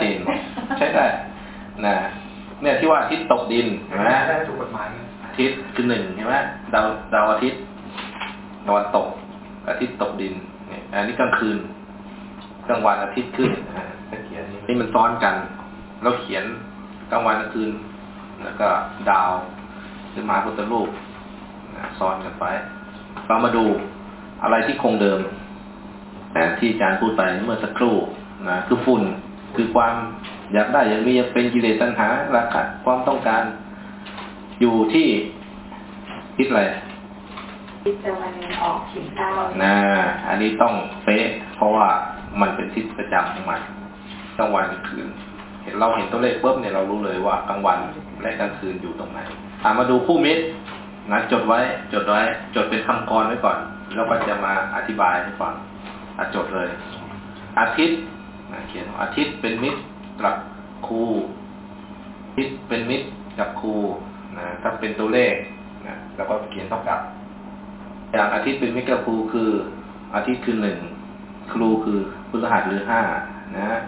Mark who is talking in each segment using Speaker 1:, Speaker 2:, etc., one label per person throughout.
Speaker 1: เจนใช่ได้นะเนี่ยที่ว่าอาทิตย์ตกดินเห็นไหม
Speaker 2: ได้ถูกกฎหมาย
Speaker 1: อาทิตย์คือหนึ่งใช่ไหมดาวดาวอาทิตย์ตะวันตก อาทิตย์ตกดินเนี่ยอันนี้กลางคืนกลางวันอาทิตย์ขึ้นอ่าเขียนนี่มันซ้อนกัน แล้วเขียนกลางวันกลางคืน แล้วก็ดาวหรือมาพุทธรูปนะซ้อนกันไป เรามาดูอะไรที่คงเดิมนะที่อาจารย์พูดไปเมื่อสักครู่นะคือฝุ่น คือความอยากได้อยากมีอยากเป็นกิเลสตัณหาราคะความต้องการ อยู่ที่ทิศอะไร
Speaker 3: ทิศตะวันออกเฉียงใต้
Speaker 1: นะอันนี้ต้องเป๊ะเพราะว่ามันเป็นทิศประจำของมันกลางวันกลางคืน เห็นเราเห็นตัวเลขปุ๊บเนี่ยเรารู้เลยว่ากลางวันและกลางคืนอยู่ตรงไหนอ่ามาดูคู่มิตรนะจดไว้ จดไว้ จดเป็นคำกรไว้ก่อน แล้วก็จะมาอธิบายให้ฟังอะจดเลย อาทิตย์ นะเขียนอาทิตย์เป็นมิตรกับครูอาทิตย์เป็นมิตรกับครูนะถ้าเป็นตัวเลขนะแล้วก็เขียนเท่ากับ อย่างอาทิตย์เป็นมิตรกับครูคือ อาทิตย์คือหนึ่งครูคือพฤหัสหรือห้านะ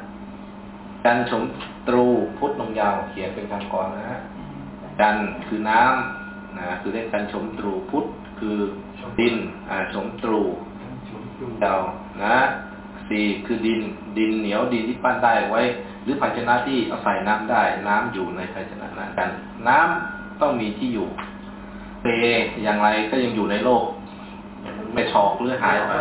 Speaker 1: จันทร์ชมตรูพุทธลงยาวเขียนเป็นคำกรนะฮะจันทร์คือน้ำนะคือเลขจันทร์ชมตรูพุทธคือดินอ่าชมตรู
Speaker 2: ชุมดู
Speaker 1: ยาวนะ สี่คือดินดินเหนียวดินที่ปั้นได้ไว้ หรือภาชนะที่เอาใส่น้ำได้ น้ำอยู่ในภาชนะนั้นกัน น้ำต้องมีที่อยู่เปอย่างไรก็ยังอยู่ในโลก ไม่ชอกหรือหายไป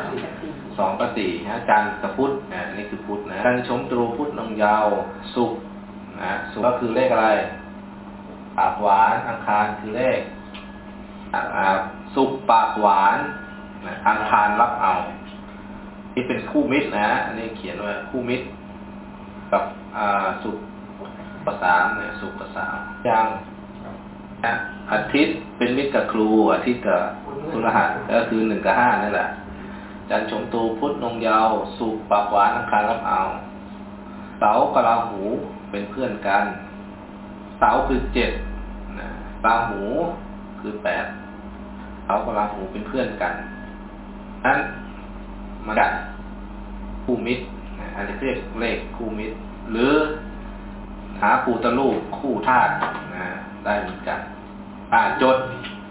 Speaker 1: สองกับสี่นะจันทร์กับพุธนะอันนี้คือพุธนะจันทร์ชมตรูพุธลงยาว สุกนะสุกก็คือเลขอะไรปากหวานอังคารคือเลขอ่าสุกปากหวานนะอังคารรับเอา นี่เป็นคู่มิตรนะอันนี้เขียนไว้คู่มิตร กับอ่าสุขประสานเนี่ยสุขประสานยังนะอาทิตย์เป็นมิตรกับครูอาทิตย์กับพฤหัสก็คือหนึ่งกับห้านั่นแหละ จันทร์ชมตูพุธนงยาวสุขปากหวานอังคารรับเอาเสาร์กับราหูเป็นเพื่อนกันเสาร์คือเจ็ดนะราหูคือแปดเสาร์กับราหูเป็นเพื่อนกันนั้น มาดันคู่มิตรนะอันนี้เรียกเลขคู่มิตร หรือหาปูตะลูกคู่ธาตุนะได้เหมือนกัน อ่าจด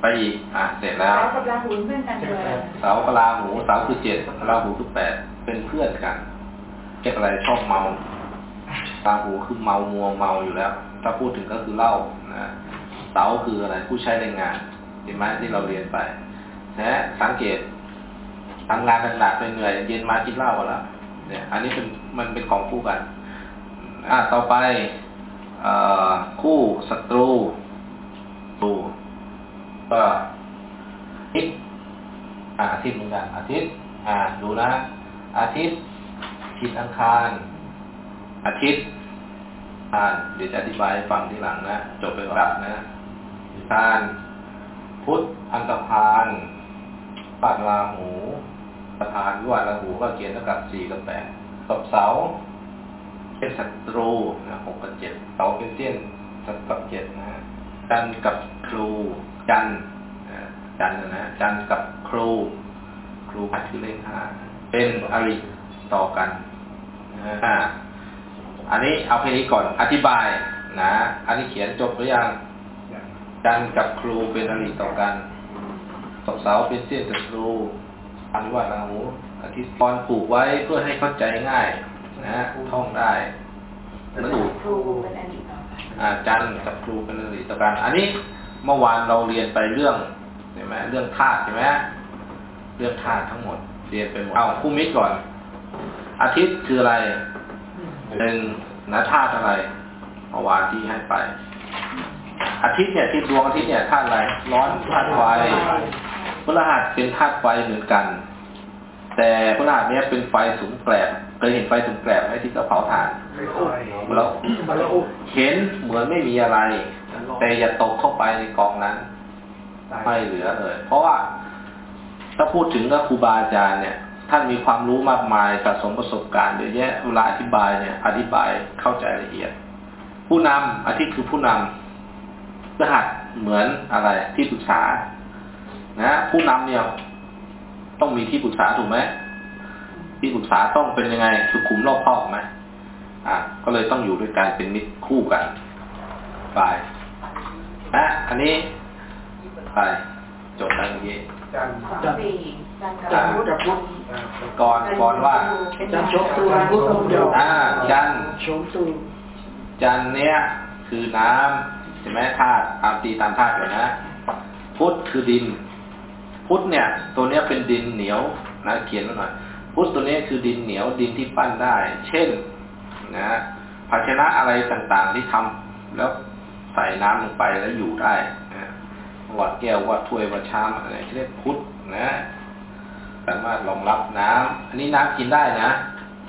Speaker 1: ไปอีก อ่าเสร็จแล้ว
Speaker 3: แล้วกับราหูเพื่อนกันเลย
Speaker 1: เสาร์กับราหูเสาร์คือเจ็ดราหูคือแปดเป็นเพื่อนกันเรียกอะไรชอบเมาราหูคือเมามัวเมาอยู่แล้ว ถ้าพูดถึงก็คือเหล้านะเสาร์คืออะไรผู้ใช้แรงงานเห็นไหมที่เราเรียนไปนะสังเกต ทำงานหนักๆเหนื่อยเย็นมากินเหล้ากันล้วเนี่ย อันนี้เป็นมันเป็นของคู่กัน อ่าต่อไปอคู่ศัตรูตูก็ทิศอ่าอาทิตย์เหมือนกันอาทิตย์ อ่าดูนะ อาทิตย์ทิศอังคาร อาทิตย์อ่านเดี๋ยวจะอธิบายฟังทีหลังนะ จบไปก่อนนะทาน พุทธอันตพานปัดราหู ประธานวิวัฒราหูก็เขียนเท่ากับสี่กับแปดกับเสาเป็นศัตรูนะหกกับเจ็ดเสาเป็นเส้นสัตว์กับเจ็ดนะจันกับครู จันจันนะจันกับครู ครูพัดคือเลขห้าเป็นอริต่อกันนะอันนี้เอาแค่นี้ก่อนอธิบายนะ อันนี้เขียนจบหรือยังจันกับครูเป็นอริต่อกันศพเสาเป็นเส้นกับครู อันว่าราหูอาทิตย์กรผูกไว้เพื่อให้เข้าใจง่าย นะท่องได้แล้วดู
Speaker 3: ครูเป็นอดีตต่อไป
Speaker 1: อ่าจันทร์กับครูเป็นอริต่อกันอันนี้เมื่อวานเราเรียนไปเรื่องใช่ไหมเรื่องธาตุใช่ไหมเรื่องธาตุทั้งหมด เรียนไปหมดเอาคู่มิตรก่อน อาทิตย์คืออะไรหนึ่งนะธาตุอะไรเมื่อวานที่ให้ไป อาทิตย์เนี่ยที่ดวงอาทิตย์เนี่ยธาตุอะไร ร้อนธาตุไฟพฤหัสเป็นธาตุไฟเหมือนกัน แต่พฤหัสเนี่ยเป็นไฟสูงแกลบเคยเห็นไฟสูงแกลบไหมที่เขาเผาถ่าน
Speaker 2: ไม่ค่อย
Speaker 1: แล้ว
Speaker 2: มาแล้วโอ้
Speaker 1: เห็นเหมือนไม่มีอะไร แต่อย่าตกเข้าไปในกองนั้นไม่เหลือเลย เพราะว่าถ้าพูดถึงก็ครูบาอาจารย์เนี่ย ท่านมีความรู้มากมายสะสมประสบการณ์เยอะแยะเวลาอธิบายเนี่ย อธิบายเข้าใจละเอียด ผู้นำอาทิตย์คือผู้นำรหัสเหมือนอะไรที่ปรึกษา นะ ผู้นำเนี่ย ต้องมีที่ปรึกษาถูกไหมที่ปรึกษาต้องเป็นยังไงสุขุมรอบคอบไหมอะก็เลยต้องอยู่ด้วยกันเป็นมิตรคู่กันไปนะอันนี้ไปจบแล้วเมื่อกี้
Speaker 2: จัน
Speaker 3: สี่จันทร์
Speaker 2: จั
Speaker 3: กันบ
Speaker 2: พุทธก่
Speaker 1: อนก่อนว่า
Speaker 2: จันทร์ชกตัวพุทธองเดียว
Speaker 1: อ่าจันทร์
Speaker 2: ชมตู
Speaker 1: จันเนี้ยคือน้ำใช่ไหมธาตุตามตีตามธาตุก่อนนะพุทธคือดิน พุทธเนี่ย ตัวเนี้ยเป็นดินเหนียวนะเขียนไว้หน่อย พุทธตัวนี้คือดินเหนียวดินที่ปั้นได้ เช่นนะภาชนะอะไรต่างๆที่ทำแล้วใส่น้ำลงไปแล้วอยู่ได้นะวัดแก้ววัดถ้วยวัดชามอะไรที่เรียกพุทธนะ สามารถรองรับน้ำอันนี้น้ำกินได้นะ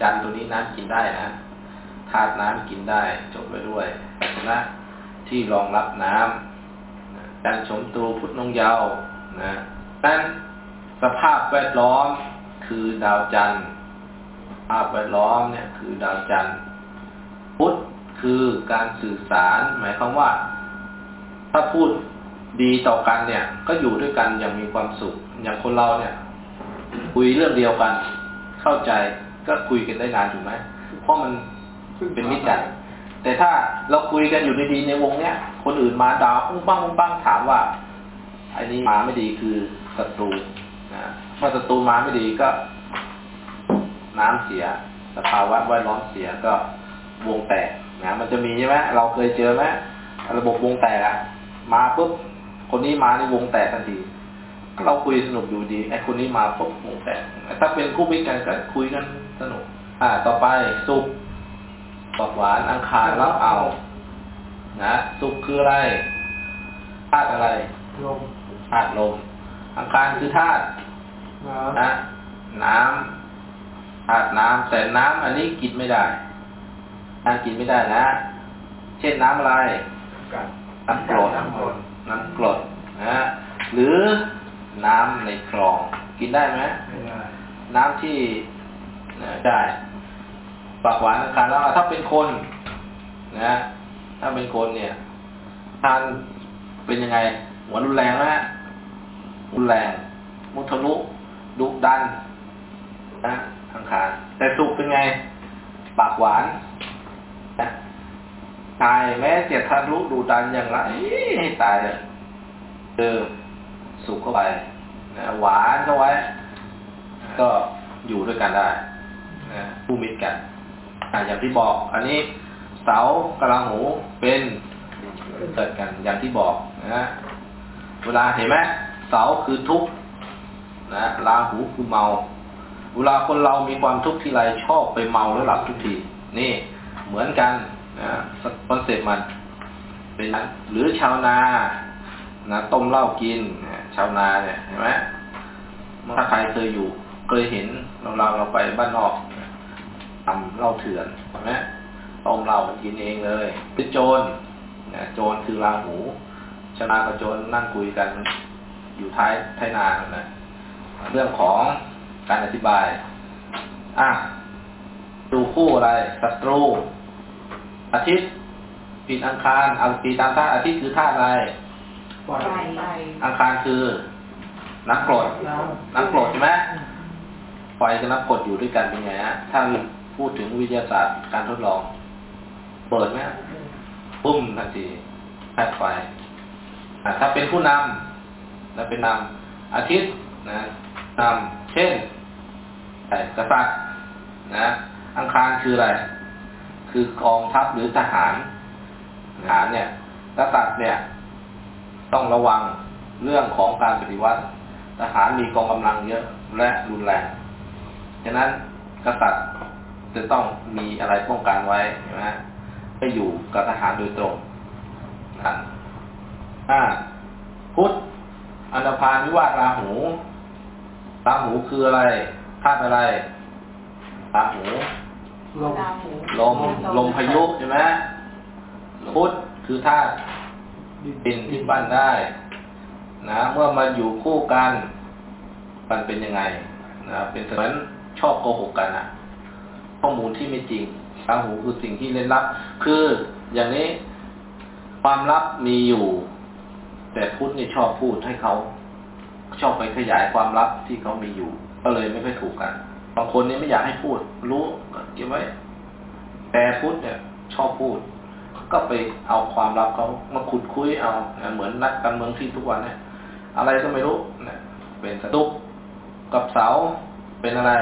Speaker 1: จันตัวนี้น้ำกินได้นะธาตุน้ำกินได้ จบไปด้วยภาชนะที่รองรับน้ำจันทร์ชมตูพุทธนงเยาวนะ นั้นสภาพแวดล้อมคือดาวจันทร์ภาพแวดล้อมเนี่ยคือดาวจันทร์พุทธคือการสื่อสาร หมายความว่า ถ้าพูดดีต่อกันเนี่ย ก็อยู่ด้วยกันอย่างมีความสุข อย่างคนเราเนี่ย คุยเรื่องเดียวกัน เข้าใจก็คุยกันได้นานถูกไหมเพราะมันเป็นมิตรกันแต่ถ้าเราคุยกันอยู่ดีๆในวงเนี้ยคนอื่นมาด่าปุ้งปังปุ้งปังถามว่าไอ้นี้มาไม่ดีคือ ศัตรูนะเมื่อศัตรูมาไม่ดีก็ น้ำเสีย สภาวะแวดล้อมเสียก็วงแตกนะมันจะมีใช่ไหมเราเคยเจอไหมระบบวงแตกอะมาปุ๊บคนนี้มาในวงแตกทันทีเราคุยสนุกอยู่ดีไอ้คนนี้มาปุ๊บวงแตกถ้าเป็นคู่มิตรกันก็คุยกันสนุก อ่า ต่อไปสุกปอกหวานอังคารรับเอา นะสุกคืออะไรธาตุอะไร
Speaker 2: ลม
Speaker 1: ธาตุลม อังคารคือธาตุ
Speaker 2: น้
Speaker 1: นะน้ำธาตุน้ำแต่น้ำอันนี้กินไม่ได้น้ำกินไม่ได้นะ เช่นน้ำอะไรำ
Speaker 2: กัน
Speaker 1: น้ำกรด
Speaker 2: น้ำกรด
Speaker 1: น้ำกรดนะหรือน้ำในคลอง กินได้ไหม
Speaker 2: ไม่ได้
Speaker 1: น้ำที่นะได้ปากหวานอังคารแล้วถ้าเป็นคน นะ ถ้าเป็นคนเนี่ยทานเป็นยังไง หัวรุนแรงนะ รุนแรงมุทะลุดุดันนะอังคารแต่สุกเป็นไง ปากหวานนะตายแม้เจะทะลุดุดันอย่างไรให้ตายเลยเดิมสุกเข้าไปนะหวานเข้าไว้ ก็อยู่ด้วยกันได้นะผู้มิตรกันอย่างที่บอก อันนี้เสากระหูเป็นเกิดกันอย่างที่บอกนะเวลาเห็นไหม เสาคือทุกข์นะราหูคือเมา เวลาคนเรามีความทุกข์ทีไรชอบไปเมาแล้วหลับทุกที นี่เหมือนกันนะคอนเซ็ปต์มัน เป็นนั้นหรือชาวนานะต้มเหล้ากินชาวนาเนี่ยเห็นไหมถ้าใครเคยอยู่เคยเห็นเราเราเราไปบ้านนอกทำเหล้าเถื่อนเห็นไหมต้มเหล้ามันกินเองเลยเป็นโจรนะโจรคือราหูชาวนากับโจรนั่งคุยกัน อยู่ท้ายท้ายนานะเรื่องของการอธิบาย อะดูคู่อะไรศัตรู อาทิตย์ปีอังคารเอาปีตามธาตุอาทิตย์คือธาตุอะไร
Speaker 2: ปล่อย
Speaker 3: ไปไป
Speaker 1: อังคารคือน้ำกรด
Speaker 2: น้
Speaker 1: น้ำกรดใช่ไหมไฟกับน้ำกรดอยู่ด้วยกันเป็นไงฮะถ้าพูดถึงวิทยาศาสตร์การทดลอง เปิดไหมปุ้มทันทีแพทย์ไฟอะถ้าเป็นผู้นำ แล้วเป็นนำอาทิตย์นะนำเช่นกษัตริย์นะอังคารคืออะไร คือกองทัพหรือทหารทหารเนี่ยกษัตริย์เนี่ย ต้องระวังเรื่องของการปฏิวัติ ทหารมีกองกำลังเยอะและรุนแรงฉะนั้นกษัตริย์จะต้องมีอะไรป้องกันไว้ใช่ไหมไม่อยู่กับทหารโดยตรงนะอ่าพุทธ อันธพาลวิวาทราหูราหูคืออะไรธาตุอะไรราหูำ
Speaker 2: ลม
Speaker 3: ราหู
Speaker 1: ลมลมพายุใช่ไหมพุทธคือธาตุดินที่ปั้นได้ นะ เมื่อมาอยู่คู่กันมันเป็นยังไงนะเป็นเหมือนชอบโกหกกันอะข้อมูลที่ไม่จริงราหูคือสิ่งที่เล่นลับ คืออย่างนี้ความลับมีอยู่ แต่พุทธนี่ชอบพูดให้เขาชอบไปขยายความลับที่เขามีอยู่ ก็เลยไม่ค่อยถูกกันบางคนนี่ไม่อยากให้พูด รู้เก็บไว้ แต่พุทธเนี่ย ชอบพูด ก็ไปเอาความลับเขามาขุดคุยเอาเหมือนนักการเมืองที่ทุกวันเนี่ย อะไรก็ไม่รู้เนี่ยเป็นสตุกกับเสาเป็นอะไร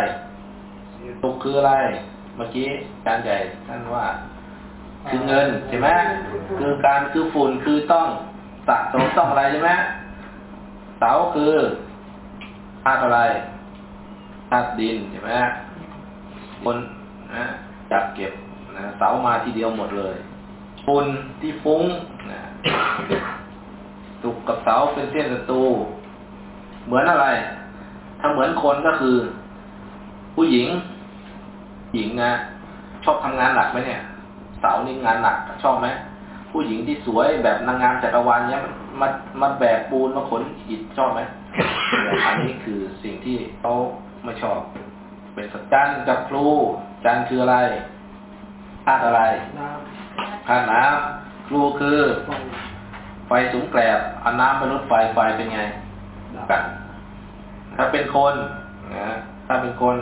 Speaker 1: ตุกคืออะไร เมื่อกี้อารใหญ่ท่านว่า คือเงินใช่ไหมคือการคือฝุ่นคือต้อง สะสมต้องอะไรใช่ไหมเสาคือธาตุอะไรธาตุดินใช่ไหมคนนะจับเก็บนะเสามาทีเดียวหมดเลยฝุ่นที่ฟุ้งนะตุกกับเสาเป็นเส้นศัตรูเหมือนอะไร ถ้าเหมือนคนก็คือ ผู้หญิง หญิงนะชอบทำงานหนักไหมเนี่ย เสานี่งานหนักชอบไหม ผู้หญิงที่สวยแบบนางงามจักรวาลเนี้ยมามาแบกปูนมาขนอิฐชอบไหมอันนี้คือสิ่งที่เขาไม่ชอบ เป็นสัจจันทร์กับครูจันทร์คืออะไรธาตุอะไร
Speaker 2: น้
Speaker 1: ธาตุน้ำครูคือำ
Speaker 2: ไฟ
Speaker 1: ไฟสูงแกลบเอาน้ำไปลดไฟไฟเป็นไง
Speaker 2: ดับ
Speaker 1: กันถ้าเป็นคนนะถ้าเป็นคน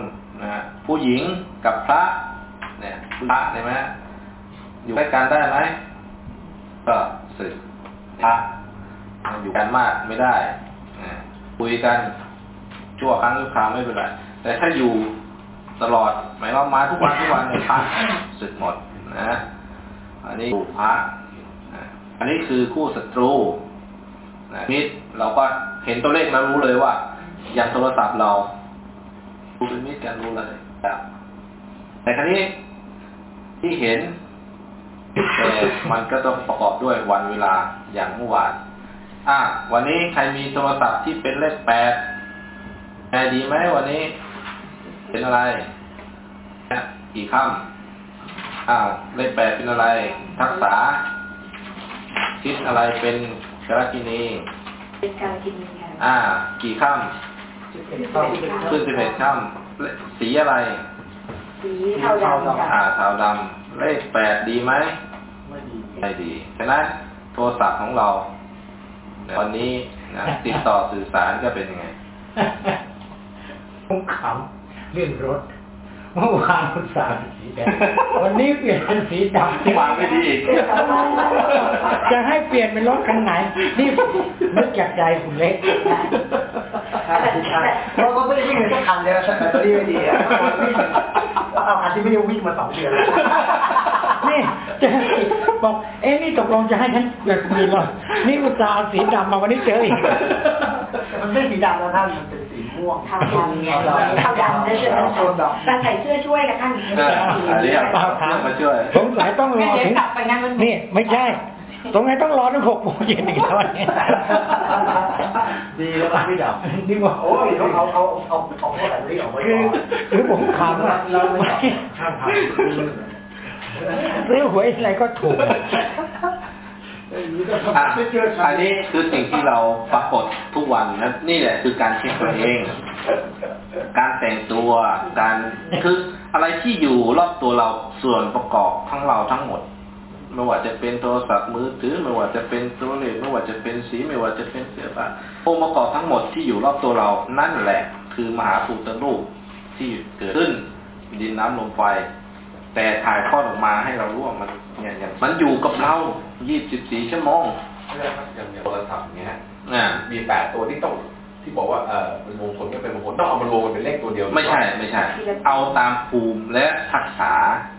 Speaker 1: นะผู้หญิงกับพระ เนี่ยพระใช่ไหมอยู่ด้วยกันได้ไหม ก็สึกพระอยู่กันมากไม่ได้คุยกันชั่วครั้งชั่วคราวไม่เป็นไร แต่ถ้าอยู่ตลอดหมายว่ามาทุกวันทุกวันในพระสึกหมดนะอันนี้ดูพระอันนี้คือคู่ศัตรูนะนิดเราก็เห็นตัวเลขแล้วรู้เลยว่า อย่างโทรศัพท์เราดูเป็นมิตรกันรู้เลยครับแต่ครั้นี้ที่เห็น แต่มันก็ต้องประกอบด้วยวันเวลาอย่างเมื่อวานอะวันนี้ใครมีโทรศัพท์ที่เป็นเลขแปดไงดีไหมวันนี้ เป็นอะไรนะกี่ค่ำอ้าวเลขแปดเป็นอะไร ทักษะทิศอะไรเป็นกรกินี
Speaker 3: เป็นการกินค่ะ
Speaker 1: อ่า กี่ค่
Speaker 2: สิบเอ็ดเท่าสิบเอ็ดำ
Speaker 1: ขึ้นสิบเอ็ดค่ำเลสีอะไร
Speaker 3: สีเทาดำ
Speaker 1: อ่า
Speaker 3: ค่ะ
Speaker 1: เทาดำ เลขแปดดีไหม
Speaker 2: ไม่ดี
Speaker 1: ไม่ดีฉะนั้นโทรศัพท์ของเราวันนี้นะติดต่อสื่อสารก็เป็นยังไง
Speaker 2: ผมขำเรื่องรถเมื่อวานคุณสาเป็นสีแดงวันนี้เปลี่ยนเป็นสีดำ
Speaker 1: วางไม่ดีอีก
Speaker 2: จะให้เปลี่ยนเป็นรถคันไหนนี่นึกจากใจคุณเล็ก
Speaker 4: ใช่ใช่เพราะว่าไม่ได้วิ่งเลยสักคันเลยแบตเตอรี่ไม่ดีอะ วิ่งเอาคันที่ไม่ได้วิ่งมาสองเดือนแล้ว
Speaker 2: นี่จะบอก เอ๊ะนี่ตกลงจะให้ฉันเปลี่ยนมีรถนี่อุตส่าห์เอาสีดำมาวันนี้เจออีก
Speaker 4: มันไม่สีดำแล้วท่านมันเป็นสีม่วง
Speaker 3: เทาดำไงเทาดำได้ใช่ไหมแต่ใส่เสื้อช่วยกับท่านอีก
Speaker 1: อ่าอันนี้เอา
Speaker 2: เปล่าถาม
Speaker 1: มาช่วย
Speaker 2: สงสัยต้องรอ
Speaker 3: เดี๋ยว
Speaker 2: ถึง
Speaker 3: กลับไปงานมัน
Speaker 2: นี่ไม่ใช่ สงสัยต้องรอถึงหกโมงเย็นอีกแล้ววันนี้
Speaker 4: ดีแล้วมันไม่ดับ
Speaker 2: นี่บอก
Speaker 4: โอ้ยเขาเอาเอาเอาเอาพวกแบตเตอรี่ออกไว้
Speaker 2: คือคือผมถามว่า
Speaker 4: เราไม่ช่างทำ
Speaker 2: ซื้อหวยอะไรก็ถูก
Speaker 1: อะอันนี้คือสิ่งที่เราปรากฏทุกวันนะนี่แหละคือการเช็คตัวเอง การแต่งตัว การคืออะไรที่อยู่รอบตัวเราส่วนประกอบทั้งเราทั้งหมด ไม่ว่าจะเป็นโทรศัพท์มือถือไม่ว่าจะเป็นตัวเลขไม่ว่าจะเป็นสีไม่ว่าจะเป็นเสื้อผ้าองค์ประกอบทั้งหมดที่อยู่รอบตัวเรานั่นแหละ คือมหาภูตรูปที่เกิดขึ้นดินน้ำลมไฟ แต่ถ่ายทอดออกมาให้เรารู้ว่ามันเนี่ยอย่างมันอยู่กับเรา 24 ชั่วโมง
Speaker 5: อย่างอย่างโทรศัพท์เนี้ย
Speaker 1: อ่า
Speaker 5: มีแปดตัวที่ต้องที่บอกว่าเออเป็นมงคลก็เป็นมงคลต้องเอามารวมกันเป็นเลขตัวเดียว
Speaker 1: ไม่ใช่ไม่ใช่ เอาตามภูมิและทักษะ
Speaker 5: อื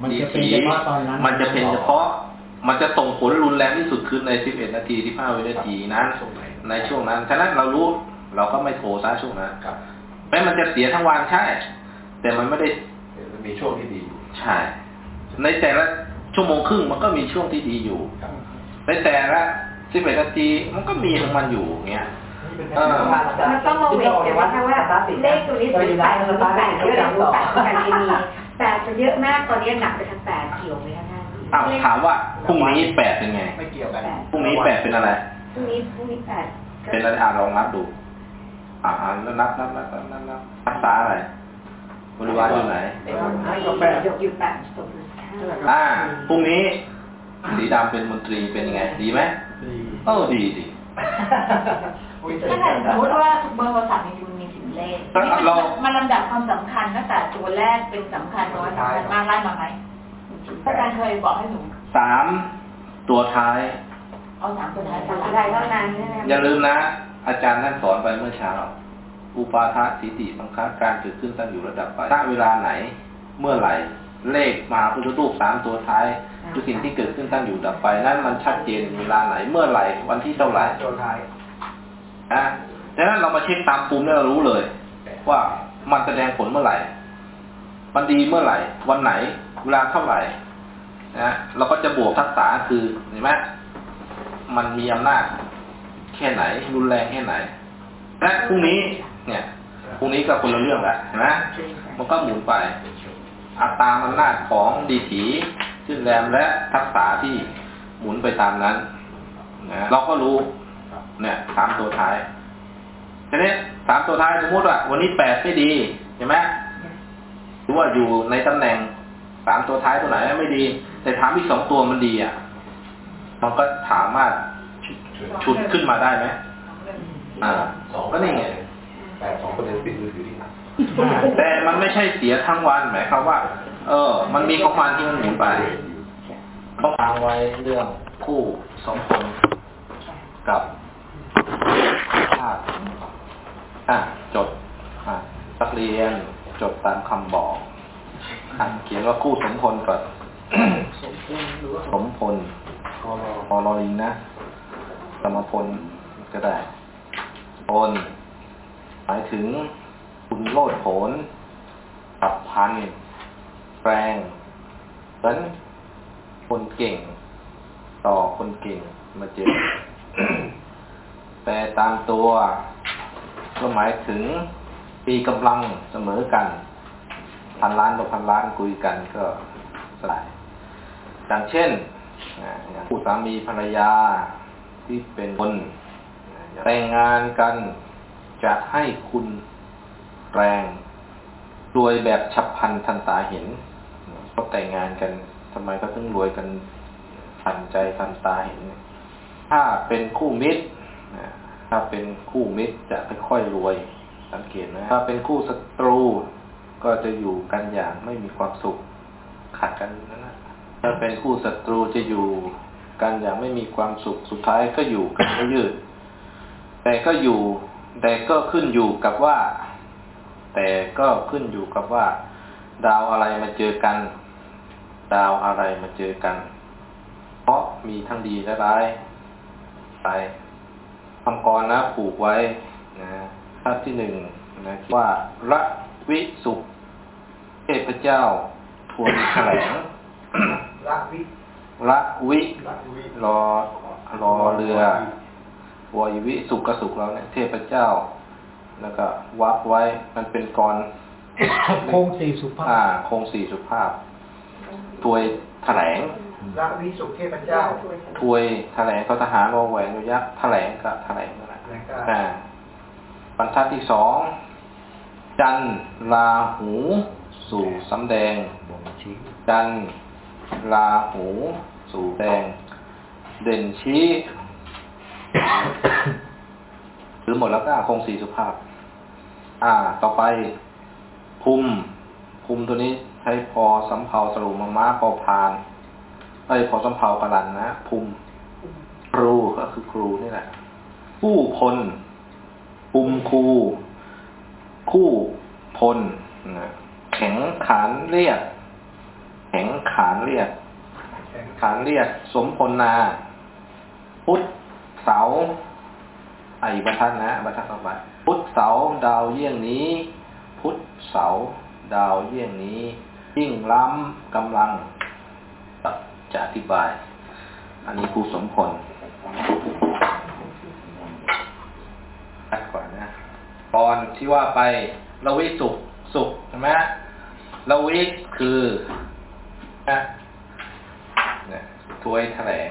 Speaker 5: ม
Speaker 2: มันจะเป็นเฉพาะตอนนั้น
Speaker 1: มันจะเป็นเฉพาะ มันจะส่งผลรุนแรงที่สุดคือใน 11 นาที 15วินาทีนั้น
Speaker 5: ช่วงไหน
Speaker 1: ในช่วงนั้น ฉะนั้นเรารู้เราก็ไม่โทรซะช่วงนั้น
Speaker 5: ครับ
Speaker 1: แม้มันจะเสียทั้งวันใช่ แต่มันไม่ได้
Speaker 5: เดี๋ยวมันมีช่วงที่ดีอยู่
Speaker 1: ใช่ ในแต่ละชั่วโมงครึ่งมันก็มีช่วงที่ดีอยู่
Speaker 5: ครับ
Speaker 1: ในแต่ละ11นาทีมันก็มีของมันอยู่อย่างเงี้ย
Speaker 3: มันต้องมาเวทกันนะคะว่าเลขตัวนี้ศูนย์แปดศูนย์แปดเยอะหรือศูนย์แปดของการเคมี แปดจะเยอะมากตอนนี้หนักไปทางแปดเกี่ยวไหมคะท่าน
Speaker 1: อ้าวถามว่าพรุ่งนี้แปดเป็นไง
Speaker 4: ไม่เกี่ยวกัน
Speaker 1: พรุ่งนี้แปดเป็นอะไร
Speaker 3: พรุ่งนี้พรุ่งนี้แปด
Speaker 1: เป็นอะไรอ่านลองนับดู อ่านับนับนับนับนับนับนับภาษาอะไรบริวารอยู่ไหน
Speaker 3: เป็นยกอยู่แปดตก
Speaker 1: อ่าพรุ่งนี้ สีดำเป็นมนตรีเป็นยังไง ดีไหม
Speaker 2: ดี
Speaker 1: เออดีดี
Speaker 3: ถ้าเกิดสมมติว่าเบอร์โทรศัพท์มีมัน มีสิบเลขมันลำดับความสำคัญตั้งแต่ตัวแรกเป็นสำคัญน้อยสำคัญมากไล่มาไหม
Speaker 6: อาจารย์เคยบอกให้หนู
Speaker 1: สามตัวท้าย
Speaker 6: เอาสามตัวท้าย
Speaker 3: สามอะไรเท่านั้นใช่ไหม
Speaker 1: อย่าลืมนะ อาจารย์ท่านสอนไปเมื่อเช้า อุปาทาสิติสังขารการเกิดขึ้นตั้งอยู่ระดับไปณเวลาไหน เมื่อไหร่ เลขมาพุทธรูปสามตัวท้ายคือสิ่งที่เกิดขึ้นตั้งอยู่ดับไป นั่นมันชัดเจนเวลาไหน เมื่อไหร่ วันที่เท่าไหร่
Speaker 4: ตัวท้าย
Speaker 1: นะ ดังนั้นเรามาเช็คตามปุ่มเนี่ยเรารู้เลย ว่ามันแสดงผลเมื่อไหร่ มันดีเมื่อไหร่ วันไหน เวลาเท่าไหร่นะเราก็จะบวกทักษะคือเห็นไหมมันมีอำนาจแค่ไหน รุนแรงแค่ไหน และพรุ่งนี้เนี่ยพรุ่งนี้ก็คนละเรื่องแหละเห็นไหมมันก็หมุนไป อัตราอำนาจของดีถีขึ้นแรมและทักษะที่หมุนไปตามนั้นนะเราก็รู้ เนี่ยสามตัวท้าย ทีนี้สามตัวท้ายสมมติว่าวันนี้แปดไม่ดีเห็นไหมหรือว่าอยู่ในตำแหน่งสามตัวท้ายตัวไหนไม่ดี แต่ถามอีกสองตัวมันดีอะมันก็สามารถชุดขึ้นมาได้ไหมอ่า
Speaker 5: สอง
Speaker 1: ก็นี่ไง
Speaker 5: แปดสองประเด็นปิดมือถือดีนะ
Speaker 1: แต่มันไม่ใช่เสียทั้งวันหมายความว่า เออ มันมีของมันที่มันหมุนไปต้องทางไว้เรื่องคู่สองคนกับชาติ อะจดอะนักเรียนจดตามคำบอกอะเขียนว่าคู่สมพลก่อนสมพลพอรอลิงนะ สมพลก็ได้พลหมายถึงคุณโลดโผนกับพันแปลงเหมือนคนเก่ง ต่อคนเก่งมาเจอแต่ตามตัว ก็หมายถึงปีกำลังเสมอกัน พันล้านต่อพันล้านคุยกันก็สลายอย่างเช่นผู้สามีภรรยาที่เป็นคนแต่งงานกันจะให้คุณแรงรวยแบบฉับพลันทันตาเห็นเขาแต่งงานกันทำไมเขาถึงรวยกันทันใจทันตาเห็น ถ้าเป็นคู่มิตร ถ้าเป็นคู่มิตรจะค่อยๆรวย สังเกตนะถ้าเป็นคู่ศัตรูก็จะอยู่กันอย่างไม่มีความสุขขัดกันนั่นนะ ถ้าเป็นคู่ศัตรูจะอยู่กันอย่างไม่มีความสุขสุดท้ายก็อยู่กันไม่ยืด แต่ก็อยู่ แต่ก็ขึ้นอยู่กับว่า แต่ก็ขึ้นอยู่กับว่า ดาวอะไรมาเจอกัน ดาวอะไรมาเจอกัน เพราะมีทั้งดีและร้ายไป คำกรนะผูกไว้นะท่าที่หนึ่งนะว่าระวิสุขเทพเจ้าทวนแถลง
Speaker 4: ละวิ
Speaker 1: ระวิ
Speaker 4: ละวิ
Speaker 1: รอรอเรือวอยวิสุขกสุขเราเนี่ยเทพเจ้า แล้วก็วักไว้มันเป็นกร
Speaker 2: โคงสี่สุภา
Speaker 1: อ่า
Speaker 2: พ
Speaker 1: โครงสี่สุภาพถวยแถลง
Speaker 4: ละวิสุขเทพเจ้า
Speaker 1: ถวยแถลงเขาทหารวอแหวนยยักษ์แถลงก็แถลงนั่นแหละ
Speaker 4: แล้วก็
Speaker 1: อ่าบรรทัดที่สองจันทร์ลาหูสู่สำแดง
Speaker 2: บ่งชี้
Speaker 1: จันทร์ลาหูสู่แดง เด่นชี้หรือหมดแล้วก็คงสีสุภาพ อ่า ต่อไปภูมิภูมิตัวนี้ใช้พอสำเภาสรุปมาม้าพอพาน เอ้ยพอสำเภากรันนะภูมิครูก็คือครูนี่แหละ ผู้พลภูมิครูคู่พลนะแข็งขานเรียก แข็งขานเรียก
Speaker 4: แข็ง
Speaker 1: ขานเรียก สมพลนา พุทธเสาไอ้บรรทัดนะบรรทัดต่อไปพุทธเสาดาวเยี่ยงนี้ พุทธเสาดาวเยี่ยงนี้ ยิ่งล้ำกำลัง จะอธิบาย อันนี้ครูสมพลชัดกว่านะตอนที่ว่าไปละวิสุขสุขใช่ไหมละวิคือนะเนี่ยถวยแถลง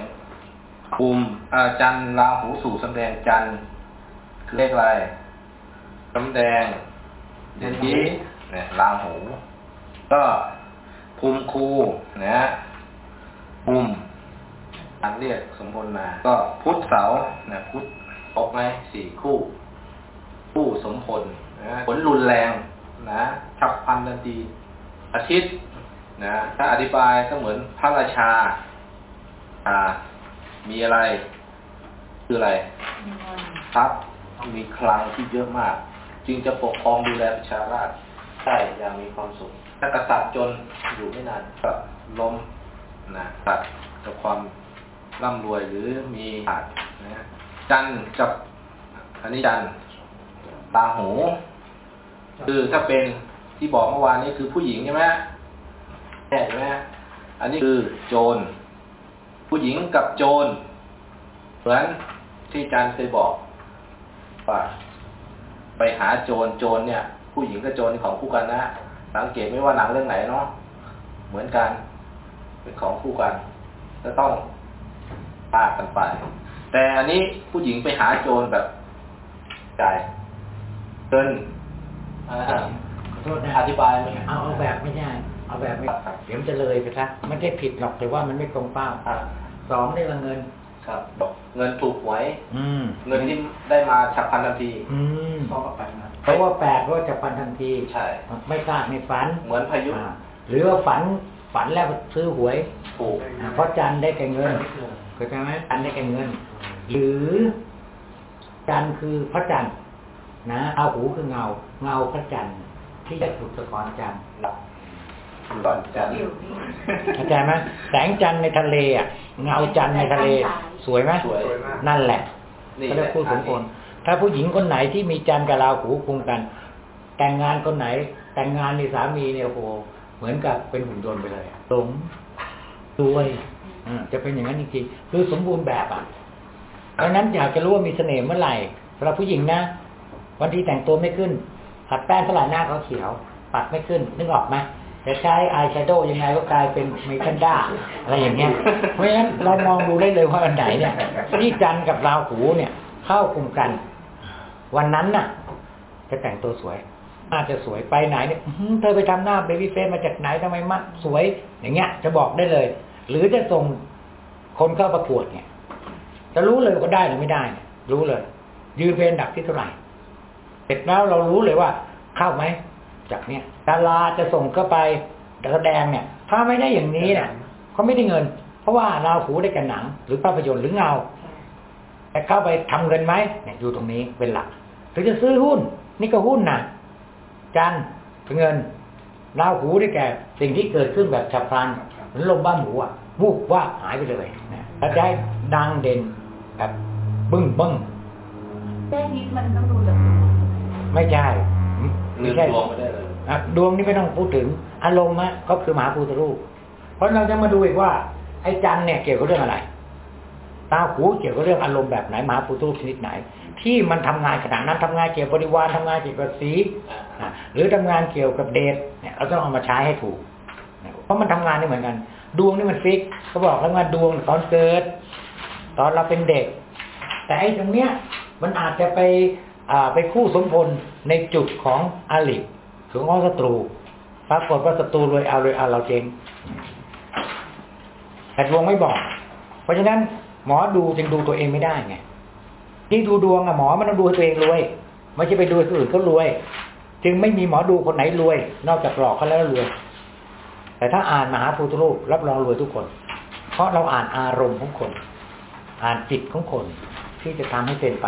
Speaker 1: ภูมิอาจันทร์ราหูสู่สำแดงจันทร์คือเลขอะไรสำแดงเด่นยีเนี่ยราหู ก็ภูมิคูนะ ภูมิอันเรียกสมบูรณ์มา ก็พุทธเสานะพุทธตกไหมสี่คู่ คู่สมพลนะผลรุนแรงนะฉับพลันทันทีอาทิตย์นะถ้าอธิบายก็เหมือนพระราชาอ่ามีอะไร คืออะไรทรัพย์มีคลังที่เยอะมาก จึงจะปกครองดูแลประชาราษฎร์ได้อย่างมีความสุขถ้ากษัตริย์จนอยู่ไม่นานก็ล้ม นะตัดกับความร่ำรวยหรือมีขาดนะจันกับอันนี้จันตาหู คือถ้าเป็นที่บอกเมื่อวานนี้คือผู้หญิงใช่ไหมแม่ใช่ไหมอันนี้คือโจร ผู้หญิงกับโจร เหมือนที่อาจารย์เคยบอกว่าไปหาโจรโจรเนี่ย ผู้หญิงกับโจรของคู่กันนะ สังเกตไม่ว่าหนังเรื่องไหนเนาะเหมือนกัน เป็นของคู่กันจะต้องปากกันไป แต่อันนี้ผู้หญิงไปหาโจรแบบจ่ายเงินอ่า
Speaker 2: ขอโทษนะ
Speaker 1: อธิบายไหม
Speaker 2: เอาเอาแบบไม่ใช่เอาแบบไม่เดี๋ยวมันจะเลยไปซะไม่ได้ผิดหรอกแต่ว่ามันไม่ตรงเป้า
Speaker 1: อ่า
Speaker 2: สองได้ละเงิน
Speaker 1: ครับบอกเงินถูกหวย
Speaker 2: อืม
Speaker 1: เงินที่ได้มาฉับพลันทันที
Speaker 2: อืม
Speaker 4: ก็ไปนะ
Speaker 2: เพราะว่าแปลกว่าจะปันทันที
Speaker 1: ใช่
Speaker 2: ไม่คาดไม่ฝัน
Speaker 1: เหมือนพายุ
Speaker 2: อ่าหรือว่าฝัน ฝันแล้วซื้อหวย
Speaker 1: ถูก
Speaker 2: อ่าเพราะจันทร์ได้แก่เงินเข้าใจไหมจันทร์ได้แก่เงิน หรือจันทร์คือพระจันทร์นะเอาหูคือเงา เงาพระจันทร์ที่จะถูกสะกอนจันทร์
Speaker 1: หลอนจันทร์
Speaker 2: เข้าใจไหมแสงจันทร์ในทะเลอะ เงาจันทร์ในทะเล สวยไหม
Speaker 1: สวย
Speaker 2: นั่นแหละ
Speaker 1: นี่
Speaker 2: เขา
Speaker 1: แห
Speaker 2: เรีย
Speaker 1: ละ
Speaker 2: กคู่สมพลถ้าผู้หญิงคนไหนที่มีจันทร์กับราหูคุมกัน แต่งงานคนไหน แต่งงานในสามีเนี่ยโอ้โห เหมือนกับเป็นหุ่นยนต์ไปเลยอะหลงรวยอ่าจะเป็นอย่างนั้นจริงๆคือสมบูรณ์แบบอะเพราะฉะนั้นอยากจะรู้ว่ามีเสน่ห์เมื่อไหร่สำหรับผู้หญิงนะวันที่แต่งตัวไม่ขึ้นขัดแป้งเท่าไหร่หน้าเขาเขียว ปัดไม่ขึ้น นึกออกไหมจะใช้อายแชโดว์ยังไงก็กลายเป็นเมคันด้าอะไรอย่างเงี้ย เพราะฉะนั้นเรามองดูได้เลยว่าอันไหนเนี่ยที่จันทร์กับราหูเนี่ย เข้าคุมกัน วันนั้นน่ะ จะแต่งตัวสวย อาจจะสวยไปไหนเนี่ยเธอไปทำหน้าเบบี้เฟสมาจากไหนทำไมมัดสวย อย่างเงี้ย จะบอกได้เลย หรือจะส่งคนเข้าประกวดเนี่ย จะรู้เลยว่าได้หรือไม่ได้ รู้เลย ยืนเป็นดับที่เท่าไหร่เสร็จแล้วเรารู้เลยว่า เข้าไหมจากเนี้ยดาราจะส่งเข้าไปแสดงเนี่ย ถ้าไม่ได้อย่างนี้เนี่ยเขาไม่ได้เงิน เพราะว่าเราหูได้กับหนัง หรือภาพยนตร์หรือเงาแต่เข้าไปทำเงินไหมเนี่ยอยู่ตรงนี้เป็นหลักหรือจะซื้อหุ้น นี่ก็หุ้นนะ จันทร์เป็นเงินราหูได้แก่สิ่งที่เกิดขึ้นแบบฉับพลันเหมือนลมบ้าหมูอะวูบว่าบหายไปเลยนะแล้วจะให้ดังเด่นแบบบึ้งบึ้ง
Speaker 6: แค่นี้มันต้องดูจาก
Speaker 2: ไม่ใช่
Speaker 1: ลื
Speaker 2: ไม่
Speaker 1: ม
Speaker 2: ใช่
Speaker 1: ดวงไปได้เลย
Speaker 2: อะดวงนี่ไม่ต้องพูดถึง อารมณ์อะก็คือมหาภูตรูป เพราะเราจะมาดูอีกว่า ไอ้จันทร์เนี่ยเกี่ยวกับเรื่องอะไร ตาหูเกี่ยวกับเรื่องอารมณ์แบบไหนมหาภูตรูปชนิดไหน ที่มันทำงานขนาดนั้นทำงานเกี่ยวกับริวารทำงานเกี่ยวกับสีหรือทำงานเกี่ยวกับเดชเนี่ยเราต้องเอามาใช้ให้ถูก เพราะมันทำงานนี่เหมือนกัน ดวงนี่มันฟิกเขาบอกแล้วว่าดวงตอนเกิด ตอนเราเป็นเด็ก แต่ไอ้ตรงเนี้ย มันอาจจะไปอ่าไปคู่สมพลในจุดของอลิถึงของศัตรูปรากฏว่าศัตรูรวยเอารวยเอาเราเจงแต่ดวงไม่บอก เพราะฉะนั้นหมอดูจึงดูตัวเองไม่ได้ไง ที่ดูดวงอะหมอมันต้องดูให้ตัวเองรวยไม่ใช่ไปดูให้คนอื่นเขารวย จึงไม่มีหมอดูคนไหนรวย นอกจากหลอกเขาแล้วรวย แต่ถ้าอ่านมหาภูตรูปรับรองรวยทุกคน เพราะเราอ่านอารมณ์ของคน อ่านจิตของคน ที่จะทำให้เป็นไป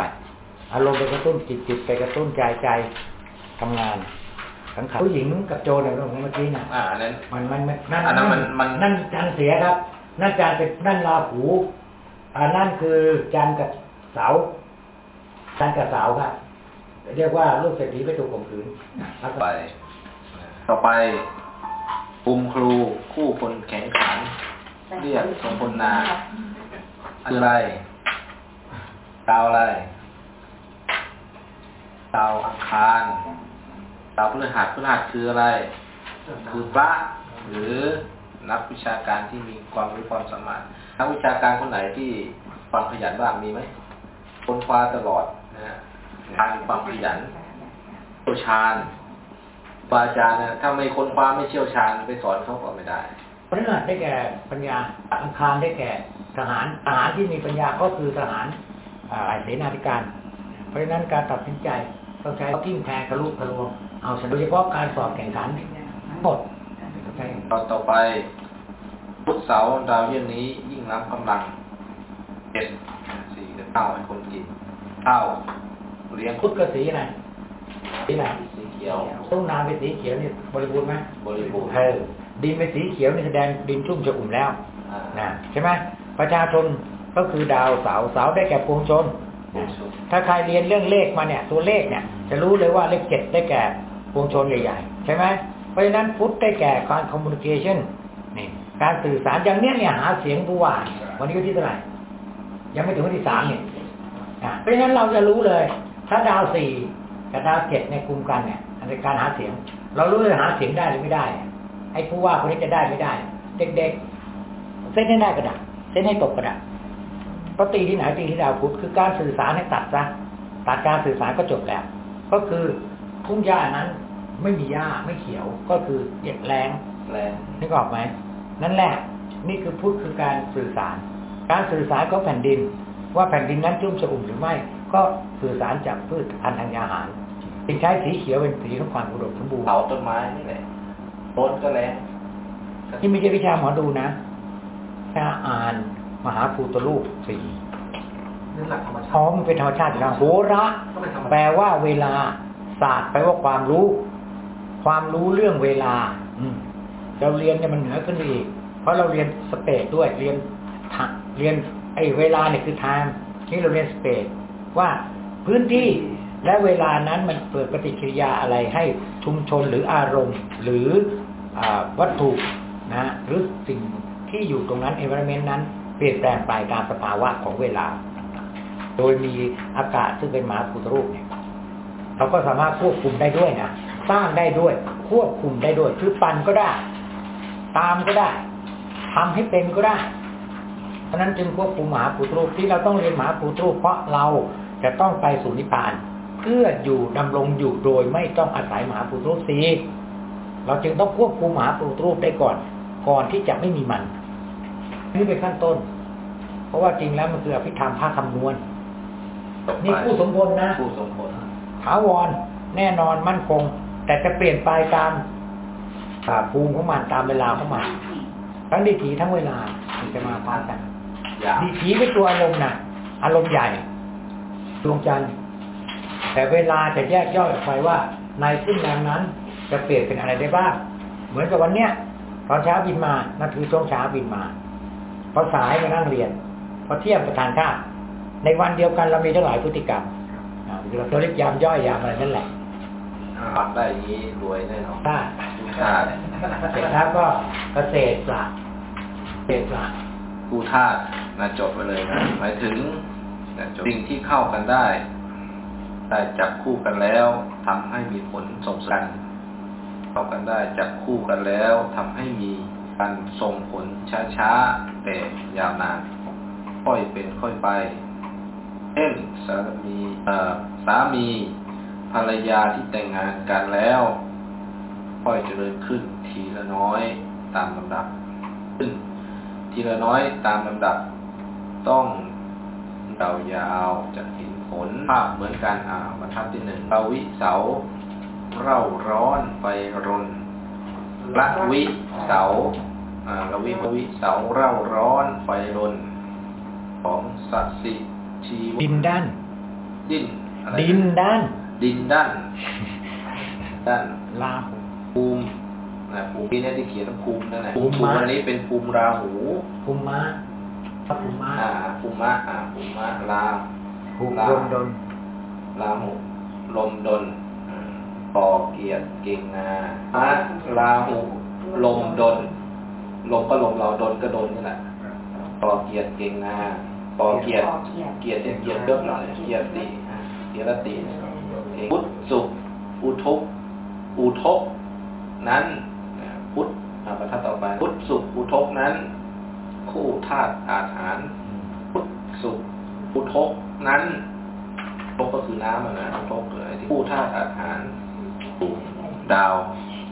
Speaker 2: อารมณ์ไปกระตุ้นจิตจิตไปกระตุ้นใจใจทำงานสังขารผู้หญิงกับโจรเนี่ยเรื่องของเมื่อกี้นะ
Speaker 1: อ่าอันนั้น
Speaker 2: มันมันมันนั่น
Speaker 1: อันนั้นมันมัน
Speaker 2: นั่นจันทร์เสียครับ นั่นจันทร์เป็นนั่นราหูอ่านั่นคือจันทร์กับเสา จันทร์กับสาวครับเรียกว่าลูกเศรษฐีไปถูกข่มขืน
Speaker 1: ไป ต่อไปภูมิครูคู่คนแข่งขัน เรียกสมพลนาคืออะไรดาวอะไรดาวอังคารดาวพฤหัสพฤหัสคืออะไร คือพระหรือนักวิชาการที่มีความรู้ความสามารถนักวิชาการคนไหนที่ความขยันบ้างมีไหมคนคว้าตลอด ทางความขยันเชี่ยวชาญครูบาอาจารย์นะถ้าไม่ค้นคว้าไม่เชี่ยวชาญไปสอนเขาก็ไม่ได้
Speaker 2: พฤหัสได้แก่ปัญญาอังคารได้แก่ทหารทหารที่มีปัญญาก็คือทหารอ่าเสนาธิการ เพราะฉะนั้นการตัดสินใจต้องใช้กิ้งแทงทะลุทะลวงเอาชนะโดยเฉพาะการสอบแข่งขันหมดใช่
Speaker 1: ตอนต่อไปพุธเสาร์ดาวเยี่ยมนี้ยิ่งรับกำลังเจ็ดสี่กับเก้าให้คนกิน ข้าวเลี้ยง
Speaker 2: พุทธกสีไหนสีไหน
Speaker 1: สีเขียว
Speaker 2: ต้นน้ำเป็นสีเขียวนี่บริบูรณ์ไหม
Speaker 1: บริบูรณ์
Speaker 2: เออดินเป็นสีเขียวนี่แสดงดินชุ่มจะอุ่มแล้ว
Speaker 1: อ่า
Speaker 2: นะใช่ไหมประชาชนก็คือดาวเสาร์เสาร์ได้แก่ปวงชน
Speaker 1: ผู้ชุม
Speaker 2: ถ้าใครเรียนเรื่องเลขมาเนี่ย ตัวเลขเนี่ย จะรู้เลยว่าเลขเจ็ดได้แก่ปวงชนใหญ่ๆใช่ไหมเพราะฉะนั้นพุทธได้แก่การคอมมูนิเคชันนี่การสื่อสารอย่างเนี้ยเนี่ยหาเสียงผู้ว่า วันนี้วันที่เท่าไหร่ยังไม่ถึงวันที่สามเนี่ยอะ เพราะฉะนั้นเราจะรู้เลย ถ้าดาวสี่กับดาวเจ็ดในกลุ่มกันเนี่ยในการหาเสียง เรารู้เลยหาเสียงได้หรือไม่ได้ ไอ้ผู้ว่าคนนี้จะได้ไม่ได้ เด็กๆ เส้นให้ได้กระดาษเส้นให้ตกกระดาษก็ตีที่ไหนตีที่ดาวพุธคือการสื่อสารให้ตัดซะตัดการสื่อสารก็จบแล้ว ก็คือทุ่งหญ้านั้นไม่มีหญ้าไม่เขียวก็คือเด็ดแรง
Speaker 1: แรง
Speaker 2: นึกออกไหมนั่นแหละ นี่คือพุทธคือการสื่อสาร การสื่อสารของแผ่นดิน ว่าแผ่นดินนั้นชุ่มฉอุ่มหรือไม่ ก็สื่อสารจากพืชพันธุ์ทางอาหารจึงใช้สีเขียวเป็นสีของความอุดมสมบูรณ์
Speaker 1: เผาต้นไม้นี่แหละต้นก็แรง
Speaker 2: นี่ไม่ใช่วิชาหมอดูนะถ้าอ่านมหาภูตรูปสี่
Speaker 4: นี่หลักธรรมชา
Speaker 2: อ๋อ
Speaker 4: ติ
Speaker 2: มันเป็นธรรมชาติอยู่แล้วโหระ
Speaker 4: ก็เป็นธรรม
Speaker 2: แปล
Speaker 4: ชาติ
Speaker 2: ว่าเวลาศาสตร์แปลว่าความรู้ ความรู้เรื่องเวลา อืมเราเรียนเนี่ยมันเหนือขึ้นไปอีกเพราะเราเรียนสเปซด้วยเรียนทะเรียนไอ้เวลาเนี่ยคือ time นี่เราเรียนสเปซว่าพื้นที่และเวลานั้นมันเกิดปฏิกิริยาอะไรให้ชุมชนหรืออารมณ์ หรืออวัตถุนะหรือสิ่งที่อยู่ตรงนั้น environment นั้นเปลี่ยนแปลงไปตามสภาวะของเวลา โดยมีอากาศซึ่งเป็นมหาภูตรูปเนี่ยเราก็สามารถควบคุมได้ด้วยนะสร้างได้ด้วย ควบคุมได้ด้วย คือปั่นก็ได้ ตามก็ได้ทำให้เป็นก็ได้ เพราะฉะนั้นจึงควบคุมมหาภูตรูปที่เราต้องเรียนมหาภูตรูปเพราะเราจะต้องไปสู่นิพพาน เพื่ออยู่ดำรงอยู่โดยไม่ต้องอาศัยมหาภูตรูปสีเราจึงต้องควบคุมมหาภูตรูปได้ก่อน ก่อนที่จะไม่มีมันนี่เป็นขั้นต้น เพราะว่าจริงแล้วมันคืออภิธรรมภาคคำนวณ
Speaker 1: ต่อไป
Speaker 2: นี่ผู้สมบูรณ์นะ
Speaker 1: ผู้สมผล
Speaker 2: ถาวรแน่นอนมั่นคง แต่จะเปลี่ยนไปตามอ่าภูมิของมันตามเวลาของมันทั้งดีถีทั้งเวลามันจะมาพร้อมกัน
Speaker 1: ยาว
Speaker 2: ดีถีเป็นตัวอารมณ์นะอารมณ์ใหญ่ดวงจันทร์แต่เวลาจะแยกย่อยออกไปว่า ในซึ่งแรงนั้นจะเปลี่ยนเป็นอะไรได้บ้าง เหมือนกับวันเนี้ยตอนเช้าบินมานั่นคือช่วงเช้าบินมาพอสายมานั่งเรียนพอเที่ยงประทานข้าวในวันเดียวกันเรามีทั้งหลายพฤติกรรมอ่าเราเรียกยามย่อยยามอะไรนั่นแหละ
Speaker 1: ฟังได้อย่างนี้รวยแน่นอน
Speaker 2: ถ้า
Speaker 1: ชาติ
Speaker 2: เสร็จแล้วก็เกษตรศาสตร์เกษตรศาสตร์
Speaker 1: ผู้ธาตุ นะจดไปเลยนะหมายถึงนะจดสิ่งที่เข้ากันได้ได้จับคู่กันแล้วทำให้มีผลส่งกันเข้ากันได้จับคู่กันแล้วทำให้มีการส่งผลช้าๆแต่ยาวนาน ค่อยเป็นค่อยไปเช่นสามีสามีภรรยาที่แต่งงานกันแล้ว ค่อยเจริญขึ้นทีละน้อยตามลำดับ ขึ้น ทีละน้อยตามลำดับ ต้องเดายาวจะเห็นผลภาพเหมือนกันอ่าบรรทัดที่หนึ่งเราวิเสาเร่าร้อนไฟรนละวิเสาอ่าละวิละวิเสาเร่าร้อนไฟรนของสัตสิชีว
Speaker 2: ดินด้าน
Speaker 1: ดิ้นอะไร
Speaker 2: ดินด้าน
Speaker 1: ดินด้านด้าน
Speaker 2: ลาหู
Speaker 1: ภูมินะภูมิเนี่ยที่เขียนว่าภูมินั่นแหละ
Speaker 2: ภูมิ
Speaker 1: ภูมิอันนี้เป็นภูมิราหู
Speaker 2: ภูมิม้าพระ ภูมิม้า
Speaker 1: อ่าภูมิมะอ่าภูมิมะลา
Speaker 2: ภูมิ
Speaker 1: ลา
Speaker 2: ดนดน
Speaker 1: ลาหุลมดนอ่าปอเกียรติเก่งงามะลาหุลมดน ลมก็ลมเราดนก็ดนนี่แหละปอเกียรติเก่งงาปอเกียรติเกียรติเกียรติเยอะหน่อยเกียรติอ่าเกียรติพุทธสุขอุทุกอุทกนั้นอ่าพุทธอ่าบรรทัดต่อไปพุทธสุขอุทกนั้น คู่ธาตุอาหารพุทธสุขอุทกนั้นทกก็คือน้ำอะนะอุทกคืออะไรที่คู่ธาตุอาหารดาว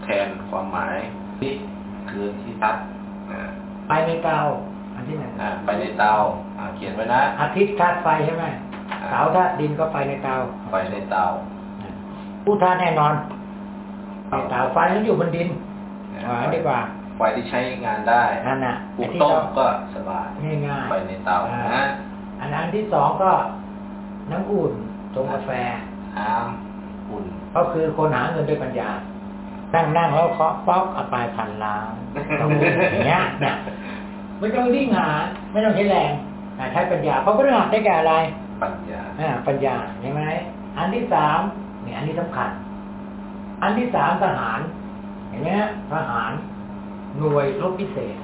Speaker 1: แทนความหมายนี่คือที่ตัดอ่า
Speaker 2: ไปในเตาอันที่หนึ่ง
Speaker 1: อ่าไปในเตาอ่าเขียนไว้นะ
Speaker 2: อาทิตย์ธาตุไฟใช่ไหมเสาร์ธาตุดินก็ไปในเตา
Speaker 1: ไปในเตา
Speaker 2: ผู้ธาตุแน่นอนในเตาไฟนั้นอยู่บนดินอ่าดีกว่า
Speaker 1: ไฟที่ใช้งานได้
Speaker 2: นั่นน่ะ
Speaker 1: ปลู
Speaker 2: ไอ้
Speaker 1: ก
Speaker 2: ที่
Speaker 1: ต้ม
Speaker 2: เรา
Speaker 1: ก็สบาย
Speaker 2: ง่ายๆ
Speaker 1: ไฟในเตา
Speaker 2: อ่า
Speaker 1: นะ
Speaker 2: อันอันที่สองก็น้ำอุ่นชงกาแฟ
Speaker 1: น้ำอุ่น
Speaker 2: ก็คือคนหาเงินด้วยปัญญานั่งนั่งแล้วเคาะป๊อกเอาไปพันล้านต้องอย่างเงี้ยเนี่ยไม่ต้องวิ่งหาไม่ต้องใช้แรงอ่าใช้ปัญญา เพราะพฤหัสได้แก่อะไร
Speaker 1: ปัญญา
Speaker 2: อ่าปัญญาใช่ไหมอันที่สามเนี่ยอันนี้สำคัญ อันที่สามทหารเห็นไหมฮะทหาร หน่วยรบพิเศษ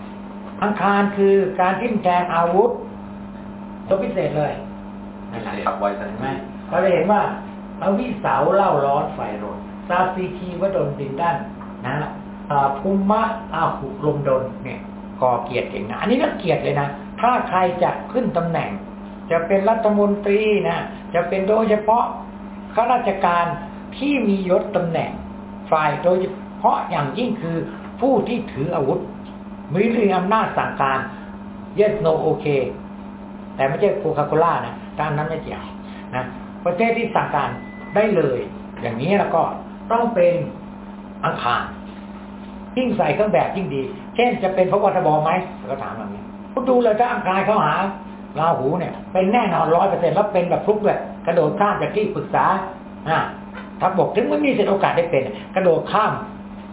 Speaker 2: อังคารคือการทิ่มแทงอาวุธรบพิเศษเลยนั่นแหละ
Speaker 1: ขับไวทัน
Speaker 2: เห็นไหม
Speaker 1: ที
Speaker 2: เราจะเห็นว่าเอาวิเสาเล่าร้อนไฟรนซาซีคีวดนดินด้านนะอ่าภูมะอาหุลมดนเนี่ยก่อเกียรติเก่งนะอันนี้ก็เกียรติเลยนะ ถ้าใครจะขึ้นตำแหน่ง จะเป็นรัฐมนตรีนะจะเป็นโดยเฉพาะข้าราชการที่มียศตำแหน่ง ฝ่ายโดยเฉพาะอย่างยิ่งคือ ผู้ที่ถืออาวุธมีเรื่องอำนาจสั่งการ yes no okay แต่ไม่ใช่โคคาโคล่านะด้านนั้นไม่เกี่ยวนะประเทศที่สั่งการได้เลย อย่างนี้แล้วก็ต้องเป็นอังคารยิ่งใส่เครื่องแบบยิ่งดี เช่นจะเป็นพระวัตบอไหมก็ถามแบบนี้คุณดูเลยถ้าอังคารเขาหาราหูเนี่ย เป็นแน่นอนร้อยเปอร์เซ็นต์แล้วเป็นแบบฟลุกด้วยกระโดดข้ามจากที่ปรึกษาอ่าถ้าบอกถึงไม่มีสิทธิโอกาสได้เป็น กระโดดข้าม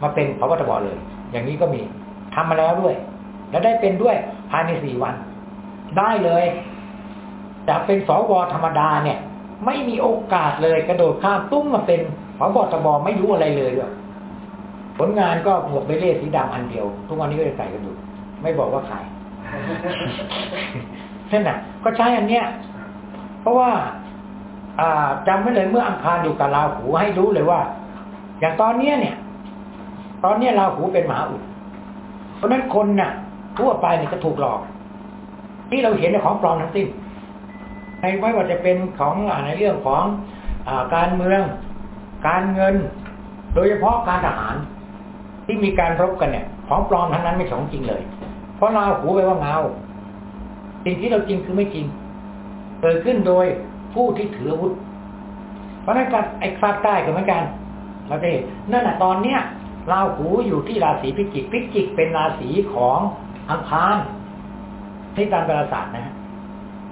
Speaker 2: มาเป็นพระวัตบอเลย อย่างนี้ก็มีทำมาแล้วด้วย แล้วได้เป็นด้วยภายในสี่วัน ได้เลยจะเป็นสวธรรมดาเนี่ย ไม่มีโอกาสเลยกระโดดข้ามตุ้มมาเป็นผบตบไม่รู้อะไรเลยด้วยผลงานก็หมวกเบเล่สีดำอันเดียว ทุกวันนี้ก็ยังใส่กันอยู่ไม่บอกว่าใครนั่นน่ะ ก็ใช้อันเนี้ย เพราะว่าอ่าจำไว้เลยเมื่ออังคารอยู่กับราหูให้รู้เลยว่า อย่างตอนเนี้ยเนี่ย ตอนนี้ราหูเป็นมหาอุดเพราะฉะนั้นคนน่ะ ทั่วไปเนี่ยจะถูกหลอก ที่เราเห็นในของปลอมทั้งสิ้นในไม่ว่าจะเป็นของอในเรื่องของอการเมือง การเงิน โดยเฉพาะการทหารที่มีการรบกันเนี่ย ของปลอมทั้งนั้นไม่ของจริงเลย เพราะราหูไปว่าเงาสิ่งที่เราจริงคือไม่จริง เกิดขึ้นโดยผู้ที่ถืออาวุธ เพราะนั้นการไอ้ภาคใต้ก็เหมือนกันเราจะเห็นนั่นน่ะตอนเนี้ย ราหูอยู่ที่ราศีพิจิก พิจิกเป็นราศีของอังคารที่ตามดาราศาสตร์นะฮะ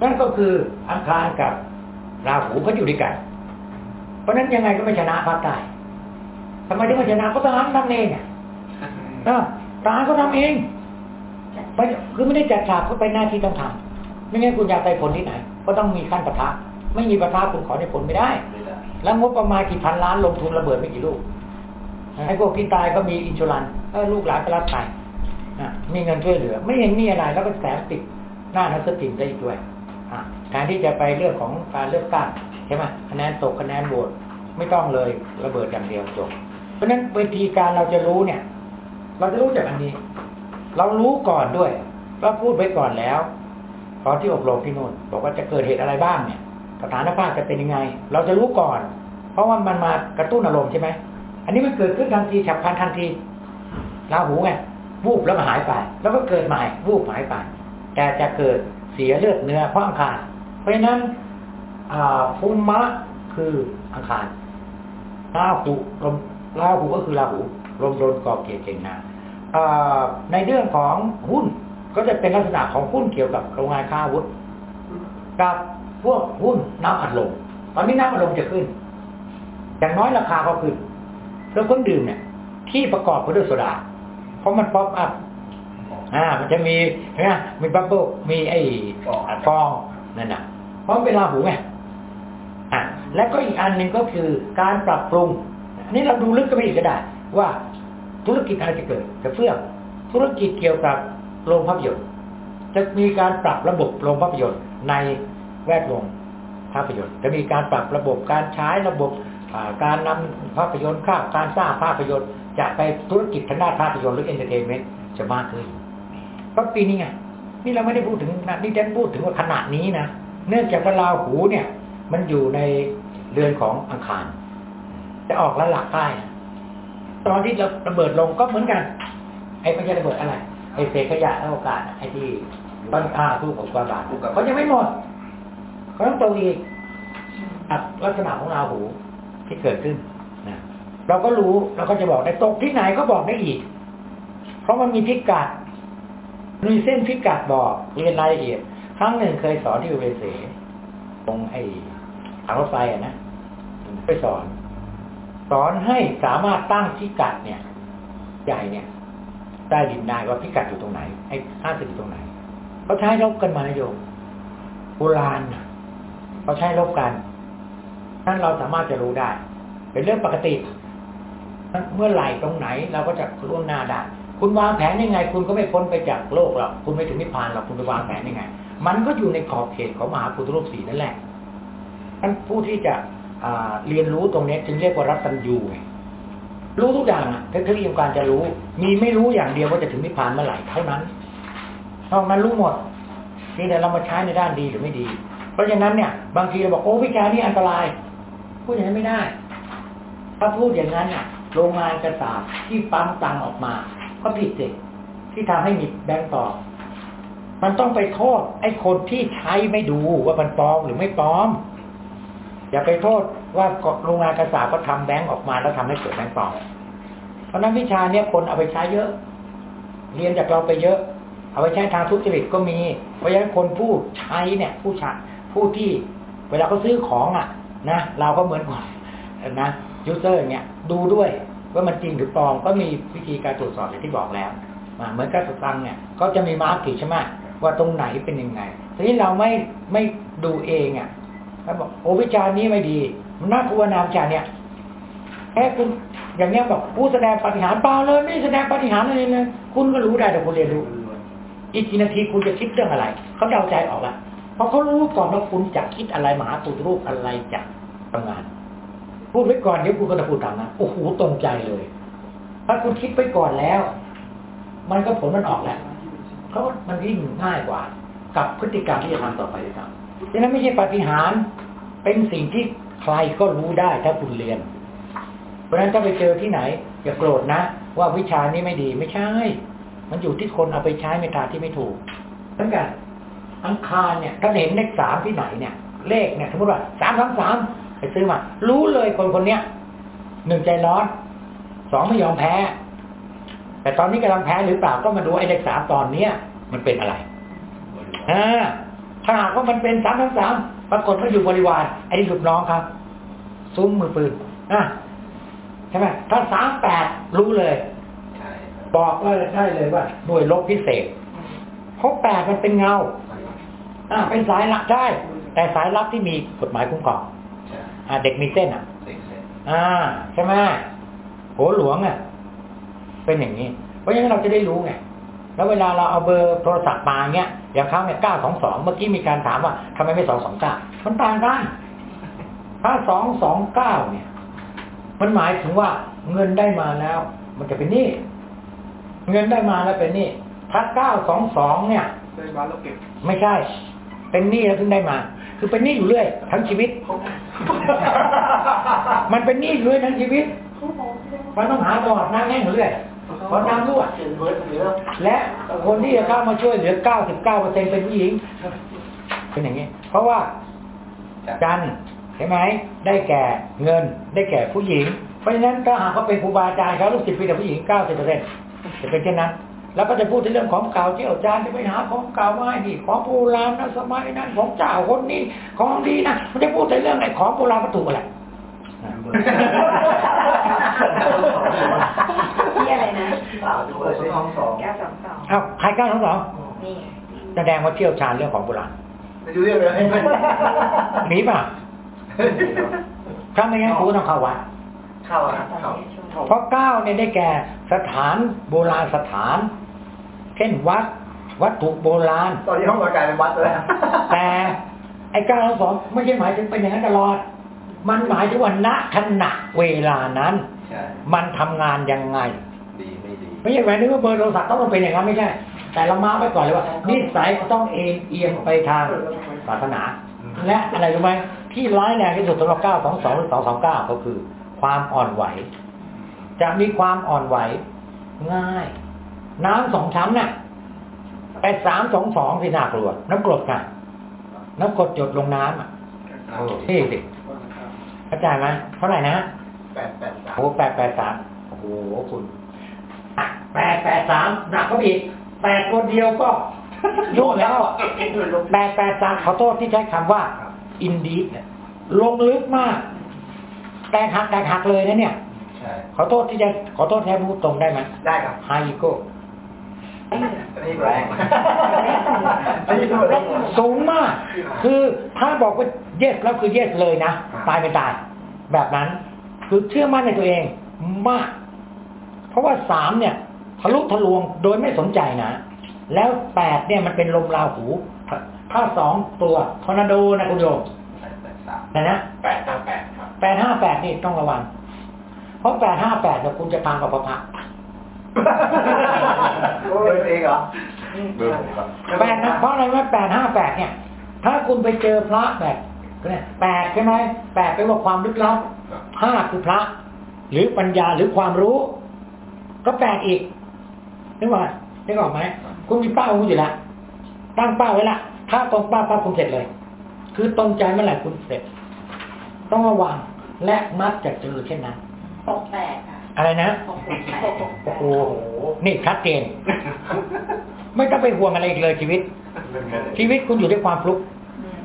Speaker 2: นั่นก็คืออังคารกับราหูเขาอยู่ด้วยกัน เพราะฉะนั้นยังไงก็ไม่ชนะภาคใต้ทำไมถึงไม่ชนะเขาทหารทำเองอะเออทหารเขาทำเองไม่คือไม่ได้จัดฉากเขาไปหน้าที่ต้องทำไม่งั้นคุณอยากได้ผลที่ไหน ก็ต้องมีขั้นประทะไม่มีประทะคุณขอได้ผลไม่ได้
Speaker 1: ไม่ได้
Speaker 2: แล้วงบประมาณกี่พันล้านลงทุนระเบิดไม่กี่ลูก ไอ้พวกที่ตายก็มีอินชูรันเออลูกหลานก็รับไปมีเงินช่วยเหลือ ไม่เห็นมีอะไรแล้วก็แสบติดหน้าหนังสือพิมพ์ได้อีกด้วยแทนที่จะไปเรื่องของการเลือกตั้งใช่ไหมคะแนนตกคะแนนโหวตไม่ต้องเลยระเบิดอย่างเดียวจบเพราะฉะนั้นวิธีการเราจะรู้เนี่ย เราจะรู้จากอันนี้ เรารู้ก่อนด้วยเราพูดไว้ก่อนแล้วตอนที่อบรมที่นู่น บอกว่าจะเกิดเหตุอะไรบ้างเนี่ยสถานภาพจะเป็นยังไง เราจะรู้ก่อน เพราะว่ามันมากระตุ้นอารมณ์ใช่ไหม อันนี้มันเกิดขึ้นทันทีฉับพลันทันทีราหูไงวูบแล้วก็หายไป แล้วก็เกิดใหม่วูบหายไป แต่จะเกิดเสียเลือดเนื้อเพราะอังคาร เพราะฉะนั้นภูมะคืออังคารราหูลมราหูก็คือราหูลมโดนก่อเกียรเก่งนะอ่าในเรื่องของหุ้นก็จะเป็นลักษณะของหุ้นเกี่ยวกับโรงงานค้าอาวุธกับพวกหุ้นน้ำอัดลมตอนนี้น้ำอัดลมจะขึ้น อย่างน้อยราคาก็ขึ้น เครื่องเครื่องดื่มเนี่ย ที่ประกอบไปด้วยโซดา เพราะมันป๊อปอัพอ่า มันจะมีเห็นไหมมีบับเบิ้ลมีไอ้ฟองนั่นน่ะ เพราะมันเป็นราหูไงอะแล้วก็อีกอันหนึ่งก็คือการปรับปรุงอันนี้เราดูลึกก็ไปอีกก็ได้ ว่าธุรกิจอะไรจะเกิดจะเฟื่องธุรกิจเกี่ยวกับโรงภาพยนตร์จะมีการปรับระบบโรงภาพยนตร์ในแวดวงภาพยนตร์จะมีการปรับระบบการใช้ระบบอ่า การนำภาพยนตร์ข้ามการสร้างภาพยนตร์จะไปธุรกิจทางด้านภาพยนตร์หรือ entertainment จะมากขึ้นเพราะปีนี้ไงนี่เราไม่ได้พูดถึงนะนี่ฉันพูดถึงว่าขนาดนี้นะเนื่องจากว่าราหูเนี่ย มันอยู่ในเรือนของอังคาร จะออกแล้วหลักใต้ตอนที่เราระเบิดลงก็เหมือนกัน ไอ้ไม่ใช่ระเบิดอะไรไอ้เศษขยะและโอกาสไอ้ที่ตอนอาสู้กับกวาบาทเขายังไม่หมดเขาต้องโตอีกอะลักษณะของราหู ที่เกิดขึ้นนะเราก็รู้เราก็จะบอกได้ตกที่ไหนก็บอกได้อีก เพราะมันมีพิกัดมีเส้นพิกัดบอกเรียนรายละเอียดครั้งหนึ่งเคยสอนที่อุเบเสตรงไอ้ทางรถไฟอะนะไปสอน สอนให้สามารถตั้งพิกัดเนี่ย ใหญ่เนี่ยได้ดินได้ว่าพิกัดอยู่ตรงไหนไอ้ห้าสิบอยู่ตรงไหนเขาใช้ลบกันมานะโยมโบราณเขาใช้ลบกัน นั้นเราสามารถจะรู้ได้ เป็นเรื่องปกติเมื่อไหร่ตรงไหนเราก็จะล่วงหน้าได้คุณวางแผนยังไง คุณก็ไม่พ้นไปจากโลกหรอกคุณไม่ถึงนิพพานหรอกคุณไปวางแผนยังไง มันก็อยู่ในขอบเขตของมหาพุทธรูปสีนั่นแหละท่านผู้ที่จะเรียนรู้ตรงนี้จึงเรียกว่ารัตตัญญูรู้ทุกอย่างอะเทคโนโลยีการจะรู้ มีไม่รู้อย่างเดียวว่าจะถึงนิพพานเมื่อไหร่เท่านั้นนอกนั้นรู้หมดนี่แต่เรามาใช้ในด้านดีหรือไม่ดี เพราะฉะนั้นเนี่ย บางทีเราบอกโอ้วิชานี้อันตราย พูดอย่างนั้นไม่ได้ ถ้าพูดอย่างนั้นเนี่ยโรงงานกระสาบที่ปั๊มตังออกมา ก็ผิดสิที่ทำให้มีแบงก์ปลอมมันต้องไปโทษไอ้คนที่ใช้ไม่ดูว่ามันปลอมหรือไม่ปลอม อย่าไปโทษว่าโรงงานกระสาบก็ทำแบงก์ออกมาแล้วทำให้เกิดแบงก์ปลอมเพราะนั้นวิชาเนี้ยคนเอาไปใช้เยอะ เรียนจากเราไปเยอะ เอาไปใช้ทางทุจริตก็มี เพราะฉะนั้นคนผู้ใช้เนี่ย ผู้ใช้ผู้ที่เวลาเขาซื้อของอะ นะเราก็เหมือนกันนะยูเซอร์เนี่ยดูด้วยว่ามันจริงหรือปลอมก็มีวิธีการตรวจสอบอย่างที่บอกแล้วเหมือนกับสตังเนี่ยก็จะมีมาร์กใช่ไหมว่าตรงไหนเป็นยังไงทีนี้เราไม่ไม่ดูเองอะแล้วบอกโอวิชานี้ไม่ดีมันน่ากลัวนาวิชาเนี่ยแค่คุณอย่างเนี้ยบอกผู้แสดงปฏิหารเปล่าเลยไม่แสดงปฏิหารอะไรเลยคุณก็รู้ได้แต่คุณเรียนรู้ อีกกี่นาทีคุณจะคิดเรื่องอะไร เขาเดาใจออกละ เพราะเขารู้ก่อนว่าคุณจะคิดอะไรมหาปุตรูปอะไรจะทำงาน พูดไว้ก่อนเดี๋ยวคุณก็จะพูดตามนะโอ้โหตรงใจเลย ถ้าคุณคิดไว้ก่อนแล้ว มันก็ผลมันออกแหละเขาะมันยิ่งง่ายกว่า กับพฤติกรรมที่จะทำต่อไปด้วยซ้ำดังนั้นไม่ใช่ปาฏิหารย์เป็นสิ่งที่ใครก็รู้ได้ถ้าคุณเรียน เพราะฉะนั้นถ้าไปเจอที่ไหน อย่าโกรธนะ ว่าวิชานี้ไม่ดีไม่ใช่ มันอยู่ที่คนเอาไปใช้ในทางที่ไม่ถูกเหมือนกัน อังคารเนี่ยถ้าเห็นเลขสามที่ไหนเนี่ย เลขเนี่ยสมมติว่าสามสามสามไปซื้อมา รู้เลยคนคนเนี้ยหนึ่งใจร้อนสองไม่ยอมแพ้ แต่ตอนนี้กำลังแพ้หรือเปล่าก็มาดูไอ้เลขสามตอนเนี้ย มันเป็นอะไรอ่าถ้าหากว่ามันเป็นสามสามสามปรากฏว่าอยู่บริวารไอ้นี่ลูกน้องครับ ซุ้มมือปืนนะใช่ไหมถ้าสามแปดรู้เลย
Speaker 1: ใช่
Speaker 2: บอกว่าได้เลยว่าหน่วยลบพิเศษเพราะแปดมันเป็นเงา อ่าเป็นสายลับได้ แต่สายลับที่มีกฎหมายคุ้มครอง
Speaker 1: ใช่
Speaker 2: อ่า เด็กมีเส้นอะ
Speaker 1: เด็กเสร็จ
Speaker 2: อ่าใช่ไหมโหหลวงอะ เป็นอย่างนี้ เพราะฉะนั้นเราจะได้รู้ไงแล้วเวลาเราเอาเบอร์โทรศัพท์มาเงี้ยอย่างครั้งเนี่ยเก้าสองสองเมื่อกี้มีการถามว่าทำไมไม่สองสองเก้ามันต่างกันถ้าสองสองเก้าเนี่ย มันหมายถึงว่าเงินได้มาแล้ว มันจะเป็นหนี้เงินได้มาแล้วเป็นหนี้ถ้าเก้าสองสองเนี่ย
Speaker 4: ได้บ้านแล้วเก็บ
Speaker 2: ไม่ใช่ เป็นหนี้แล้วถึงได้มา คือเป็นหนี้อยู่เรื่อย ทั้งชีวิต มันเป็นหนี้อยู่เรื่อยทั้งชีวิตมันต้องหาตลอดน้ำแห้งอยู่เรื่อยเพราะน้ำรั่วและคนที่จะเข้ามาช่วยเหลือ 99เปอร์เซ็นเป็นผู้หญิง เป็นอย่างนี้ เพราะว่า
Speaker 1: จั
Speaker 2: นใช่ไหมได้แก่เงินได้แก่ผู้หญิง เพราะฉะนั้นถ้าหากเขาเป็นครูบาอาจารย์เขาลูกศิษย์มีแต่ผู้หญิง 90เปอร์เซ็นจะเป็นเช่นนั้น แล้วก็จะพูดถึงเรื่องของเก่าที่อาจารย์จะไปหาของเก่ามาให้ดีของโบราณนะสมัยนั้นของเจ้าคนนี้ของดีนะมันจะพูดถึงเรื่องไอ้ของโบราณวัตถุอะไร
Speaker 3: ที่อะไรนะ
Speaker 4: สองสอง
Speaker 3: แก้วสองสอง
Speaker 2: อ้าวใครกล้าทั้งสอง
Speaker 3: นี่
Speaker 2: แสดงว่าเชี่ยวชาญเรื่องของโบราณ
Speaker 4: ไปดูเรื่องเลย
Speaker 2: มีป่ะถ้าไม่งั้นครูต้องเข้าวัด
Speaker 4: เข้าอะเข้า
Speaker 2: เพราะเก้าเนี่ยได้แก่สถานโบราณสถาน เช่นวัด วัตถุโบราณ
Speaker 4: ตอนนี้ห้องเรากลายเป็นวัดแล้ว
Speaker 2: แต่ไอ้เก้าทั้งสองไม่ใช่หมายถึงเป็นอย่างนั้นตลอด มันหมายถึงว่าณขณะเวลานั้น
Speaker 1: ใช่
Speaker 2: มันทำงานยังไง
Speaker 1: ดีไม่ดี
Speaker 2: ไม่ใช่หมายถึงว่าเบอร์โทรศัพท์ต้องเป็นอย่างนั้นไม่ใช่แต่เรามาไว้ก่อนเลยว่านิสัยต้องเอ็นเอียงไปทางศาสนา และอะไรรู้ไหมที่ร้ายแรงที่สุดสำหรับ922หรือ229 ก็คือ ความอ่อนไหว จะมีความอ่อนไหว ง่าย น้ำสองชั้นน่ะแต่สามสองสองสิน่ากลัว น้ำกรดน่ะ น้ำกรดหยดลงน้ำอะโอ้เท่สิเข้าใจไหมเท่าไหร่นะ
Speaker 4: แปดแปดสาม
Speaker 2: โอ้แปดแปดสามโอ้โหคุณแปดแปดสามหนักก็อีกแปดตัวเดียวก็ยุ่งแล้วแปดแปดสามขอโทษที่ใช้คำว่า อินดีเนี่ยลงลึกมาก แตกหักแตกหักเลยนะเนี่ย
Speaker 1: ใช่
Speaker 2: ขอโทษที่จะขอโทษแทนพูดตรงได้ไหม
Speaker 4: ได้ครับ
Speaker 2: ไฮโก้
Speaker 4: อันนี้แรงอันนี้ตัวแรง
Speaker 2: สูงมาก คือถ้าบอกว่า yes แล้วคือ yes เลยนะตายไปตาย แบบนั้น คือเชื่อมั่นในตัวเองมาก เพราะว่าสามเนี่ย ทะลุทะลวงโดยไม่สนใจนะ แล้วแปดเนี่ยมันเป็นลมราหู ถ้าสองตัวทอร์นาโดนะคุณโยม
Speaker 1: แปดแปดสาม
Speaker 2: นะนะ
Speaker 5: แปดห้าแปดครับ
Speaker 2: แปดห้าแปดนี่ต้องระวัง เพราะแปดห้าแปดเนี่ยคุณจะพังกับพระพักตร์
Speaker 4: โอ้ยเองเหรอ
Speaker 5: เบอร์ผมครับ
Speaker 2: แปดนะเพราะอะไรว่าแปดห้าแปดเนี่ย ถ้าคุณไปเจอพระแบบเนี่ยแปดใช่ไหมแปดเป็นว่าความลึกลับห้าคือพระ หรือปัญญาหรือความรู้ ก็แปดอีกนึกว่านึกออกไหมคุณมีเป้าคุณอยู่แล้วตั้งเป้าไว้ละถ้าตรงเป้าปั๊บคุณเสร็จเลย คือตรงใจเมื่อไหร่คุณเสร็จ ต้องระวังและมักจะเจอเช่นนั้น
Speaker 6: หกแปดค่ะ
Speaker 2: อะไรนะ
Speaker 6: หกแปดหกแป
Speaker 2: โอ้
Speaker 6: ด
Speaker 2: โหนี่ชัดเจน ไม่ต้องไปห่วงอะไรอีกเลยชีวิต ชีวิตคุณอยู่ด้วยความฟลุก
Speaker 6: อืม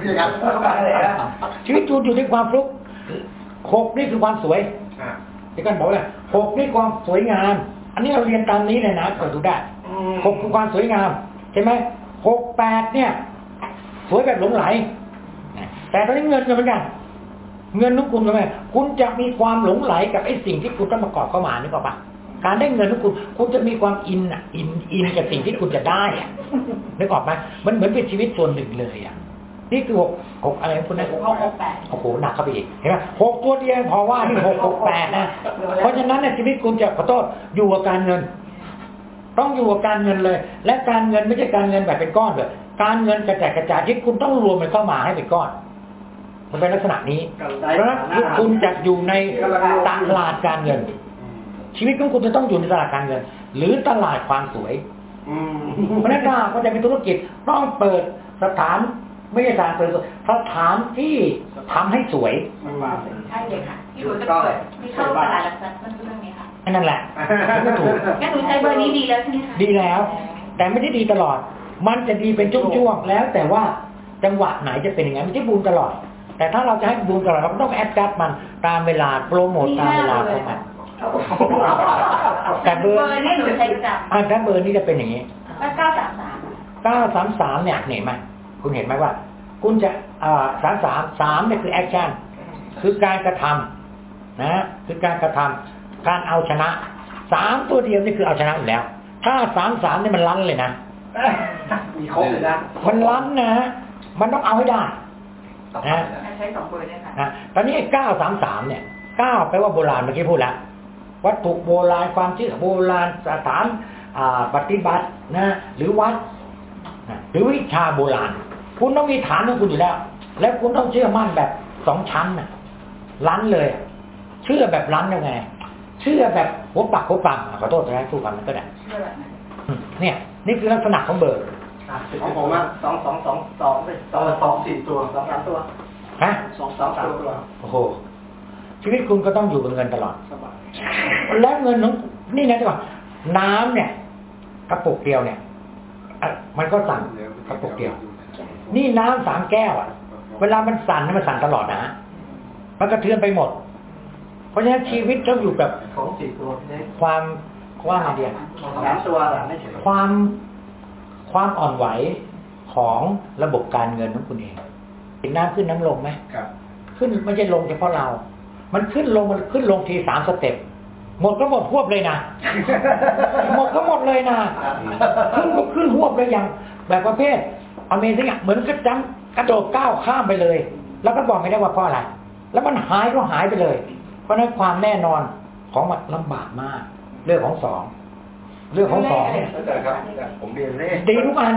Speaker 4: พี่ครับเข้ามาเลยนะ
Speaker 2: ชีวิตคุณอยู่ด้วยความฟลุกหกนี่คือความสวย
Speaker 4: อ่า
Speaker 2: ที่กันบอกเลยหกนี่ความสวยงาม อันนี้เราเรียนตามนี้เลยนะเปิดดูได้หกคือความสวยงามใช่ไหมหกแปดเนี่ย สวยแบบหลงไหล แต่ตอนนี้เงินก็เหมือนกัน เงินของคุณก็ไหมคุณจะมีความหลงไหลกับไอ้สิ่งที่คุณต้องประกอบเข้ามานึกออกปะการได้เงินของคุณ คุณจะมีความอินอะ อินอินกับสิ่งที่คุณจะได้อะนึกออกไหมมันเหมือนเป็นชีวิตส่วนหนึ่งเลยอะนี่คือหกหกอะไรของคุณนะ
Speaker 6: หกหกแปด
Speaker 2: โอ้โหหนักเข้าไปอีกเห็นไหมหกตัวเดียวพอว่านี่หกหกแปดนะเพราะฉะนั้นเนี่ยชีวิตคุณจะขอโทษอยู่กับการเงิน ต้องอยู่กับการเงินเลย และการเงินไม่ใช่การเงินแบบเป็นก้อนเลยการเงินกระจายกระจายที่คุณต้องรวมมันเข้ามาให้เป็นก้อน มันเป็นลักษณะนี้ เพราะฉะนั้นคุณจะอยู่ในตลาดการเงิน ชีวิตของคุณจะต้องอยู่ในตลาดการเงิน หรือตลาดความสวย
Speaker 4: อืม
Speaker 2: เพราะฉะนั้นถ้าก็จะเป็นธุรกิจต้องเปิดสถานไม่ใช่สถานเปิดสถานที่ทำให้สวย
Speaker 6: ใช่เลยค่ะที่หนูจะเปิดที่เข้าตลาดหลักทรัพย์มันเรื่องนี้ค่ะ
Speaker 2: อันนั่นแหละไม่ถูก
Speaker 6: งั้นหนูใช้เบอร์นี้ดีแล้วใช่ไหมคะ
Speaker 2: ดีแล้ว แต่ไม่ได้ดีตลอด มันจะดีเป็นช่วงๆแล้วแต่ว่าจังหวะไหนจะเป็นยังไงไม่ใช่บูมตลอด แต่ถ้าเราจะให้บูมตลอดเราก็ต้อง adjust มันตามเวลาโปรโมทตามเวลาของมันแต่เบ
Speaker 6: เบ
Speaker 2: อ
Speaker 6: อ
Speaker 2: ร์
Speaker 6: ร์นี่หนูใช้ประจ
Speaker 2: อ่าถ้าเบอร์นี้จะเป็นอย่างนี้ำ
Speaker 6: แล้วเก้าสามสาม
Speaker 2: เก้าสามสามเนี่ยเห็นไหมคุณเห็นไหมว่า คุณจะอ่าสามสามสามเนี่ยคือ action คือการกระทำนะคือการกระทำการเอาชนะสามตัวเดียวนี่คือเอาชนะอยู่แล้ว ถ้าสามสามเนี่ยมันลั้นเลยนะ
Speaker 4: มีครบเลยนะ
Speaker 2: มันลั้นนะฮะมันต้องเอาให้ได้
Speaker 1: ต้อง
Speaker 2: นะ
Speaker 1: ทำ ให้ได้
Speaker 6: ใช้สองเบอร์เลยค่ะ
Speaker 2: นะตอนนี้เก้าสามสามเนี่ยเก้าแปลว่าโบราณเมื่อกี้พูดแล้ววัตถุโบราณความเชื่อโบราณสถานอ่าปฏิบัตินะหรือวัดนะหรือวิชาโบราณ คุณต้องมีฐานของคุณอยู่แล้ว แล้วคุณต้องเชื่อมั่นแบบสองชั้นน่ะลั้นเลยอะเชื่อแบบลั้นยังไง เชื่อแบบหัวปักหัวปั๊มอะขอโทษนะทุกคำนั้นก็ได้
Speaker 6: เชื่อแบบนั้น
Speaker 2: อืมเนี่ย นี่คือลักษณะของเบอร์
Speaker 4: ของผมอะสองสองสองสองสองสองสี่ตัวสองสามตัว
Speaker 2: ฮะ
Speaker 4: สองสองสามตัว
Speaker 2: โอ้โหชีวิตคุณก็ต้องอยู่กับเงินตลอด
Speaker 4: สบาย
Speaker 2: แล้วเงินของนี่นะที่ว่าน้ำเนี่ย กระปุกเดียวเนี่ยอะมันก็สั่นกระปุกเดียว นี่น้ำสามแก้วอะ เวลามันสั่นเนี่ยมันสั่นตลอดนะฮะมันกระเทือนไปหมด เพราะฉะนั้นชีวิตต้องอยู่กับ
Speaker 4: ของสี่ตัวพี่เล็ก
Speaker 2: ความว่าไงเดีย
Speaker 4: สามตัวสามไม่ถึง
Speaker 2: ความความอ่อนไหวของระบบการเงินของคุณเอง เห็นน้ำขึ้นน้ำลงไหม
Speaker 4: ครับ
Speaker 2: ขึ้นไม่ใช่ลงเฉพาะเรา มันขึ้นลงมันขึ้นลงทีสามสเต็ปหมดก็หมดควบเลยนะหมดก็หมดเลยนะขึ้นก็ขึ้นหวบเลยอย่าง แบบประเภทอเมซิ่งอะเหมือนกระจังกระโดดก้าวข้ามไปเลย แล้วก็บอกไม่ได้ว่าเพราะอะไรแล้วมันหายก็หายไปเลย เพราะฉะนั้นความแน่นอนของมันลำบากมาก เรื่องของสอง เรื่องของสองเนี่ย
Speaker 4: อาจารย์ครับผมเรียนเลข
Speaker 2: ดีทุกอัน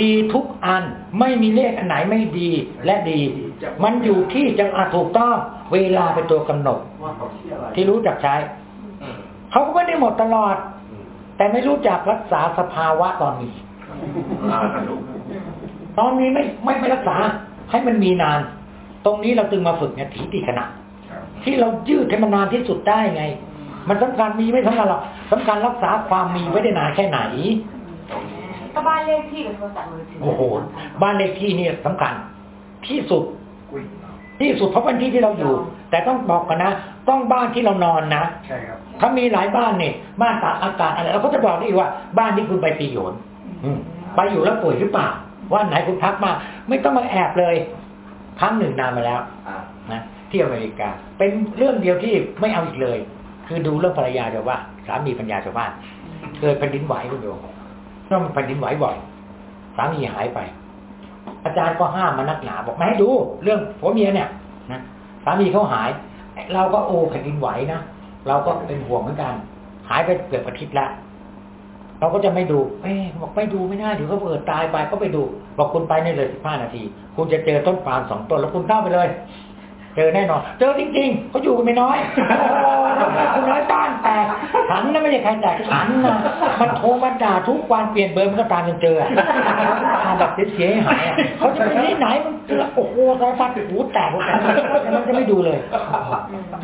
Speaker 2: ดีทุกอันไม่มีเลขอันไหนไม่ดีและดี มันอยู่ที่จังหวะถูกต้องเวลาเป็นตัวกำหนด
Speaker 4: ว่าเขาที่อะไร
Speaker 2: ที่รู้จักใช้
Speaker 1: อืม
Speaker 2: เขาก็ไม่ได้หมดตลอด แต่ไม่รู้จักรักษาสภาวะตอนนี้
Speaker 5: อ่าถูก
Speaker 2: ตอนนี้ไม่ไม่ไปรักษา ให้มันมีนาน ตรงนี้เราจึงมาฝึกเนี่ยถีติขณะที่เรายืดให้มันนานที่สุดได้ไง มันสำคัญมีไม่สำคัญหรอกสำคัญรักษาความมีไว้ได้นานแค่ไหน
Speaker 6: ก็บ้านเลขที่กับโทรศัพท์มือถือ
Speaker 2: โอ้โหบ้านเลขที่นี่สำคัญ ที่สุด
Speaker 4: อุ้ย
Speaker 2: ที่สุดเพราะเป็นที่ที่เราอยู่ แต่ต้องบอกกันนะ ต้องบ้านที่เรานอนนะ
Speaker 4: ใช่ครับ
Speaker 2: ถ้ามีหลายบ้านเนี่ยบ้านตากอากาศอะไรเราก็จะบอกได้อีกว่า บ้านที่คุณไปตีโยนอืมไปอยู่แล้วป่วยหรือเปล่าว่าไหนคุณพักมา ไม่ต้องมาแอบเลยครั้งหนึ่งนานมาแล้ว
Speaker 1: อ่า
Speaker 2: นะที่อเมริกา เป็นเรื่องเดียวที่ไม่เอาอีกเลย คือดูเรื่องภรรยาชาวบ้านสามีปัญญาชาวบ้านเกิดแผ่นดินไหวคุณโยม ต้องแผ่นดินไหวบ่อยสามีหายไป อาจารย์ก็ห้ามมานักหนาบอกไม่ให้ดู เรื่องผัวเมียเนี่ยนะสามีเขาหาย เราก็โอ้แผ่นดินไหวนะเราก็เป็นห่วงเหมือนกัน หายไปเกือบอาทิตย์ละเราก็จะไม่ดูเอ๊บอกไม่ดูไม่น่าเดี๋ยวเขาเปิดตายไปก็ไปดู บอกคุณไปในเลยสิบห้านาที คุณจะเจอต้นปาล์มสองต้นแล้วคุณเข้าไปเลย เจอแน่นอน เจอจริงๆเขาอยู่กันไม่น้อยโอ้คุณน้อยบ้านแตกฉันนะไม่ใช่ใครแตกฉันนะมันโทรมาด่าทุกวันเปลี่ยนเบอร์มันก็ตามจนเจออะตามแบบเสียหายๆอะเขาจะไปที่ไหนมันเจอโอ้โหสารพัดหูแตกหมดแล้วมันจะไม่ดูเลย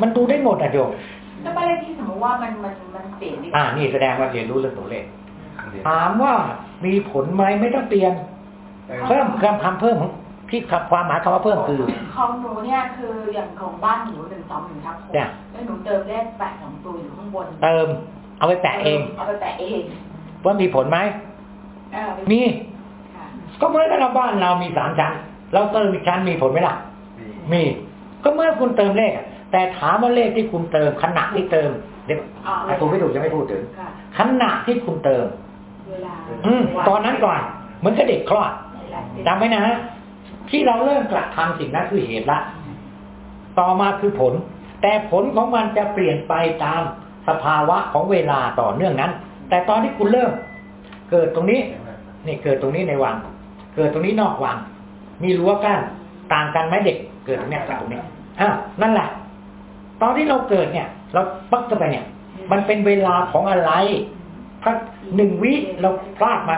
Speaker 2: มันดูได้หมดอะโยม
Speaker 6: แล้วบ้านเลขที่สมมติว่ามันมันมันเปลี่ยนดี
Speaker 2: อ่านี่แสดงว่าเรียนรู้เรื่องตัวเลขถามว่ามีผลไหมไม่ต้องเปลี่ยนเพิ่มคำคำเพิ่มของ ที่ความหมายคำว่าเพิ่มคือ
Speaker 6: ของหนูเนี่ยคืออย่างของบ้านหนูหนึ่งสองหนึ่งทับหก
Speaker 2: จ้ะ
Speaker 6: แล้วหนูเติมเลขแปดสองตัวอยู่ข้างบน
Speaker 2: เติม เอาไปแปะเอง
Speaker 6: เอาไปแปะเอง
Speaker 2: ว่ามีผลไหม
Speaker 6: เออ
Speaker 2: มี
Speaker 6: ค่ะ
Speaker 2: ก็เหมื่อนกับเราบ้านเรามีสามชั้น เราเติมอีกชั้นมีผลไหมล่ะ มี ก็เมื่อคุณเติมเลขอะแต่ถามว่าเลขที่คุณเติมขณะที่เติมเดี๋ยว
Speaker 6: อ๋อ
Speaker 2: แต่ถูกไม่ถูกจะไม่พูดถึง
Speaker 6: ค่ะ
Speaker 2: ขณะที่คุณเติม
Speaker 6: เวลา
Speaker 2: อืมตอนนั้นก่อน เหมือนกับเด็กคลอด
Speaker 6: เวลาเสร็จ
Speaker 2: จำไว้นะ ที่เราเริ่มกระทำสิ่งนั้นคือเหตุละ ต่อมาคือผล แต่ผลของมันจะเปลี่ยนไปตามสภาวะของเวลาต่อเนื่องนั้น แต่ตอนที่คุณเริ่ม เกิดตรงนี้นี่เกิดตรงนี้ในวัง เกิดตรงนี้นอกวัง มีรั้วกั้นต่างกันไหมเด็ก เกิดตรงเนี้ยกับตรงเนี้ยอะนั่นแหละ ตอนที่เราเกิดเนี่ย เราปักเข้าไปเนี่ย มันเป็นเวลาของอะไรถ้าหนึ่งวิเราพลาดมา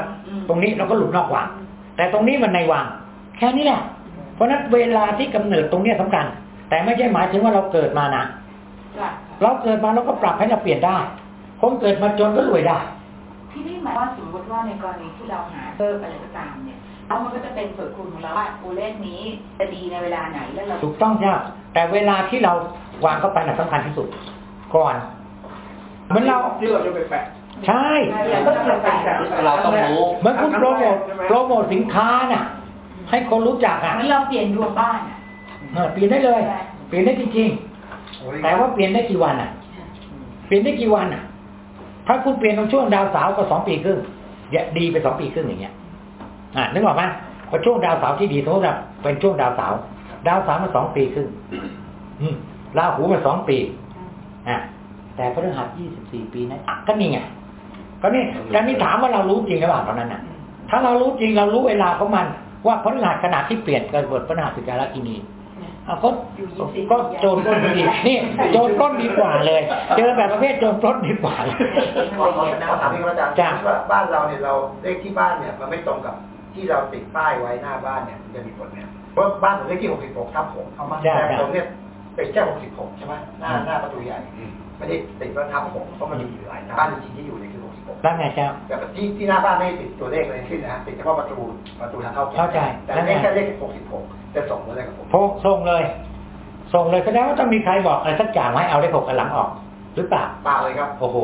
Speaker 2: ตรงนี้เราก็หลุดนอกวัง แต่ตรงนี้มันในวัง แค่นี้แหละ เพราะฉะนั้นเวลาที่กำเนิดตรงเนี้ยสำคัญ แต่ไม่ใช่หมายถึงว่าเราเกิดมานะ
Speaker 6: ค่ะ
Speaker 2: เราเกิดมาเราก็ปรับให้เราเปลี่ยนได้คนเกิดมาจนก็รวยได้
Speaker 6: ที่นี่หมายว่าสมมติว่าในกรณีที่เราหาเพิ่มอะไรก็ตามเนี่ยแล้วมันก็จะเป็นส่วนคูณของเราว่าตัวเลขนี้จะดีในเวลาไหนแล้วเรา
Speaker 2: ถูกต้องใช่ไหมแต่เวลาที่เราวางเข้าไปน่ะสำคัญที่สุด ก่อนเหมือนเรา
Speaker 4: ที่เราจะไปแปะ
Speaker 2: ใช่
Speaker 4: ก็เกี่ยวกันแบบ
Speaker 1: เราต้องรู้
Speaker 2: เหมือนคุณโปรโมทโปรโมทสินค้าน่ะ ให้คนรู้จักอะ
Speaker 6: เหมือนเราเปลี่ยนดวงบ้านอะ
Speaker 2: เออเปลี่ยนได้เลย เปลี่ยนได้จริงๆแต่ว่าเปลี่ยนได้กี่วันอะ เปลี่ยนได้กี่วันอะ ถ้าคุณเปลี่ยนตรงช่วงดาวเสาร์ก็สองปีครึ่งอย่าดีไปสองปีครึ่งอย่างเงี้ย อ่านึกออกไหมพอช่วงดาวเสาร์ที่ดีสมมติว่าเป็นช่วงดาวเสาร์ดาวเสาร์มาสองปีครึ่งอืมราหูมาสองปีอะแต่พฤหัสยี่สิบสี่ปีนะอะก็นี่ไงก็นี่แต่นี่ถามว่าเรารู้จริงหรือเปล่าตอนนั้นน่ะ ถ้าเรารู้จริงเรารู้เวลาของมัน ว่าพฤหัสขนาดที่เปลี่ยนเกิดบทพฤหัสสุจาระกินีอะก็ก็โจรปล้นดีนี่โจรปล้นดีกว่าเลย เจอแบบประเภทโจรปล้นดีกว่าเลย
Speaker 4: ขอขอถามพี่อาจารย์
Speaker 2: จ้ะ
Speaker 4: ว่าบ้านเราเนี่ยเราเลขที่บ้านเนี่ยมันไม่ตรงกับที่เราติดป้ายไว้หน้าบ้านเนี่ยมันจะมีผลไหมเพราะบ้านผมเลขที่66ทับ6เอามา
Speaker 2: จ้ะ
Speaker 4: แต่
Speaker 2: จ้ะ
Speaker 4: ผมเนี่ยติดแค่66ใช่ไหมหน้าหน้าประตูใหญ่ไม่ได้ติดว่าทับ6เพราะมันมีอยู่หลายหน้าบ้านจริงๆที่อยู่เนี่ยคือ 66
Speaker 2: แล้วไงเจ้า
Speaker 4: แต่ที่ที่หน้าบ้านไม่ได้ติดตัวเลขเลยขึ้นนะฮะติดเฉพาะประตูประตูทางเข้า
Speaker 2: เข้าใจ
Speaker 4: แต่เลขแค่เลข66จะส่งมาเลยกับผม
Speaker 2: โทรส่งเลย ส่งเลยแสดงว่าต้องมีใครบอกอะไรสักอย่างให้เอาเลขหกกันหลังออก หรือเปล่า
Speaker 4: เปล่าเลยครับ
Speaker 2: โอ้โห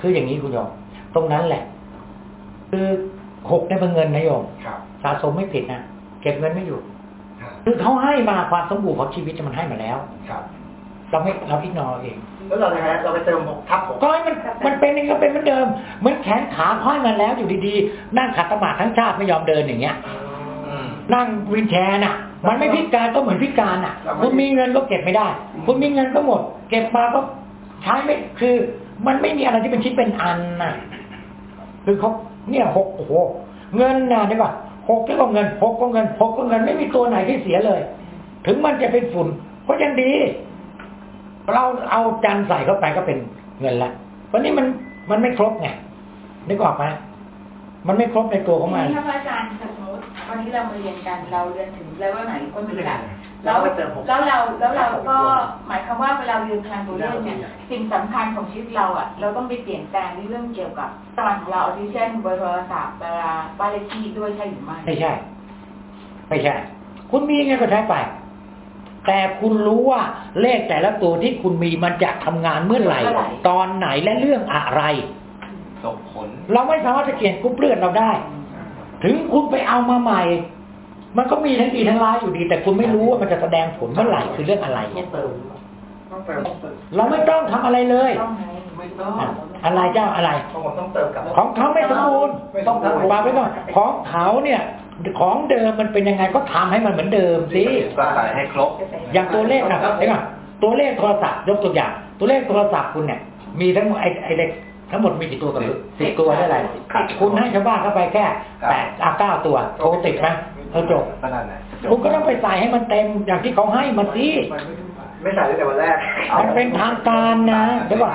Speaker 2: คืออย่างนี้คุณโยมตรงนั้นแหละ คือหกเนี่ยเป็นเงินนะโยม
Speaker 4: ครับ
Speaker 2: สะสมไม่ผิดนะเก็บเงินไม่อยู่
Speaker 4: ครับ
Speaker 2: คือเขาให้มาความสมบูรณ์ของชีวิตมันให้มาแล้ว
Speaker 4: ครับ
Speaker 2: เราไม่เราอิกนอเอง
Speaker 4: แล้วเราเนี่ยฮะเราไปเติม6ทับ6
Speaker 2: ก็ให้มันมันเป็นอย่างนี้ก็เป็นเหมือนเดิม เหมือนแขนขาเขาให้มาแล้วอยู่ดีๆ นั่งขัดสมาธิทั้งชาติไม่ยอมเดินอย่างเงี้ย
Speaker 1: อืม
Speaker 2: นั่งวินแชร์น่ะ มันไม่พิการก็เหมือนพิการน่ะคุณมีเงินก็เก็บไม่ได้ คุณมีเงินก็หมด เก็บมาก็ใช้ไม่คือ มันไม่มีอะไรที่เป็นชิ้นเป็นอันน่ะคือเขาเนี่ยหกโอ้โหเงินน่ะได้ป่ะหกก็เงินหกก็เงินหกก็เงินไม่มีตัวไหนที่เสียเลย ถึงมันจะเป็นฝุ่นก็ยังดี เราเอาจันใส่เข้าไปก็เป็นเงินละวันนี้มันมันไม่ครบไงนึกออกไหมมันไม่ครบในตัวของมัน
Speaker 6: ทีนี้ถ้าพระอาจารย์สมมติวันนี้เรามาเรียนกันเราเรียนถึงเลเวลไหนก็มีกัน
Speaker 4: แล้
Speaker 6: แล้วว
Speaker 4: ไปเติมผม
Speaker 6: แล้วเราแล้วเราก็หมายความว่าเวลาเรียนพลังตัวเลขเนี่ยสิ่งสำคัญของชีวิตเราอะ เราต้องไปเปลี่ยนแปลงในเรื่องเกี่ยวกับตารางของเราอาทิเช่นเบอร์โทรศัพท์เวลาบ้านเลขที่ด้วยใช่หรือไม่
Speaker 2: ไม่ใช่ ไม่ใช่ คุณมีไงก็ใช้ไป แต่คุณรู้ว่าเลขแต่ละตัวที่คุณมีมันจะทำงานเมื่อไหร่ ตอนไหนและเรื่องอะไร
Speaker 1: ส่งผล
Speaker 2: เราไม่สามารถจะเขียนกรุ๊ปเลือดเราได้ ถึงคุณไปเอามาใหม่ มันก็มีทั้งดีทั้งร้ายอยู่ดี แต่คุณไม่รู้ว่ามันจะแสดงผลเมื่อไหร่คือเรื่องอะไร
Speaker 4: ต้องเติมต้องเติมต้องเติม
Speaker 2: เราไม่ต้องทำอะไรเลย
Speaker 6: ต้องไหม
Speaker 4: ไม่ต้อง
Speaker 2: อะอะไรเจ้าอะไร
Speaker 4: ของผมต้องเติมกับ
Speaker 2: ของเขาไม่สมบูรณ์
Speaker 4: ไม่ต้องเติม
Speaker 2: วางไว้ก่อนของเขาเนี่ย ของเดิมมันเป็นยังไงก็ทำให้มันเหมือนเดิมสิ
Speaker 1: ก็ใส่ให้ครบ
Speaker 2: อย่างตัวเลขนะเดี๋ยวก่อนตัวเลขโทรศัพท์ยกตัวอย่าง ตัวเลขโทรศัพท์คุณเนี่ยมีทั้งหมดไอ้ไอ้เลขทั้งหมดมีกี่ตัวกันหรือสิบตัวได้ไรคุณให้ชาวบ้านเข้าไปแค่แปดอะเก้าตัวโทรติดไหมเออจบ
Speaker 1: ก็นั่นแหละ
Speaker 2: คุณก็ต้องไปใส่ให้มันเต็มอย่างที่เขาให้มาสิ
Speaker 4: ไม่ใส่ตั้งแต่วันแรก
Speaker 2: มันเป็นทางการนะเดี๋ยวก่อน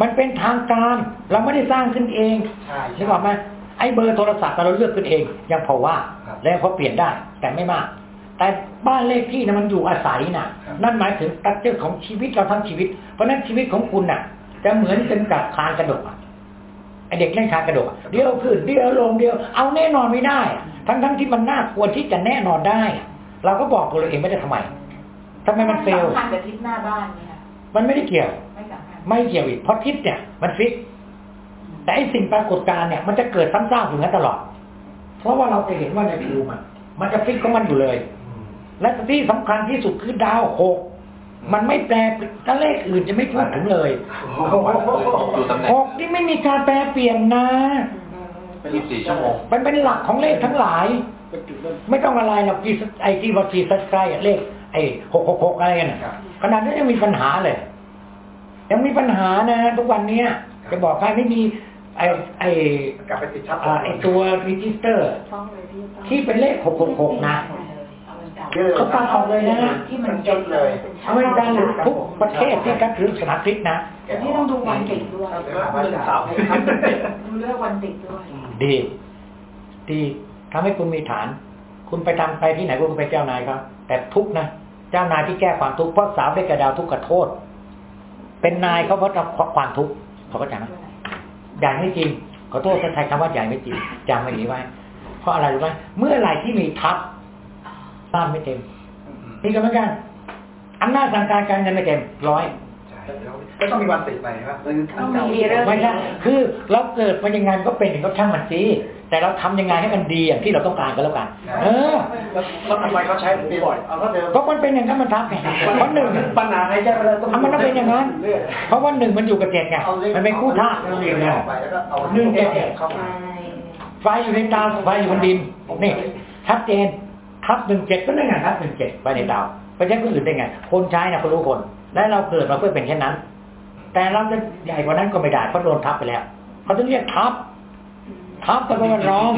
Speaker 2: มันเป็นทางการ เราไม่ได้สร้างขึ้นเอง
Speaker 4: ใช่
Speaker 2: นึกออกไหม ไอ้เบอร์โทรศัพท์เราเลือกขึ้นเอง ยังพอว่า
Speaker 4: ครับ
Speaker 2: แล้วพอเปลี่ยนได้แต่ไม่มาก แต่บ้านเลขที่นะมันอยู่อาศัยนะนั่นหมายถึงตัดเจอของชีวิตเราทั้งชีวิต เพราะฉะนั้นชีวิตของคุณน่ะ จะเหมือนกันกับคานกระดกอะไอเด็กเล่นคานกระดกอะเดี๋ยวขึ้นเดี๋ยวลงเดี๋ยวเอาแน่นอนไม่ได้อะทั้งทั้งๆที่มันน่าควรที่จะแน่นอนได้อะเราก็บอกตัวเราเองไม่ได้ทำไมทำไมมันเฟล
Speaker 6: สำคัญกับทิศหน้าบ้านเนี่ยค่ะ
Speaker 2: มันไม่ได้เกี่ยว
Speaker 6: ไม่สำคัญ
Speaker 2: ไม่เกี่ยวอีกเพราะทิศเนี่ย มันฟิก แต่ไอ้สิ่งปรากฏการณ์เนี่ยมันจะเกิดซ้ำซากอยู่นั้นตลอด เพราะว่าเราจะเห็นว่าในภูมิอะมันจะฟิกของมันอยู่เลย และที่สำคัญที่สุดคือดาวหกมันไม่แปลถ้าเลขอื่นจะไม่พูดถึงเลย
Speaker 1: อยู่ตำแหน่ง
Speaker 2: หกนี่ไม่มีการแปลเปลี่ยนนะ
Speaker 1: เป็นยี่สิบสี่ชั่วโมง
Speaker 2: มันเป็นหลักของเลขทั้งหลาย ไม่ต้องอะไรหรอกจีไอจีวอจีสัสไกรเลข ไอ้หกหกหกอะไรกันน่ะขนาดนี้ยังมีปัญหาเลย ยังมีปัญหานะทุกวันเนี้ยจะบอกใครไม่มี ไอ้ไอ้
Speaker 4: กลับไปติดชับ
Speaker 2: อ่าไอ้ตัวรีจิสเตอร์
Speaker 6: ต้องเลยที่ต้อง
Speaker 2: ที่เป็นเลขหกหกหกนะ
Speaker 6: เอามันเก่า
Speaker 2: เขาตัดออกเลยนะ
Speaker 6: ที่มันเก็บเลย
Speaker 2: อเมริกาหรือทุกประเทศที่กัดถือศาสนาคริสต์นะ
Speaker 6: แต่ที่ต้องดูวันติดด้วย
Speaker 4: หนึ่งสาม
Speaker 6: ดูเลือกวันติดด้วย
Speaker 2: ดีดีทำให้คุณมีฐาน คุณไปทำไปที่ไหนคุณเป็นเจ้านายครับ แต่ทุกข์นะ เจ้านายที่แก้ความทุกข์เพราะสาวได้กระดาวทุกข์กับโทษ เป็นนายเขาเพราะทำความทุกข์เขาก็จำนะ ใหญ่ไม่จริง ขอโทษท่านใช้คำว่าใหญ่ไม่จริงจำไม่ดีไว้ เพราะอะไรรู้ไหมเมื่อไหร่ที่มีทัพบ้านไม่เต็มนี่ก็เหมือนกันอำนาจทางการการเงินไม่เต็มร้อย
Speaker 4: ก็ต้องมีวันติดไปครับ
Speaker 3: ต้องมีเรื่อง
Speaker 2: ไม่ใช่คือเราเกิดมายังไงก็เป็นอย่างก็ช่างมันสิแต่เราทำยังไงให้มันดีอย่างที่เราต้องการก็แล้วกัน เออ
Speaker 4: แล้วทำไมเขาใช้ผมบ่อยเอาก็เดิม
Speaker 2: เพราะมันเป็นอย่างนั้นมันทับไงเพราะหนึ่ง
Speaker 4: ปัญหาใครจะเริ่ม
Speaker 2: อะมันต้องเป็นอย่างนั้น เพราะว่าหนึ่งมันอยู่กับเจ็ดไงมันเป็นคู่ธาตุ
Speaker 4: เรียงออกไปแล้วก็เอา
Speaker 2: หนึ่งเจ็ดเจ็ด
Speaker 4: เข้ามา
Speaker 2: ไฟอยู่ในดาวไฟอยู่บนดินนี่ชัดเจนทับหนึ่งเจ็ดก็ได้ไงทับหนึ่งเจ็ดไฟในดาวไปใช้คนอื่นได้ไง คนใช้นะเขารู้คน และเราเกิดมาเพื่อเป็นเช่นนั้น แต่เราจะใหญ่กว่านั้นก็ไม่ได้เพราะโดนทับไปแล้วเขาต้องเรียกทับ ทับไปเพราะว่าร้อง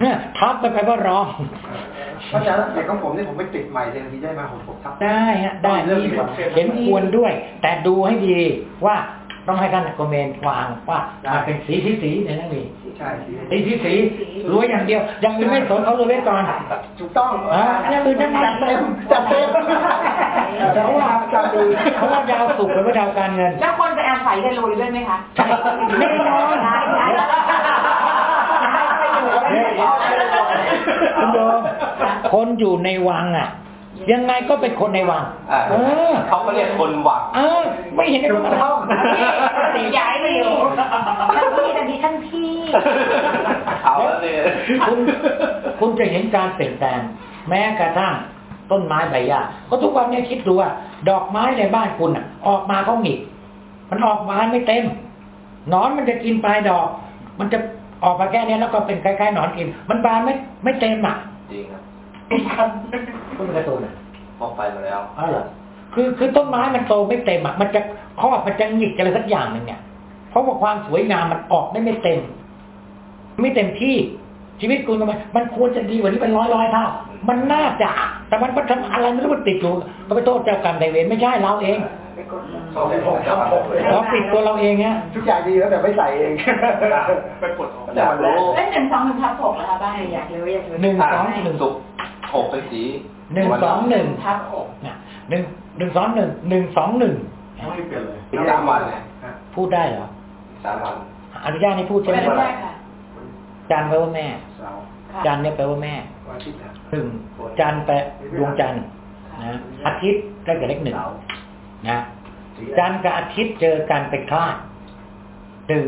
Speaker 2: เนี่ยทับไปไปเพราะร้อง
Speaker 4: เพราะฉะนั้นอย่างของผมนี่ผมไปติดใหม่เลยทีได้มาผมผมทับ
Speaker 2: ได้ฮะได้มีเห็นควรด้วย แต่ดูให้ดีว่า ต้องให้ท่านคอมเมนต์วางว่ามันเป็นสีที่สีในนั้นมี
Speaker 4: ใช่
Speaker 2: สีที่สีรวยอย่างเดียวอย่างอื่นไม่สนเขารวยไว้ก่อน
Speaker 4: ถูกต้อง
Speaker 2: อ่าอย่างอื่นนั้น
Speaker 4: จัดเต็มจัดเต็ม
Speaker 2: เพราะว่า
Speaker 4: จัดดี
Speaker 2: เพราะว่าดาวสุกร์เป็นดาวการเงิน
Speaker 6: แล้วคนไปอาศัยกันรวยด้วยไหมคะ
Speaker 2: ใช่แน่นอนคุณโยมคนอยู่ในวังอะ ยังไงก็เป็นคนในวัง
Speaker 1: อ่า
Speaker 2: เออ
Speaker 1: เขาก็เรียกคนหวัง
Speaker 2: เออไม่เห็นจะมาท
Speaker 3: ติดย้ายไปอยู่ท่านพี่ท่านพี่ท่านพี่
Speaker 1: เอาแล้วเนี่ยำ
Speaker 2: คุณคุณจะเห็นการเปลี่ยนแปลง แม้กระทั่งต้นไม้ใบหญ้าก็ทุกวันเนี้คิดดูว่า ดอกไม้ในบ้านคุณอะออกมาเขาหงิกมันออกมาไม่เต็มหนอนมันจะกินปลายดอก มันจะออกมาแค่นี้แล้วก็เป็นคล้ายๆหนอนกิน มันบานไม่ไม่เต็มอะ
Speaker 1: จริงครับ
Speaker 2: คุณเป็นการะตูนอะ
Speaker 1: มองไปมาแล้ว
Speaker 2: อ๋อเหรอคือคือต้นไม้มันโตไม่เต็มอะมันจะครอบมันจะหงิกอะไรสักอย่างหนึ่งเนี่ยเพราะว่าความสวยงามมันออกได้ไม่เต็ม ไม่เต็มที่ชีวิตคุณมันมันควรจะดีกว่านี้เป็นร้อยร้อยเท่า มันน่าจะ แต่มันมันทำอะไรไม่รู้มันติดอยู่ก็ไปโทษเจ้ากรรมนายเวรไม่ใช่เราเอง
Speaker 4: เขาเป็นผมทับผมเลย
Speaker 2: เราปิดตัวเราเองฮะ
Speaker 4: ทุกอย่างดีแล้วแต่ไม่ใส่เอง
Speaker 5: ไปกดออก
Speaker 1: อยากรู้
Speaker 6: เอ้ยหนึ่งสองหนึ่งทับหกเหรอคะบ้าน
Speaker 3: อยากรู้อยากรู้
Speaker 2: หนึ่งสองหนึ่ง
Speaker 1: สุก หกเป็นสี
Speaker 2: หนึ่งสองหนึ่ง
Speaker 6: ทับหก
Speaker 2: นะหนึ่งหนึ่งสองหนึ่งหนึ่งสองหนึ่ง
Speaker 4: ไม่เปลี่ยนเลย
Speaker 1: อีกสามวันเนี่ย
Speaker 2: พูดได้เหรอ
Speaker 1: สามวัน
Speaker 2: อนุญาตให้พูดใช่ไหม
Speaker 6: ไม่ได้ค่ะ
Speaker 2: จันทร์แปลว่าแม่
Speaker 4: เสาร์
Speaker 6: ค่ะ
Speaker 2: จันทร์เนี่ยแปลว่าแม่
Speaker 4: วันอาทิตย์นะ
Speaker 2: หนึ่งจันทร์แปลดวงจันทร์นะอาทิตย์ได้กับเลขหนึ่ง
Speaker 4: เสาร์
Speaker 2: นะจันทร์กับอาทิตย์เจอกันเป็นคลาดหนึ่ง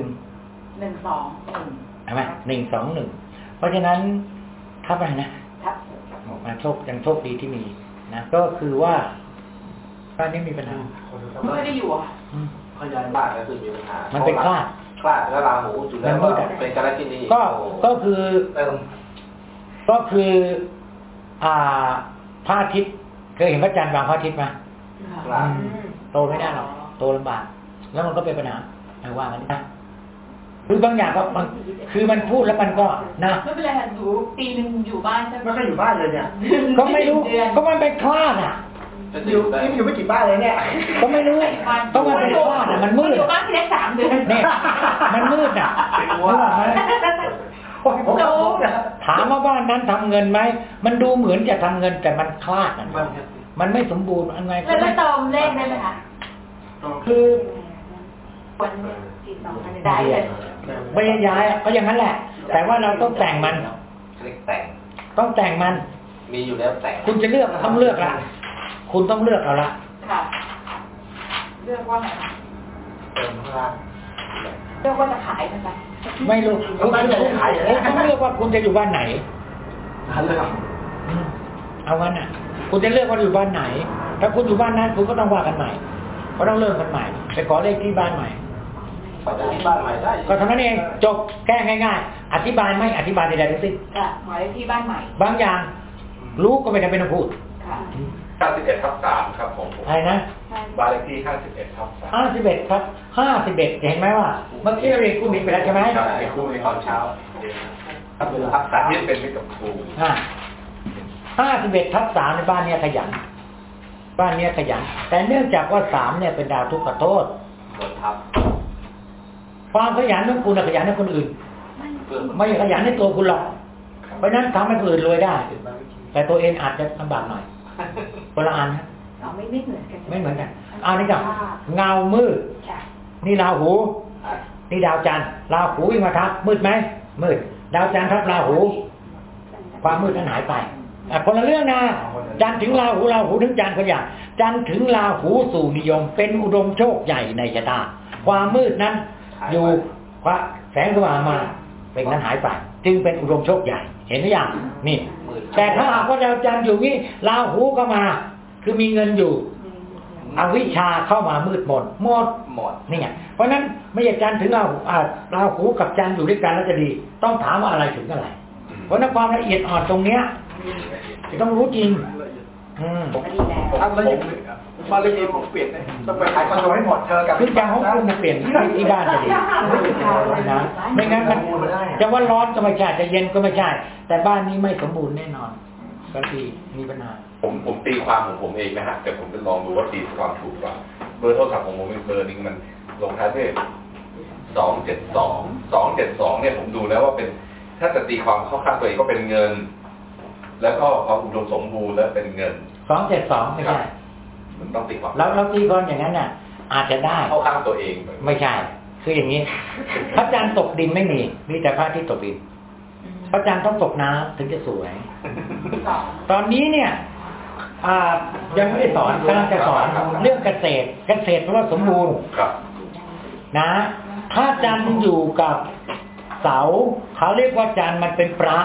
Speaker 6: หนึ่งสองหนึ่ง
Speaker 2: ใช่ไหมหนึ่งสองหนึ่งเพราะฉะนั้นทับอะไรนะ
Speaker 6: ทับ หก
Speaker 2: ออกมาโชคยังโชคดีที่มีนะก็คือว่าบ้านนี้มีปัญหา
Speaker 6: ไม่ได้อยู่อะ
Speaker 2: อืม
Speaker 4: ขยาย
Speaker 1: บ้า
Speaker 4: บ้านน
Speaker 1: ก็คือมีปัญหา
Speaker 2: มันเป็นคลาด
Speaker 1: คลาดแล้วราหูจุดแล้ว
Speaker 2: มันมืดอะ
Speaker 1: เป็นกาลกินี
Speaker 2: ก็ก็คือ
Speaker 1: เติม
Speaker 2: ก็คือ อ่าพระอาทิตย์เคยเห็นพระจันทร์วางพระอาทิตย์ไหม
Speaker 1: คลาด
Speaker 2: อืมโตไม่ได้หรอกโตลำบากแล้วมันก็เป็นปัญหาไม่ว่ามันนะ คือบางอย่างก็มันคือมันพูดแล้วมันก็นะ
Speaker 6: ไม่เป็นไรค่ะหนูปีหนึ่งอยู่บ้านใช่ไหม
Speaker 4: ไม่เคยอยู่บ้านเลยเนี่ย
Speaker 2: ก็ไม่รู้
Speaker 6: เดือน
Speaker 2: ก็มันเป็นคลาดอะ
Speaker 1: ก็จะ
Speaker 4: อ
Speaker 1: อยู่ยู่ได้
Speaker 4: นี่อยู่ไม่กี่บ้านเลยเนี่ย
Speaker 2: ก็ไม่รู้ก็มันเป็นคลาดอะมันมืด
Speaker 6: อยู่
Speaker 2: อะ
Speaker 6: บ้านที่ได้สามเดือน
Speaker 2: เนี่ยมันมืดอะรู้ป่ะไหม
Speaker 4: โอ้ยผมก็พบนะ
Speaker 2: ถามว่าบ้านนั้นทำเงินไหมมันดูเหมือนจะทำเงินแต่มันคลาดอะ
Speaker 4: มัน
Speaker 2: มันไม่สมบูรณ์อันไง
Speaker 6: แล้วแล้วเติมเลขได้ไหมคะ
Speaker 2: คือ
Speaker 6: วัน
Speaker 3: สี่สองพัน
Speaker 6: ได้เลย
Speaker 2: ไม่ได้ย้ายอะก็อย่างนั้นแหละ แต่ว่าเราต้องแต่งมัน
Speaker 1: เรียกแต่ง
Speaker 2: ต้องแต่งมัน
Speaker 1: มีอยู่แล้วแต่ง
Speaker 2: คุณจะเลือกต้องเลือกละคุณต้องเลือกเอาละ
Speaker 6: ค่ะเลือกว่าไงคะ
Speaker 4: เติมข้างล่าง
Speaker 6: เลือกว่าจะขายไหมคะ
Speaker 2: ไม่รู้คุณ
Speaker 4: ไม่ได้ขายเหรอ
Speaker 2: คุณต้องเลือกว่าคุณจะอยู่บ้านไหน
Speaker 4: ทันเลยครับ
Speaker 2: อืมเอางั้นอะ คุณจะเลือกว่าอยู่บ้านไหน ถ้าคุณอยู่บ้านนั้นคุณก็ต้องว่ากันใหม่ก็ต้องเริ่มกันใหม่ไปขอเลขที่บ้านใหม่
Speaker 1: ขอจะที่บ้านใหม่ได้
Speaker 2: ก็เท่านั้นเองจบแก้ง่ายๆ อธิบายไม่อธิบายใดๆทั้งสิ้น
Speaker 6: ค่ะหมายเลขที่บ้านใหม่
Speaker 2: บางอย่าง รู้ก็ไม่จำเป็นต้องพูด
Speaker 6: ค่ะ
Speaker 5: 51ทับ3ครับของผม
Speaker 2: อะไรนะ
Speaker 5: บ้านเลขที่51ทับ3
Speaker 2: ห้าสิบเอ็ดครับห้าสิบเอ็ดเห็นไหมว่าเมื่อกี้เรียนคุณหมิงไปแล้วใช่ไหม
Speaker 5: ใช่ครูในตอนเช้า
Speaker 1: ครับคือพัก
Speaker 5: สา
Speaker 1: ษา
Speaker 5: ธิตเป็นไปกับครู
Speaker 2: ห้าห้าสิบเอ็ดทับสามในบ้านเนี้ยขยัน บ้านเนี้ยขยัน แต่เนื่องจากว่าสามเนี่ยเป็นดาวทุกขโทษ
Speaker 1: บนทับ
Speaker 2: ความขยันของคุณน่ะขยันให้คนอื่น
Speaker 1: เพื่อ
Speaker 2: ไม่ขยันให้ตัวคุณหรอกเพราะฉะนั้นทำให้คนอื่นรวยได้ แต่ตัวเองอาจจะลำบากหน่อยคนละอันนะ
Speaker 3: อ๋อไม่ไม่เหมือนกัน
Speaker 2: ไม่เหมือนกันอันนี้กับเงามืด
Speaker 3: ค่ะ
Speaker 2: นี่ราหู นี่ดาวจันทร์ราหูวิ่งมาทับมืดไหมมืด ดาวจันทร์ทับราหู ความมืดนั้นหายไปอะคนละเรื่องนะจันทร์ถึงราหูราหูถึงจันทร์ก็อย่างจันทร์ถึงราหูสู่นิยม เป็นอุดมโชคใหญ่ในชะตาความมืดนั้น อยู่พระแสงสว่างมาเป็นนั้นหายไป จึงเป็นอุดมโชคใหญ่ เห็นหรือยังนี่
Speaker 1: มืด
Speaker 2: แต่ถ้าหากว่าดาวจันทร์อยู่นี่ราหูก็มา คือมีเงินอยู่อวิชชาเข้ามามืดมนหมด
Speaker 1: หมด
Speaker 2: นี่ไงเพราะฉะนั้นไม่ใช่จันทร์ถึงราหูอ่าราหูกับจันทร์อยู่ด้วยกันแล้วจะดี ต้องถามว่าอะไรถึงอะไร เพราะฉะนั้นความละเอียดอ่อนตรงเนี้ยต้องรู้จริง อืม
Speaker 3: ก็ดีแล้ว
Speaker 4: ทำแล้วยังบ้านเลขที่ผมเปลี่ยนเลยต้องไปขายคอนโดให้หมดเจอกับ
Speaker 2: คือจังของคุณน่ะเปลี่ยนที่บ้านจะดีนะไม่งั้นมันจะว่าร้อนก็ไม่ใช่จะเย็นก็ไม่ใช่แต่บ้านนี้ไม่สมบูรณ์แน่นอนก็ดีมีปัญหา
Speaker 5: ผมผมตีความของผมเองนะฮะแต่ผมจะลองดูว่าตีความถูกกว่าเบอร์โทรศัพท์ของผมเป็นเบอร์นึงมันลงท้ายด้วยสองเจ็ดสองสองเจ็ดสองเนี่ยผมดูแล้วว่าเป็น ถ้าจะตีความเข้าข้างตัวเองก็เป็นเงิน แล้วก็ความอุดมสมบูรณ์และเป็นเงิน
Speaker 2: สองเจ็ดสองไม่ใช่
Speaker 5: มันต้องตีความ
Speaker 2: เราเราตีกรอย่างนั้นน่ะ อาจจะได้
Speaker 5: เข้าข้างตัวเอง
Speaker 2: ไม่ใช่ คืออย่างนี้พระจันทร์ตกดินไม่มีมีแต่พระอาที่ตกดินพระจันทร์ต้องตกน้ำถึงจะสวย
Speaker 6: สอง
Speaker 2: ตอนนี้เนี่ยอ่ายังไม่ได้สอนกำลังจะสอนเรื่องเกษตร เกษตรแปลว่าสมบูรณ์
Speaker 5: ครับ
Speaker 2: นะถ้าจันทร์อยู่กับเสาเขาเรียกว่าจันทร์มันเป็นประ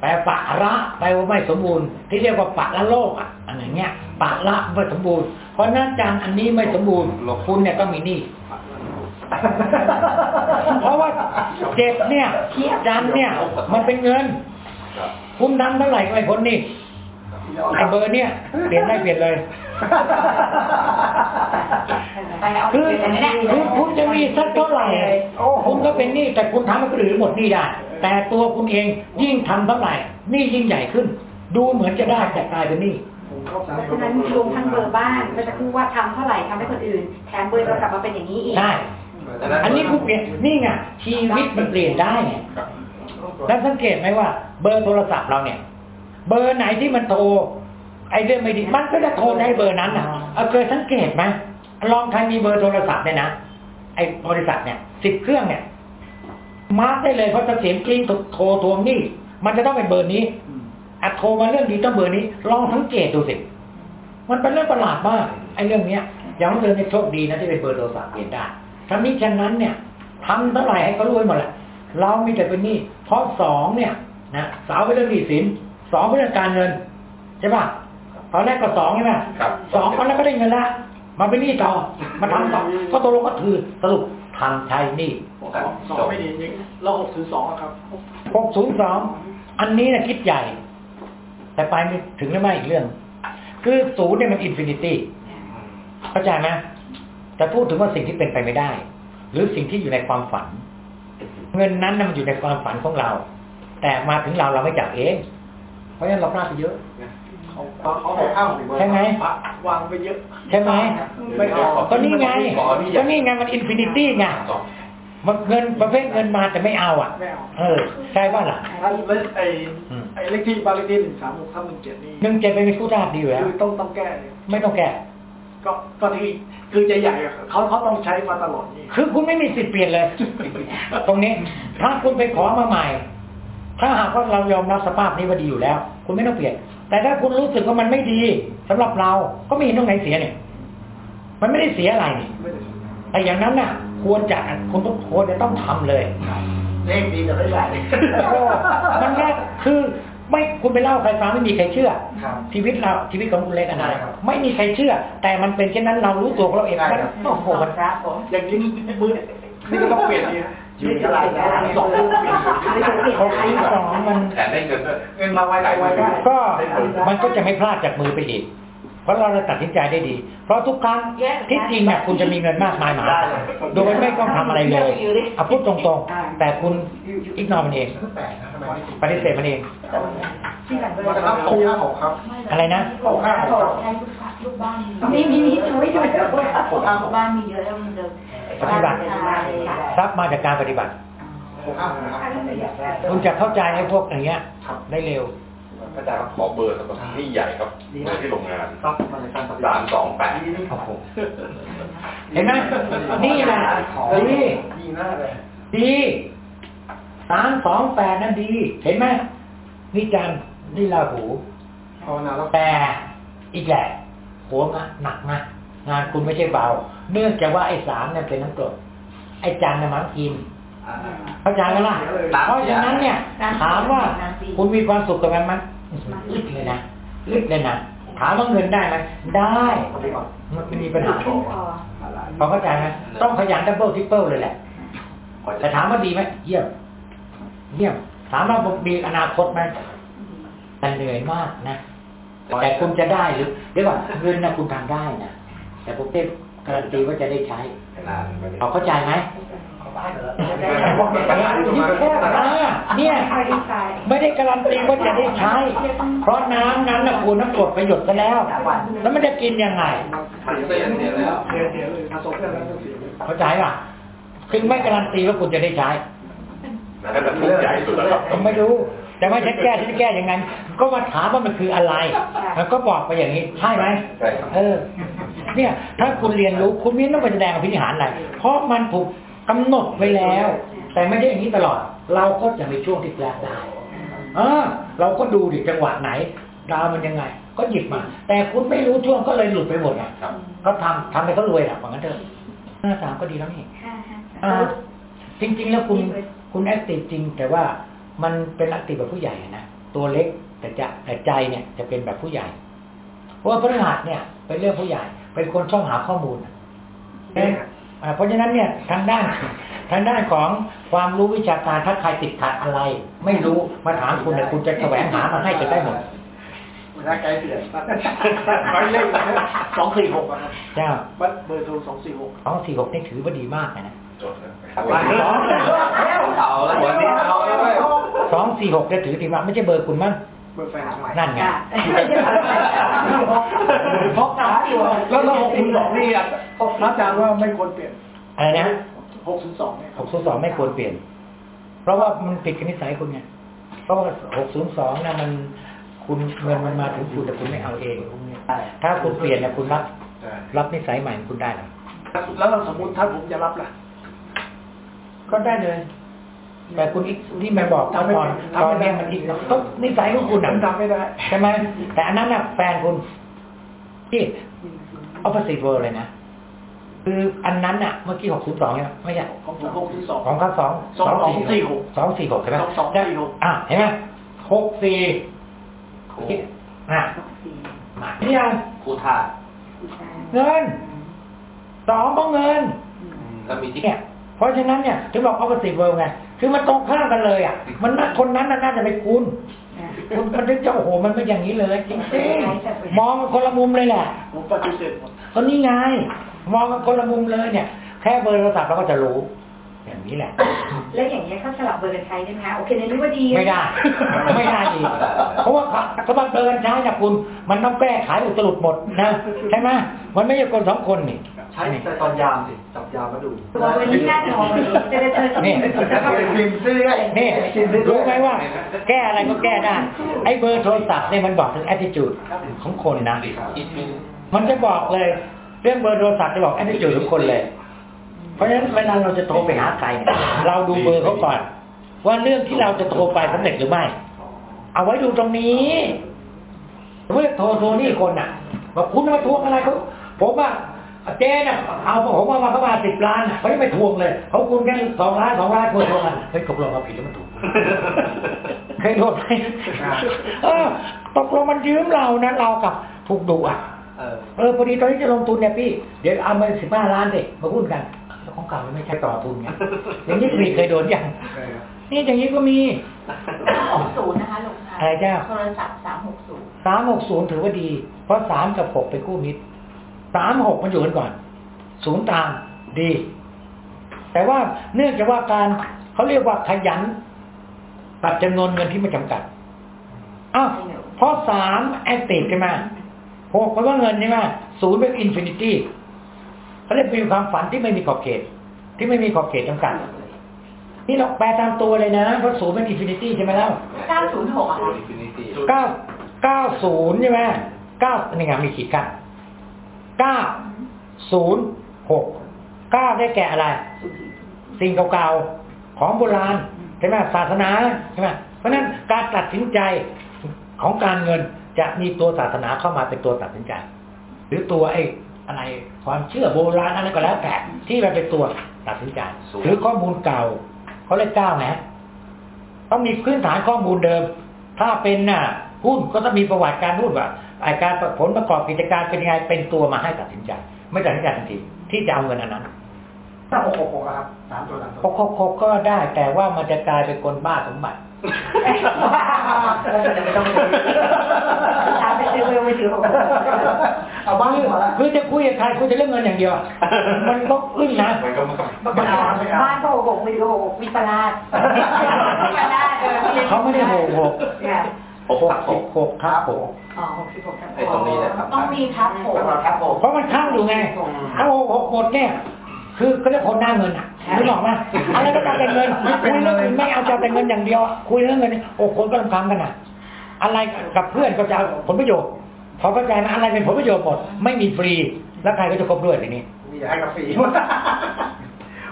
Speaker 2: แปลปะระแปลว่าไม่สมบูรณ์ ที่เรียกว่าปะละโลกอะอะไรเงี้ยปะละไม่สมบูรณ์ เพราะนั้นจานอันนี้ไม่สมบูรณ์คุณเนี่ยต้องมีนี่เพราะว่าเจ็บเนี่ยจานเนี่ย มันเป็นเงิน
Speaker 5: คุ
Speaker 2: ณทำเท่าไหร่ก็ไม่พ้นนี่ไอ้เบอร์เนี่ยเปลี่ยนได้เปลี่ยนเลย คือ
Speaker 6: เงินเนี่ย
Speaker 2: คือคุณจะมีสักเท่าไหร่คุณก็เป็นหนี้แต่คุณทำให้คนอื่นหมดหนี้ได้ แต่ตัวคุณเองยิ่งทำเท่าไหร่หนี้ยิ่งใหญ่ขึ้น ดูเหมือนจะได้แต่กลายเป็นหนี้
Speaker 3: เพราะฉะนั้นรวมทั้งเบอร์บ้านก็จะพูดว่าทำเท่าไหร่ทำให้คนอื่น แถมเบอร์เรากลับมาเป็นอย่างนี้อีก
Speaker 2: ใช่อันนี้คุณเปลี่ยนนี่ไงชีวิตมันเปลี่ยนได้ไง
Speaker 5: ครับ
Speaker 2: แล้วสังเกตไหมว่า เบอร์โทรศัพท์เราเนี่ย เบอร์ไหนที่มันโทร ไอ้เรื่องไม่ดีมันก็จะโทรได้เบอร์นั้นอะเอาเคยสังเกตไหมลองใครมีเบอร์โทรศัพท์เนี่ยนะไอ้บริษัทเนี่ยสิบเครื่องเนี่ย มาร์กได้เลยเพราะถ้าเสียงกริ้งโทรทวงหนี่มันจะต้องเป็นเบอร์นี้อะโทรมาเรื่องดีต้องเบอร์นี้ ลองสังเกตดูสิมันเป็นเรื่องประหลาดมากไอ้เรื่องเนี้ยอย่างของเธอในยโชคดีนะที่เป็นเบอร์โทรศัพท์เปลี่ยนได้ถ้ามิฉะนั้นเนี่ยทำเท่าไหร่ให้เขารวยหมดแหละเรามีแต่เป็นหนี้เพราะสองเนี่ยนะสาวเป็นเรื่องหนี้สินสองเป็นเรื่องการเงินใช่ป่ะ ตอนแรกก็สองใช่ไหม
Speaker 5: ครับ
Speaker 2: สองตอนแรกก็ได้เงินละมาเป็นหนี้ต่อมาทำต่อก็ตกลงก็คือสรุปทำใช้หนี้
Speaker 4: สองไม่ดีจริงเราหกถึงสองอะครับ
Speaker 2: หกศูนย์สองอันนี้นะคิดใหญ่ แต่ไปไม่ถึงหรือไม่อีกเรื่อง คือศูนย์เนี่ยมัน infinity เข้าใจไหมแต่พูดถึงว่าสิ่งที่เป็นไปไม่ได้ หรือสิ่งที่อยู่ในความฝัน เงินนั้นน่ะมันอยู่ในความฝันของเรา แต่มาถึงเราเราไม่จับเอง เพราะฉะนั้นเราพลาดไปเยอะ
Speaker 4: เขาเขาให้ข้าว
Speaker 2: ใช่ไหม
Speaker 4: วางไปเยอะ
Speaker 2: ใช่ไหม
Speaker 4: ไม่เอา
Speaker 2: ก็นี่ไงก็นี่ไงมันอินฟินิตี้ไงมันเงินประเภทเงินมาแต่ไม่เอาอะ
Speaker 4: ไม่เอา
Speaker 2: เอใช่ป่ะล่ะ
Speaker 4: ถ้าเล่นไอ้ไอ้เลขที่บ้านเลขที่หนึ่งสามหกทับหนึ่งเจ็ดนี่
Speaker 2: หนึ่งเจ็ดเป็นผู้ราบดีอยู่แล้ว
Speaker 4: คือต้องต้องแก่
Speaker 2: ไม่ต้องแก้
Speaker 4: ก็ก็ที่คือใจใหญ่เขาเขาต้องใช้มาตลอดนี่
Speaker 2: คือคุณไม่มีสิทธิ์เปลี่ยนเลย ตรงนี้ ถ้าคุณไปขอมาใหม่ ถ้าหากว่าเรายอมรับสภาพนี้ว่าดีอยู่แล้ว คุณไม่ต้องเปลี่ยน แต่ถ้าคุณรู้สึกว่ามันไม่ดีสำหรับเราก็ไม่เห็นตรงไหนเสียเนี่ย มันไม่ได้เสียอะไรนี่
Speaker 4: ไม่ได้
Speaker 2: แต่อย่างนั้นน่ะ ควรจะคุณต้องควรจะต้องทำเลย
Speaker 4: เลขดีแต่ไม่ใหญ่
Speaker 2: โอ้มันแค่คือไม่คุณไปเล่าใครฟังไม่มีใครเชื่อ
Speaker 4: ครับ
Speaker 2: ชีวิตเราชีวิตของคุณเล็กอันนั้น
Speaker 4: ใช่ครับ
Speaker 2: ไม่มีใครเชื่อ แต่มันเป็นเช่นนั้นเรารู้ตัวของเราเอง
Speaker 4: ใช่
Speaker 2: มัน
Speaker 4: ครับ
Speaker 2: โอ้โหมัน
Speaker 6: ครับผม
Speaker 4: อย่างนี้มือนี่ก็ต้องเปลี่ยนดีนะ อยู่เท่าไหร่นะสองลูกเปลี่ยน
Speaker 2: หกสิบสองมัน
Speaker 5: แถมได้เงินด้วย
Speaker 4: เงินมาไวไปไวได้
Speaker 2: ก็มันก็จะไม่พลาดจากมือไปอีกเพราะเราเลยตัดสินใจได้ดี เพราะทุกครั้งที่จริงเนี่ยคุณจะมีเงินมากมายมหาศาลโดยไม่ต้องทำอะไรเลยเอาพูดตรงๆ แต่คุณอิกนอมันเองปฏิเสธมันเอง
Speaker 6: ที่หลังเบอ
Speaker 4: มัน
Speaker 6: ร์
Speaker 4: จะรับครูห้าหกครับ
Speaker 2: อะไรนะ
Speaker 4: หกห้าหกครับ
Speaker 6: ใช้ลูกบ้าน
Speaker 3: มีมีมีทำไม่ด้วย
Speaker 4: หกห้าห
Speaker 6: ลู
Speaker 4: ก
Speaker 6: กบ้านมีเยอะแล้วมันจะ
Speaker 2: ปฏิบัติ ทรัพย์มาจากการปฏิบัติ
Speaker 4: หกห้าหกครับ
Speaker 2: คุณจะเข้าใจไอ้พวกอย่างเงี้ยได้เร็ว
Speaker 5: อาจารย์ครับขอเบอร์สำหรับหนี่ใหญ่ครับเบอร์ที่โรงงาน
Speaker 4: ครับมาจากการปฏิบั
Speaker 5: สา
Speaker 4: ติ
Speaker 5: มสองแปด
Speaker 2: โอ้โหเห็นไหมนี่แหละดี
Speaker 4: ดีมากเลย
Speaker 2: ดีสามสองแปดนั่นดี เห็นไหมนี่จันทร์นี่ราหู
Speaker 4: ภาวนาแล้ว
Speaker 2: แต่อีกแหละหัวงะหนักนะงานคุณไม่ใช่เบา เนื่องจากว่าไอ้สามเนี่ยเป็นน้ำกรดไอ้จันทร์น่ะมันกินเข้าใจไหมล่ะเพราะฉะนั้นเนี่ยถามว่าคุณมีความสุขกับมันมันลึกเลยนะลึกเลยนะถามว่าเงินได้ไหมได้
Speaker 4: ปฏิบัติ
Speaker 2: มันไม่มีปัญหา
Speaker 3: ขึ้นคอ
Speaker 2: พอเข้าใจไหมต้องขยัน double triple เลยแหละแต่ถามว่าดีไหมเยี่ยมเยี่ยมถามว่ามีอนาคตไหมแต่เหนื่อยมากนะแต่คุณจะได้หรือเดี๋ยวก่อนเงินนะคุณทำได้นะแต่ผมเต้ การันตีว่าจะได้ใช้
Speaker 5: นานไม่ได้
Speaker 2: เอาเข้าใจไหม
Speaker 4: เขาบ้านเหรอ
Speaker 2: เนี่ย
Speaker 3: ไม่ได้ใส่
Speaker 2: ไม่ได้การันตีว่าจะได้ใช้ เพราะน้ำนั้นนะคุณน้ำกรดไปหยดซะแล้ว แล้วมันจะกินยังไง
Speaker 1: เสียเสียแล้ว
Speaker 4: เสียเสียเลยผสมกันแล้วเสียเลย
Speaker 2: เข้าใจป่ะถึงไม่การันตีว่าคุณจะได้ใช้
Speaker 5: นั่นก็จะทุกข์ใหญ่สุดแล้วครับ
Speaker 2: ผมไม่รู้ แต่ว่าฉันแก้ฉันแก้ยังไงก็มาถามว่ามันคืออะไร แล้วก็บอกไปอย่างนี้ ใช่ไหม
Speaker 5: ใช่ครับ
Speaker 2: เออ เนี่ย ถ้าคุณเรียนรู้คุณไม่ต้องไปแสดงอภินิหารอะไรเพราะมันถูกกำหนดไว้แล้ว แต่ไม่ได้อย่างนี้ตลอด เราก็จะมีช่วงที่แปลกได้เออเราก็ดูดิจังหวะไหน ดาวมันยังไง ก็หยิบมา แต่คุณไม่รู้ช่วงก็เลยหลุดไปหมดไง
Speaker 5: ครับ
Speaker 2: เขาทำทำให้เขารวยอะว่างั้นเถอะหน้าสามก็ดีแล้วนี่
Speaker 3: ห้าห้า
Speaker 2: อ่าจริง ๆ แล้วคุณคุณ active จริง แต่ว่ามันเป็น active แบบผู้ใหญ่อะนะตัวเล็กแต่จะแต่ใจเนี่ยจะเป็นแบบผู้ใหญ่ เพราะว่าพฤหัสเนี่ย เป็นเรื่องผู้ใหญ่ เป็นคนชอบหาข้อมูลอะอ่าเพราะฉะนั้นเนี่ยทางด้านทางด้านของความรู้วิชาการถ้าใครติดขัดอะไร ไม่รู้มาถามคุณเนี่ยคุณจะแสวงหามาให้จะได้หมด
Speaker 4: เวลาไกลเสียไปเล่นสองสี่หกครับ
Speaker 2: เจ้า
Speaker 4: เบอร์โทรสองสี่หก
Speaker 2: สองสี่หกนี่ถือว่าดีมากเลยนะ
Speaker 5: จดนะ
Speaker 1: เอาแล้ววันนี้เอาแล้วเว้ย
Speaker 2: สองสี่หกเนี่ยถือดีมากไม่ใช่เบอร์คุณมั้ง
Speaker 4: เบอร์แฟนใหม่
Speaker 2: นั่นไง
Speaker 4: เพราะแล้วเราหกถึงสองนี่อะพระอาจารย์ว่าไม่ควรเปลี่ยน
Speaker 2: อะไรนะ
Speaker 4: หกถึงสองเนี่ย
Speaker 2: หกศูนย์สองไม่ควรเปลี่ยน เพราะว่ามันผิดกับนิสัยคุณไงเพราะว่าหกศูนย์สองนะมันคุณเงินมันมาถึงคุณแต่คุณไม่เอาเองถ้าคุณเปลี่ยนเนี่ยคุณรับ
Speaker 1: ใช่
Speaker 2: รับนิสัยใหม่คุณได้หรอ
Speaker 4: แล้วเราสมมติถ้าผมจะรับล่ะ
Speaker 2: ก็ได้เลย แต่คุณอีกที่แม่บอกตอนก่อนตอนเนี้ยมันอีกต้องนิสัยของคุณ
Speaker 4: ผ
Speaker 2: นะ
Speaker 4: มทำไม่ได้
Speaker 2: ใช่ไหมแต่อันนั้นน่ะแฟนคุณที่ opposite world เลยนะคืออันนั้นน่ะเมื่อกี้หกศูนย์สองเนี่ยไม่ใช่
Speaker 4: ของผมหกที่สอง
Speaker 2: ของเขาสอง
Speaker 4: สองสองสี่หก
Speaker 2: สองสี่หกใช่ไหม
Speaker 4: สองสองสี่หก
Speaker 2: อะเห็นไหมหกสี่อะมานี่ยัง
Speaker 1: คู่ท่า
Speaker 2: เงินสองก็เงิน
Speaker 1: ก็มีที่
Speaker 2: เนี่ยเพราะฉะนั้นเนี่ยถึงบอก opposite world ไง คือมันตรงข้ามกันเลยอะ มันน่ะคนนั้นน่ะน่าจะเป็นคุณคุณมันถึงจะโอ้โหมันไม่อย่างนี้เลยจริงๆมองกันคนละมุมเลยแหละ
Speaker 4: ผมปฏิเสธหมด
Speaker 2: ก็นี่ไง มองกันคนละมุมเลยเนี่ย แค่เบอร์โทรศัพท์เราก็จะรู้ อย่างนี้แหละ
Speaker 3: แล้วอย่างเงี้ยเขาสลับเบอร์กันใช้ได้ไหมคะโอเคในนี้ว่าดี
Speaker 2: ไม่ได้ไม่ได้อีกเพราะว่าสมบัติเบอร์กันใช้นะคุณ มันต้องแก้ไขอุตรุดหมดนะใช่ไหมมันไม่ใช่คนสองคนนี่
Speaker 4: ใช้แต่ตอนยามสิจับยามมาดู
Speaker 3: ตัววันนี้น่านอนจะได้เธอ
Speaker 2: นี่
Speaker 4: แล้วก็ไปพิมพ์ซื้อได้
Speaker 2: นี่
Speaker 4: พิมพ์ซื้อด้
Speaker 2: รู้
Speaker 4: วย
Speaker 2: ไหมว่า แก้อะไรก็แก้ได้ไอ้เบอร์โทรศัพท์เนี่ยมันบอกถึง attitude ของคนนะ
Speaker 1: คิดเป็น
Speaker 2: มันจะบอกเลย เรื่องเบอร์โทรศัพท์จะบอก attitude ของคนเลย เพราะฉะนั้นเวลาเราจะโทรไปหาใครเนี่ยเราดูเบอร์เขาก่อน ว่าเรื่องที่เราจะโทรไปสำเร็จหรือไม่ เอาไว้ดูตรงนี้เมื่อโทรโทรนี่คนน่ะบอกคุณมาทวงอะไรเขาผมว่า เจ๊น่ะเอาผมเอามาเข้ามาสิบล้านน่ะเขายังไม่ทวงเลยเขาคุณแค่สองล้านสองล้านควรทวงกันเฮ้ยตกลงเราผิดหรือมันถูกเคยโดนไหมเออตกลงมันยืมเรานะเรากับถูกดุอะ
Speaker 1: เออ
Speaker 2: เออพอดีตอนนี้จะลงทุนเนี่ยพี่เดี๋ยวเอามาสิบห้าล้านสิมาหุ้นกันแล้วของเก่ามันไม่ใช่ต่อทุนไงอย่างนี้มีเคยโดนยังนี่อย่างนี้ก็มี
Speaker 6: สามหกศูนย์นะคะลงท้าย
Speaker 2: อะไรจ้า
Speaker 6: โทรศัพท์สามหกศูนย์
Speaker 2: สามหกศูนย์ถือว่าดี เพราะสามกับหกเป็นคู่มิตร สามหกมันอยู่กันก่อน ศูนย์ตามดี แต่ว่าเนื่องจากว่าการเขาเรียกว่าขยัน ตัดจำนวนเงินที่ไม่จำกัดอ้าวเพราะสาม active ใช่ไหมหกแปลว่าเงินใช่ไหมศูนย์เป็น infinity เขาเรียกเป็นความฝันที่ไม่มีขอบเขต ที่ไม่มีขอบเขตจำกัดนี่เราแปลตามตัวเลยนะเพราะศูนย์เป็น infinity ใช่ไหมแล้ว
Speaker 6: เก้าศูนย์หกอะ
Speaker 1: โซ
Speaker 6: ค่ะ
Speaker 1: infinity
Speaker 2: เก้าเก้าศูนย์ใช่ไหมเก้านี่ไงมีขีดกั้น เก้าศูนย์หกเก้าได้แก่อะไร สิ่งเก่าๆของโบราณใช่ไหมศาสนาใช่ไหมเพราะนั้นการตัดสินใจของการเงินจะมีตัวศาสนาเข้ามาเป็นตัวตัดสินใจ หรือตัวไอ้อะไรความเชื่อโบราณอะไรก็แล้วแต่ที่มันเป็นตัวตัดสินใจหรือข้อมูลเก่าเขาเรียกเก้าไงต้องมีพื้นฐานข้อมูลเดิม ถ้าเป็นน่ะหุ้นก็ต้องมีประวัติการหุ้นว่า ไอ้การผลประกอบกิจการเป็นยังไงเป็นตัวมาให้ตัดสินใจ ไม่ตัดสินใจทันทีที่จะเอาเงินอันนั้น
Speaker 4: ถ้าหกหกหกอะครับสามตัวสามตัว
Speaker 2: หกหกหกก็ได้ แต่ว่ามันจะกลายเป็นคนบ้าสมบัติ
Speaker 4: แล้วจะไม่ต้องไป
Speaker 3: ตามไปซื้อเบอร์มือถือของ
Speaker 4: เอาบ้างดีกว่าละ
Speaker 2: คือจะคุยกับใครคุยจะเรื่องเงินอย่างเดียวอะมันก็อึ้งนะ
Speaker 5: มันก็ไม่
Speaker 4: ไม่เอาไม่เอา
Speaker 3: บ้านก็หกมือถือหกวิปลาส
Speaker 6: ไม่มาได้เออพี่เล็ก
Speaker 2: เขาไม่ได้หกหก
Speaker 3: ค่ะ
Speaker 1: หกทับหก
Speaker 2: หกครับหก
Speaker 3: อ๋อหกสิบหกทั้ง
Speaker 1: ไอ้ตรงนี้แหละครับ
Speaker 6: ต้องมีครับผม
Speaker 4: ครับผม
Speaker 2: เพราะมันค้างอยู่ไงถ้าหกหกหมดเนี่ยคือเขาเรียกคนหน้าเงินอะรู้หรอกไหมอะไรก็ตามแต่เงินคุยเรื่องอื่นไม่เอาจะเอาแต่เงินอย่างเดียวอะคุยเรื่องเงินนี่โอ้คนก็ลำคาญกันอะ อะไรกับเพื่อนก็จะเอาผลประโยชน์เขาเข้าใจไหมอะไรเป็นผลประโยชน์หมดไม่มีฟรี แล้วใครก็จะคบด้วยทีนี้
Speaker 4: มีให้กาแฟ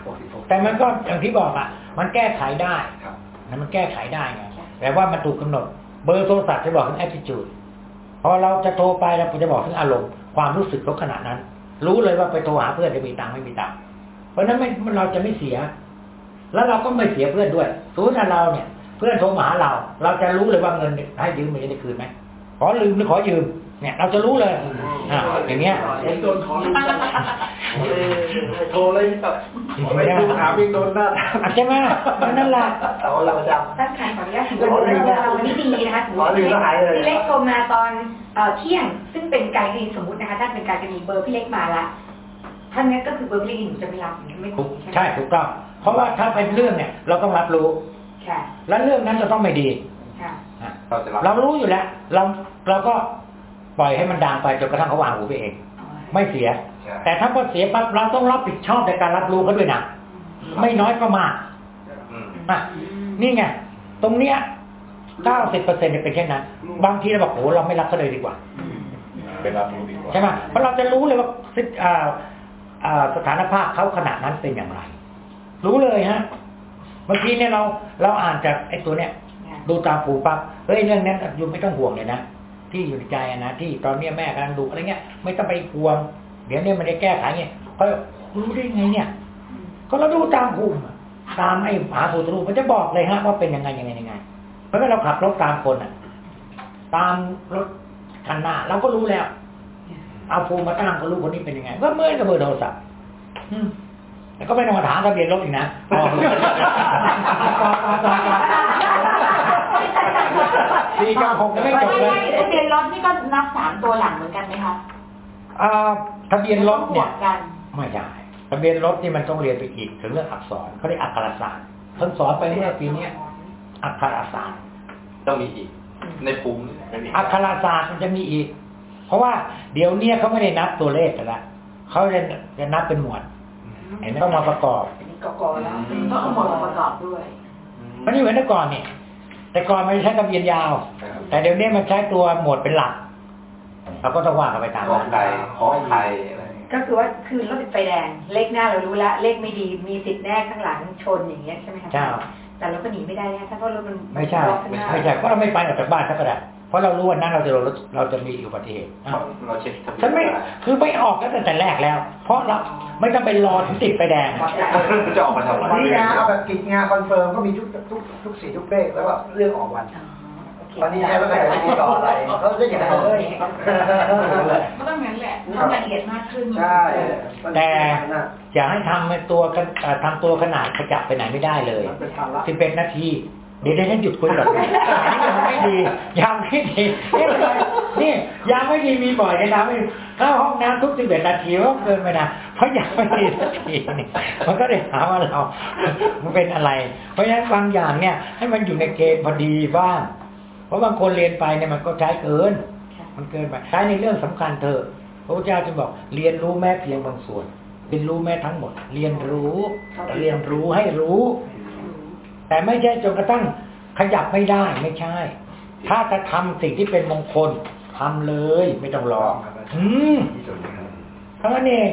Speaker 4: หกสิบหก
Speaker 2: แต่มันก็อย่างที่บอกอะ มันแก้ไขได้
Speaker 1: ครับ
Speaker 2: นะมันแก้ไขได้ไงแต่ว่ามันถูกกำหนด เบอร์โทรศัพท์จะบอกถึง attitude พอเราจะโทรไปเราจะบอกถึงอารมณ์ความรู้สึกเขาขณะนั้น รู้เลยว่าไปโทรหาเพื่อนจะมีตังไม่มีตังเพราะนั้นไม่เราจะไม่เสีย แล้วเราก็ไม่เสียเพื่อนด้วยสมมติว่าเราเนี่ย เพื่อนโทรมาหาเรา เราจะรู้เลยว่าเงินให้ยืมมันจะได้คืนไหมขอลืมหรือขอยืม เนี่ยเราจะรู้เลยอ่าอย่างเงี้ย
Speaker 4: เห็นโดนขอเออโทรเลยแบบไม่ดูหาวิ่งโดนหน้า
Speaker 2: อะใช่ไหมนั่นแหละ
Speaker 4: เอาละประจ
Speaker 3: ตั้งแต่ขออนุญาตถือว่าเราไม่ดีนะคะถือว่าพี่เล็กโทรมาตอนเที่ยง ซึ่งเป็นการกรีนสมมตินะคะถ้าเป็นการกรีนเบอร์พี่เล็กมาละท่านนี้ก็คือเบอร์พี่เล็กหนูจะไม่รับไม่คุย
Speaker 2: ใช่ถูกต้องเพราะว่าถ้าเป็นเรื่องเนี่ย เราต้องรับรู้
Speaker 3: ค่ะ
Speaker 2: แล้วเรื่องนั้นจะต้องไม่ดี
Speaker 3: ค่ะ
Speaker 2: อะ
Speaker 1: เราจะรับ
Speaker 2: เรารู้อยู่แล้ว เราเราก็ ปล่อยให้มันดังไปจนกระทั่งเขาวางหูไปเอง ไม่เสีย
Speaker 1: ใช่
Speaker 2: แต่ถ้าพอเสียปั๊บเราต้องรับผิดชอบในการรับรู้เขาด้วยนะไม่น้อยก็มาก
Speaker 1: อืม
Speaker 2: อะนี่ไงตรงเนี้ยเก้าสิบเปอร์เซ็นต์เนี่ยเป็นเช่นนั้น บางทีเราบอกโอ้เราไม่รับเขาเลยดีกว่า
Speaker 5: เป็นรับรู้ดีกว่า
Speaker 2: ใช่ไหมเพราะเราจะรู้เลยว่าสิอ่าอ่าสถานภาพเขาขณะนั้นเป็นอย่างไร รู้เลยฮะบางทีเนี่ยเราเราอ่านจากไอ้ตัวเนี้ยดูตามผูปั๊บเฮ้ยเรื่องนั้นอยู่ไม่ต้องห่วงเลยนะ ที่อยู่ในใจอะนะที่ตอนเนี้ยแม่กำลังดูอะไรเงี้ย ไม่ต้องไปห่วงเดี๋ยวเนี้มันจะแก้ไขเนี่ยเขารู้ได้ไงเนี่ยก็เราดูตามภูมิอะตามไอ้มหาภูตรูปมันจะบอกเลยฮะว่าเป็นยังไงยังไงยังไง เพราะว่าเราขับรถตามคนอะ ตามรถคันหน้าเราก็รู้แล้ว เอาภูมิมาตั้งก็รู้คนนี้เป็นยังไงก็เหมื่อนกับเบอร์โทรศัพท์อืมแล้วก็ไม่ต้องมาถามทะเบียนรถอีกนะ ต่อต่อต่อต่อต่อสี่กับหกยังไม่จบเลย
Speaker 6: ทะเบียนรถนี่ก็นับสามตัวหลังเหมือนกันไหมคะ
Speaker 2: อ่าทะเบียนรถ
Speaker 6: บ
Speaker 2: เนี่
Speaker 6: วยกกัน
Speaker 2: ไม่ได้ทะเบียนรถนี่มันต้องเรียนไปอีกถึงเรื่องอักษรเขาเรียกอักขรศาสตร์เพิ่งสอนไปเมื่อปีเนี้ยอักขรศาสตร์
Speaker 1: ต้องมีอีก ในภูมินี่ไม่มี
Speaker 2: อักขรศาสตร์มันจะมีอีก เพราะว่าเดี๋ยวเนี้ยเขาไม่ได้นับตัวเลขกันละเขาจะจะนับเป็นหมวดเห็นไหมต้องมาประกอบ
Speaker 3: นี่กกแล้ว
Speaker 6: ต้องเอาหมดมาประกอบด้วย
Speaker 2: มันไม่เหมือนแต่ก่อนเนี่ย แต่ก่อนมันใช้ทะเบียนยาว แต่เดี๋ยวนี้มันใช้ตัวหมวดเป็นหลักเราก็ต้องว่ากันไปตาม
Speaker 1: ขอ
Speaker 2: นั้น
Speaker 1: ไก่ขอไข่อะไร
Speaker 3: ก็คือว่าคือรถติดไฟแดง เลขหน้าเรารู้แล้วเลขไม่ดีมีสิทธิ์แน่ข้างหลังชนอย่างเงี้ยใช่ไหมคะ
Speaker 2: ใช่
Speaker 3: แต่เราก็หนีไม่ได้นะถ้าเพราะรถมัน
Speaker 2: ไม่ใช่
Speaker 3: บล็อกข้างหน้า
Speaker 2: ไม่ใช่เพราะเราไม่ไปออกจากบ้านสักกระดาษเพ ราะเรารู้ว่านั้นเราจะเราเราจะมีอุบัติเหตุอ้าว
Speaker 1: เราเช็คทะเบียน
Speaker 2: ฉันไม่คือไม่ออกตั้งแต่แรกแล้ว เพราะเราไม่ต้องไปรอถึงติดไฟแดง
Speaker 1: จะออกมาทำอะไร
Speaker 4: นี่นะเอาแบบกิจงานคอนเฟิร์มก็มีทุกทุกทุกสีทุกเลขแล้วก็เรื่องออกวัน
Speaker 3: โอเค
Speaker 4: ตอนนี้ใช้ไม่ได้ติดต่ออะไรเขาจะอย่างนั้นเลย
Speaker 6: ก็ต้องงั้นแหละต้องละเอียดมากขึ้น
Speaker 4: ใช่
Speaker 2: แต่อย่าให้ทำในตัวกันเอ่อทำตัวขนาดขยับไปไหนไม่ได้เลย
Speaker 4: มันเป็นภาระ
Speaker 2: สิบเอ็ดนาที เดี๋ยวได้ฉันหยุดคุยก่อนอันนี้ยังไม่ดียังไม่ดีนี่นี่ยังไม่ดีมีบ่อยเลยนะไม่เข้าห้องน้ำทุกสิบเอ็ดนาทีก็เกินไปนะเพราะยังไม่ดีสักทีนี่มันก็ได้หาว่าเรา มันเป็นอะไร เพราะฉะนั้นบางอย่างเนี่ย ให้มันอยู่ในเกณฑ์พอดีบ้างเพราะบางคนเรียนไปเนี่ยมันก็ใช้เกิน มันเกินไปใช้ในเรื่องสำคัญเถอะพระพุทธเจ้าจึงบอกเรียนรู้แม้เพียงบางส่วนเรียนรู้แม้ทั้งหมด เรียนรู้เรียนรู้ให้รู้ แต่ไม่ใช่จนกระทั่งขยับไม่ได้ไม่ใช่ ถ้าจะทำสิ่งที่เป็นมงคลทำเลยไม่ต้องรออืมเท่านั้นเอง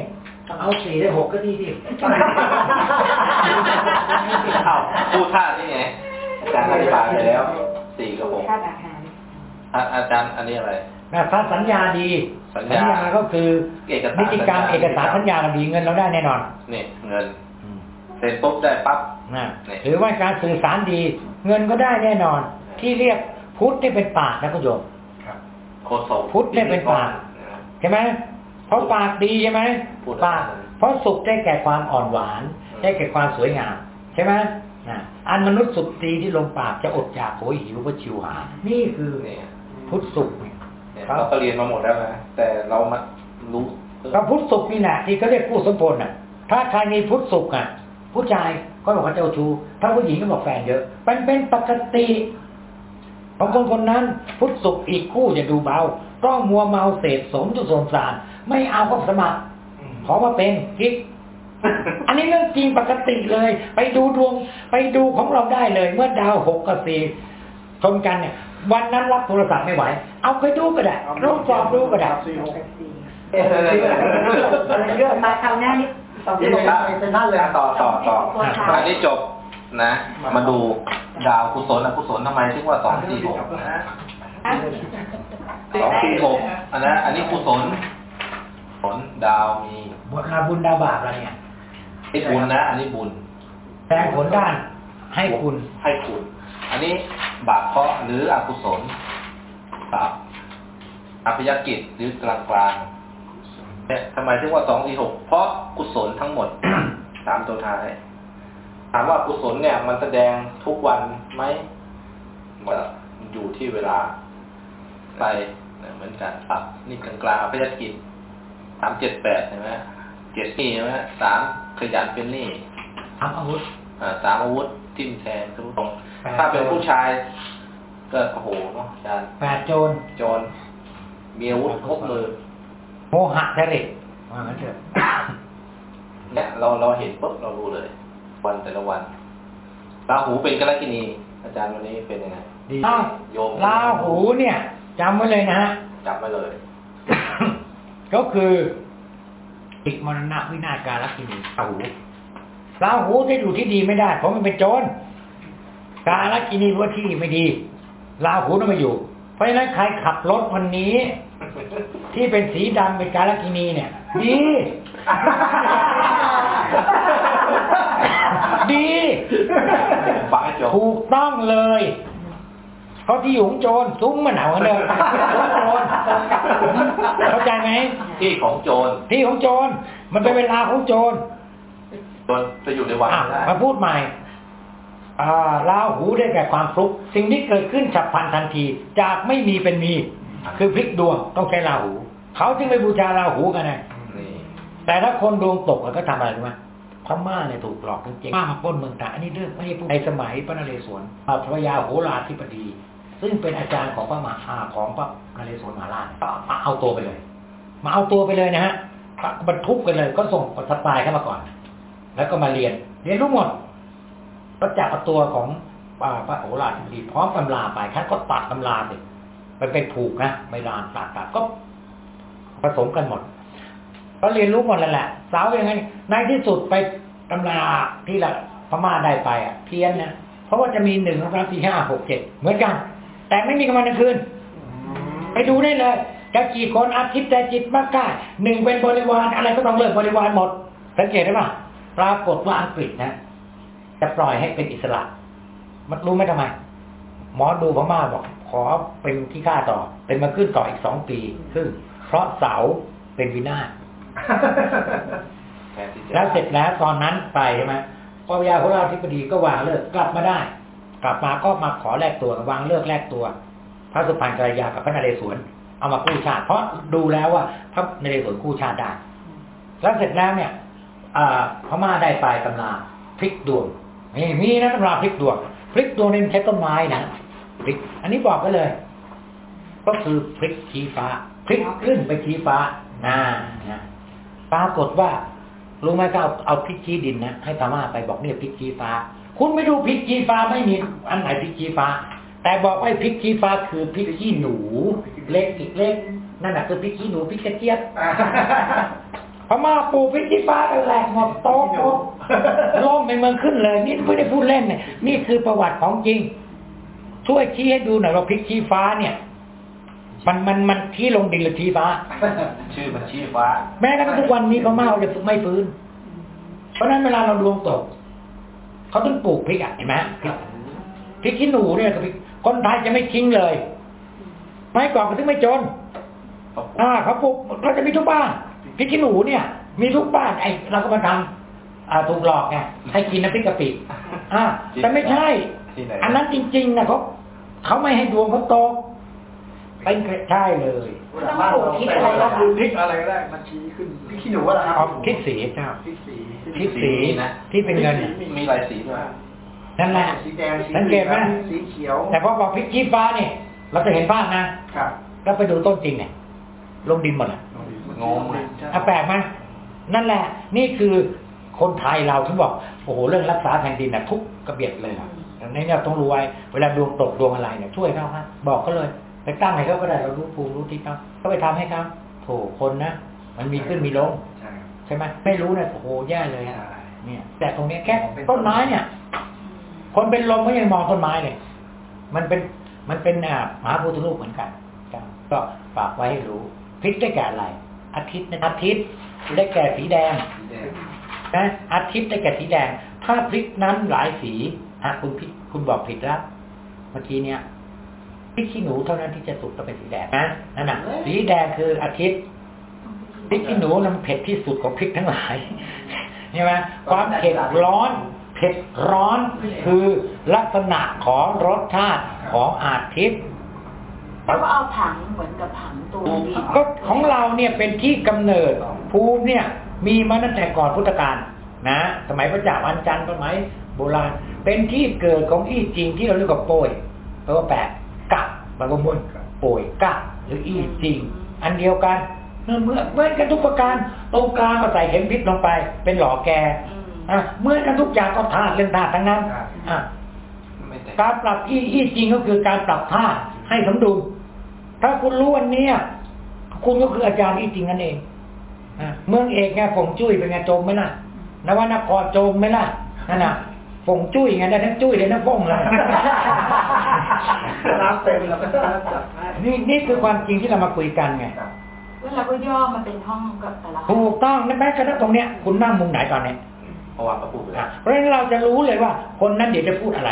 Speaker 2: เอาสี่ได้หกก็ดีดิ
Speaker 1: อ้าวพูดท่านี่ไงอาจารย์อธิบายไปแล้วสี่กับหก
Speaker 3: ค่าอาหาร
Speaker 1: อะอาจารย์อันนี้อะไร
Speaker 2: นะถ้าสัญญาดี
Speaker 1: สัญญา
Speaker 2: ก็คือ
Speaker 1: เอกสาร
Speaker 2: นิติกรรม
Speaker 1: สัญญา
Speaker 2: เอกสารสัญญาเราดีเงินเราได้แน่นอน
Speaker 1: นี่เงินเซ็นปุ๊บได้ปั๊บ
Speaker 2: นะ
Speaker 1: นี่
Speaker 2: หรือว่าการสื่อสารดี เงินก็ได้แน่นอน ที่เรียกพุทธนี่เป็นปากนะคุณโยม
Speaker 1: โคโซ
Speaker 2: พุทธเนี่ยเป็นปากใช่ไหมเพราะปากดีใช่ไหม
Speaker 1: พูด
Speaker 2: ปากเพราะสุขได้แก่ความอ่อนหวาน ได้แก่ความสวยงามใช่ไหมนะอันมนุษย์สุขดีที่ลงปากจะอดอยากโหยหิวเพราะชิวหา นี่คือ
Speaker 1: นี่
Speaker 2: พุทธสุขเนี่ย
Speaker 1: เนี่ยเราก็เรียนมาหมดแล้วนะแต่เรามารู้
Speaker 2: ก็พุทธสุขนี่แหละที่เขาเรียกผู้สมพลน่ะ ถ้าใครมีพุทธสุขอะ ผู้ชาย ก็บอกเขาเจ้าชู้ถ้าผู้หญิงก็บอกแฟนเยอะมันเป็นปกติของคนคนนั้นพุทธสุขอีกคู่จะดูเบาก็มัวเมาเสพสมจุสมสาร ไม่เอาก็สมัครขอมาเป็นกิ๊กอันนี้เรื่องจริงปกติเลย ไปดูดวง ไปดูของเราได้เลย เมื่อดาวหกกับสี่ชนกันเนี่ย วันนั้นรับโทรศัพท์ไม่ไหว เอาไปดูก็ได้ลองสอบดูก็ได้
Speaker 1: เออ
Speaker 3: เรื่องมาคราวหน้านี่ สอง
Speaker 4: นี่
Speaker 3: ชั่ว
Speaker 4: เป็
Speaker 3: โม
Speaker 4: น
Speaker 3: ง
Speaker 4: เป็นท่านเลย
Speaker 1: ต่อต่อต่อ
Speaker 3: ตัวค่ะ
Speaker 1: อันนี้จบนะ มาดูดาวกุศลอกุศลทำไมถึงว่าสองสี่หกสองสี่หกอันนั้นอันนี้กุศลผลดาวมี
Speaker 2: บวชนาบุญดาบาปอะไรเนี่ย
Speaker 1: นี่บุญนะ อันนี้บุญ
Speaker 2: แสดงผลด้านให้คุณ
Speaker 1: ให้คุณ อันนี้บาปเคราะห์หรืออกุศลบาปอภิยกิจหรือกลางกลางๆเนี่ย ทำไมถึงว่าสองสี่หกเพราะกุศลทั้งหมดสามตัวท้าย ถามว่ากุศลเนี่ย มันแสดงทุกวันไหมมันอยู่ที่เวลาไปเนี่ยเหมือนกันปรับนี่กลางกลางๆอภิยกิจสามเจ็ดแปดใช่ไหมเจ็ดนี่ใช่ไหมสามขยันเป็นหนี้
Speaker 2: ทำอาวุธ
Speaker 1: อ่าสามอาวุธทิ่มแทงทุกตรง
Speaker 2: แปด
Speaker 1: ถ้าเป็นผู้ชาย ก็โอ้โหเนาะอาจารย์
Speaker 2: แปดโจร
Speaker 1: โจรมีอาวุธครบมือ
Speaker 2: โมหะทะเรกว่างั้นเถอะ
Speaker 1: เนี่ยเราเราเห็นปุ๊บเรารู้เลย วันแต่ละวันราหูเป็นกรกินีอาจารย์วันนี้เป็นยังไง
Speaker 2: ดีอ้าว
Speaker 1: โยม
Speaker 2: ราหูเนี่ยจำไว้เลยนะฮะ
Speaker 1: จับไว้เลย
Speaker 2: ก็คือติมรณะวินาศการลักกินีราหูราหูจะอยู่ที่ดีไม่ได้ เพราะมันเป็นโจรการลักกินีว่าที่ไม่ดีราหูต้องมาอยู่ เพราะฉะนั้นใครขับรถวันนี้ ที่เป็นสีดำเป็นการลักกินีเนี่ย ดี ดี
Speaker 1: ฟังให้จบ
Speaker 2: ถูกต้องเลยเพราะที่อยู่ของโจรซุ้มมันหนาวกันเดิมซุ้มโจรเข้าใจไหม
Speaker 1: ที่ของโจร
Speaker 2: ที่ของโจรมันเป็นเวลาของโจร
Speaker 1: โจรจะอยู่ในวัง
Speaker 2: อะ
Speaker 1: ไม่ได้
Speaker 2: มาพูดใหม่อ่าลาหูได้แก่ความฟลุก สิ่งที่เกิดขึ้นฉับพลันทันที จากไม่มีเป็นมี คือพลิกดวงต้องใช้ราหูเขาจึงไปบูชาราหูกันนะ
Speaker 1: นี่
Speaker 2: แต่ถ้าคนดวงตกอะก็ทำอะไรรู้ไหมพม่าเนี่ยถูกหลอกจริงๆมามาปล้นเมืองตราอันนี้เรื่องไม่ใช่พูดในสมัยพระนเรศวรพระยาโหราธิบดี ซึ่งเป็นอาจารย์ของพระมหาของพระนเรศวรมหาราชก็มาเอาตัวไปเลย มาเอาตัวไปเลยนะฮะบรรทุกไปเลย ก็ส่งสปายเข้ามาก่อน แล้วก็มาเรียน เรียนรู้หมดก็จับเอาตัวของอ่าพระโหราธิบดีพร้อมตำราไปท่านก็ตัดตำราสิ มันเป็นผูกนะไม่รานตัดตัดก็ผสมกันหมดก็เรียนรู้หมดแล้วแหละสาวยังไงในที่สุดไปตำราที่ละพม่าได้ไปอะเพี้ยนนะเพราะว่าจะมีหนึ่งสองสามสี่ห้าหกเจ็ดเหมือนกัน แต่ไม่มีกำลังคืน ไปดูได้เลยจะกี่คนอาทิตย์ใจจิตมากกล้าหนึ่งเป็นบริวารอะไรก็ต้องเลิกบริวารหมด สังเกตได้ปะปรากฏว่าอังกฤษนะจะปล่อยให้เป็นอิสระ มันรู้ไหมทำไม หมอดูพม่าบอก ขอเป็นที่ข้าต่อ เป็นมาขึ้นต่ออีกสองปีครึ่งเพราะเสาเป็นวินาศ
Speaker 1: แทนที่จะ
Speaker 2: แล้วเสร็จแล้วตอนนั้นไปใช่ไหมพระยาโหราธิบดีก็วางเลิกกลับมาได้ กลับมาก็มาขอแลกตัววางเลิกแลกตัว พระสุพรรณกัลยากับพระนเรศวรเอามากู้ชาติ เพราะดูแล้วว่าพระนเรศวรกู้ชาติได้แล้วเสร็จแล้วเนี่ยอ่าพม่าได้ไปตำราพลิกดวงนี่มีนะตำราพลิกดวงพลิกดวงนี่มันใช้ต้นไม้นะ พลิก อันนี้บอกก็เลย ก็คือพลิกชี้ฟ้าพลิกขึ้นไปชี้ฟ้าน่านะปรากฏว่ารู้ไหมก็เอาเอาพริกชี้ดินนะให้พม่าไปบอกเนี่ยพริกชี้ฟ้า คุณไม่ดูพริกชี้ฟ้าไม่มีอันไหนพริกชี้ฟ้า แต่บอกว่าพริกชี้ฟ้าคือพริกขี้หนู เล็กอีกเล็กนั่นแหะคือพริกขี้หนูพริกกระเจี๊ยบพม่าปลูกพริกชี้ฟ้ากันแหลกหมดโตหมดล่มเป็นเมืองขึ้นเลย นี่ไม่ได้พูดเล่นเนี่ยนี่คือประวัติของจริง ช่วยชี้ให้ดูหน่อยว่าพริกชี้ฟ้าเนี่ยมันมันมันชี้ลงดินหรือชี้ฟ้า
Speaker 1: ชื่อมันชี้ฟ้า
Speaker 2: แม้กระทั่งทุกวันนี้พม่าจะไม่ฟื้น เพราะฉะนั้นเวลาเราดวงตกเขาต้องปลูกพริกอะเห็นไหมพริกพริกขี้หนูเนี่ยกับพริกคนไทยจะไม่ทิ้งเลยไม่ก่อนก็ถึงไม่จนอ่าเขาปลูกเขาจะมีทุกบ้านพริกขี้หนูเนี่ย มีทุกบ้านไอ้เราก็มาทำอ่าถูกหลอกไงให้กินน้ำพริกกะปิอ่าแต่ไม่ใช่
Speaker 1: ที่ไหน
Speaker 2: อันนั้นจริงๆนะเขาเขาไม่ให้ดวงเขาตกเป็นใช่เลย
Speaker 3: ต้องปลูกทิศอะไรบ้าง
Speaker 4: ดูพริกอะไรก็ได้มันชี้ขึ้นพริกขี้หนูอะไรครั
Speaker 2: เอาพริกสีเจ้า
Speaker 4: พริกสี
Speaker 2: พริกสีที่เป็นเงิน
Speaker 1: มีหลายสีด้วย
Speaker 2: นั่นแหละ
Speaker 4: สีแดงสี
Speaker 2: สังเกตไหม
Speaker 4: สีเขียว
Speaker 2: แต่พอบอกพริกชี้ฟ้าเนี่ยเราจะเห็นภาพนะครับแล้วไปดูต้นจริงเนี่ยลงดินหมดเลย
Speaker 1: งงเลย
Speaker 2: อะแปลกไหมนั่นแหละ นี่คือคนไทยเราที่บอกโอ้โหเรื่องรักษาแผ่นดินนะทุกกระเบียดเลยนะในนี้เราต้องรู้ไว้เวลาดวงตกดวงอะไรเนี่ยช่วยเขาฮะบอกเขาเลย ไปตั้งให้เขาก็ได้เรารู้ภูมิรู้ทิศเขาก็ไปทำให้เขาโถคนนะมันมีขึ้นมีลง
Speaker 4: ใช่ครับ
Speaker 2: ใช่ไหมไม่รู้เนี่ยโอ้โหแย่เลยอะ
Speaker 4: ใช่
Speaker 2: เนี่ย แต่ตรงเนี้ยแค่ต้นไม้เนี่ย คนเป็นลมก็ยังมองต้นไม้เลยมันเป็นมันเป็นอ่ามหาพุทธรูปเหมือนกันครับก็ฝากไว้ให้รู้พริกได้แก่อะไร อาทิตย์นะอาทิตย์ได้แก่สีแดง
Speaker 4: สีแดง
Speaker 2: นะอาทิตย์ได้แก่สีแดง ถ้าพริกนั้นหลายสี หากคุณผิดคุณบอกผิดแล้วเมื่อกี้เนี่ยพริกขี้หนูเท่านั้นที่จะสุกต้องเป็นสีแดงนะนั่นน่ะสีแดงคืออาทิตย์พริกขี้หนูนั้นเผ็ดที่สุดของพริกทั้งหลายใช่ไหมความเผ็ดร้อน เผ็ดร้อนคือลักษณะของรสชาติของอาทิตย์
Speaker 6: แล้วก็เอาผังเหมือนกับผังตัวดี
Speaker 2: ก็ของเราเนี่ยเป็นที่กำเนิดภูมิเนี่ย มีมาตั้งแต่ก่อนพุทธกาลนะ สมัยพระเจ้าอันจันทร์สมัยโบราณ เป็นที่เกิดของอี้จริงที่เราเรียกว่าโปยแปลว่าแปดกะแปลว่ามุนโปยกะหรืออี้จริง อันเดียวกันเหมือเหมือนกันทุกประการตรงกลางก็ใส่เข็มพิษลงไป เป็นหล่อแก
Speaker 6: อะ
Speaker 2: เมื่อกันทุกอย่างก็ธาตุเรื่องธาตุทั้งนั้นอะ
Speaker 1: กา
Speaker 2: รปรับอี้อี้จริงก็คือการปรับธาตุให้สมดุลถ้าคุณรู้วันนี้คุณก็คืออาจารย์อี้จริงนั่นเองเมืองเอกไงฝงจุ้ยเป็นไงโจมไหมล่ะนวนครโจมไหมล่ะนั่นน่ะ ฝงจุ้ยไงได้ทั้งจุ้ยได้ทั้งฟงเลย
Speaker 4: น้ำเต็มแล้วก็จับให้
Speaker 2: นี่นี่คือความจริงที่เรามาคุยกันไง
Speaker 6: แล้วเราก็ย่อมาเป็นห้องกับแต่ละห้อง
Speaker 2: ถูกต้องนั่นแม้กระทั่งตรงเนี้ยคุณนั่งมุมไหนตอนเนี้ย
Speaker 1: เพราะว่าเขาพูดไปแล้
Speaker 2: อะ
Speaker 1: ว
Speaker 2: เพราะฉะนั้นเราจะรู้เลยว่า คนนั้นเดี๋ยวจะพูดอะไร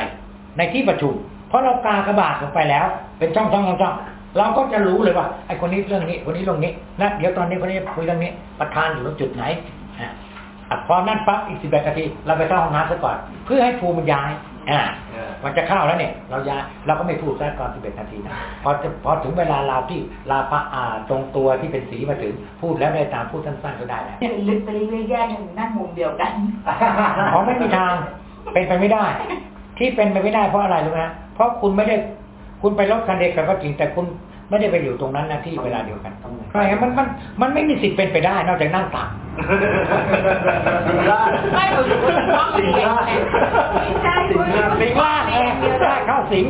Speaker 2: ในที่ประชุม เพราะเรากากระบาดลงไปแล้ว เป็นช่องช่องช่องช่องเราก็จะรู้เลยว่าไอ้คนนี้เรื่องนี้ คนนี้เรื่องนี้นะเดี๋ยวตอนนี้คนนี้คุยเรื่องนี้ ประธานอยู่ตรงจุดไหนอะอะ พอนั่นปั๊บอีกสิบแปดนาทีเราไปเข้าห้องน้ำซะก่อน เพื่อให้ภูมิมันย้ายอ่า
Speaker 1: เออ
Speaker 2: มันจะเข้าแล้วเนี่ย เราย้ายเราก็ไม่พูดซะก่อนสิบเอ็ดนาทีนะพอจะพอถึงเวลาเราที่ลาพระอาตรงตัวที่เป็นสีมาถึงพูดแล้วได้ตามพูดสั้นๆก็ได้แล้ว
Speaker 6: เนี่ยลึกไปเรื่อยๆแยกกันนั่งมุมเดียวกัน
Speaker 2: อ๋อไม่มีทางเป็นไปไม่ได้ ที่เป็นไปไม่ได้เพราะอะไรรู้ไหมฮะเพราะคุณไม่ได้คุณไปรถคันเดียวกันก็จริงแต่คุณไม่ได้ไปอยู่ตรงนั้นนะที่เวลาเดียวกัน ใช่ครับมันมันมันไม่มีสิทธิ์เป็นไปได้ นอกจากนั่งตัก
Speaker 6: ไม่เราอยู่บนห้องเองเนี่ยไม่ใช่คุณ
Speaker 2: สิงล่าเองได้เข้าสิง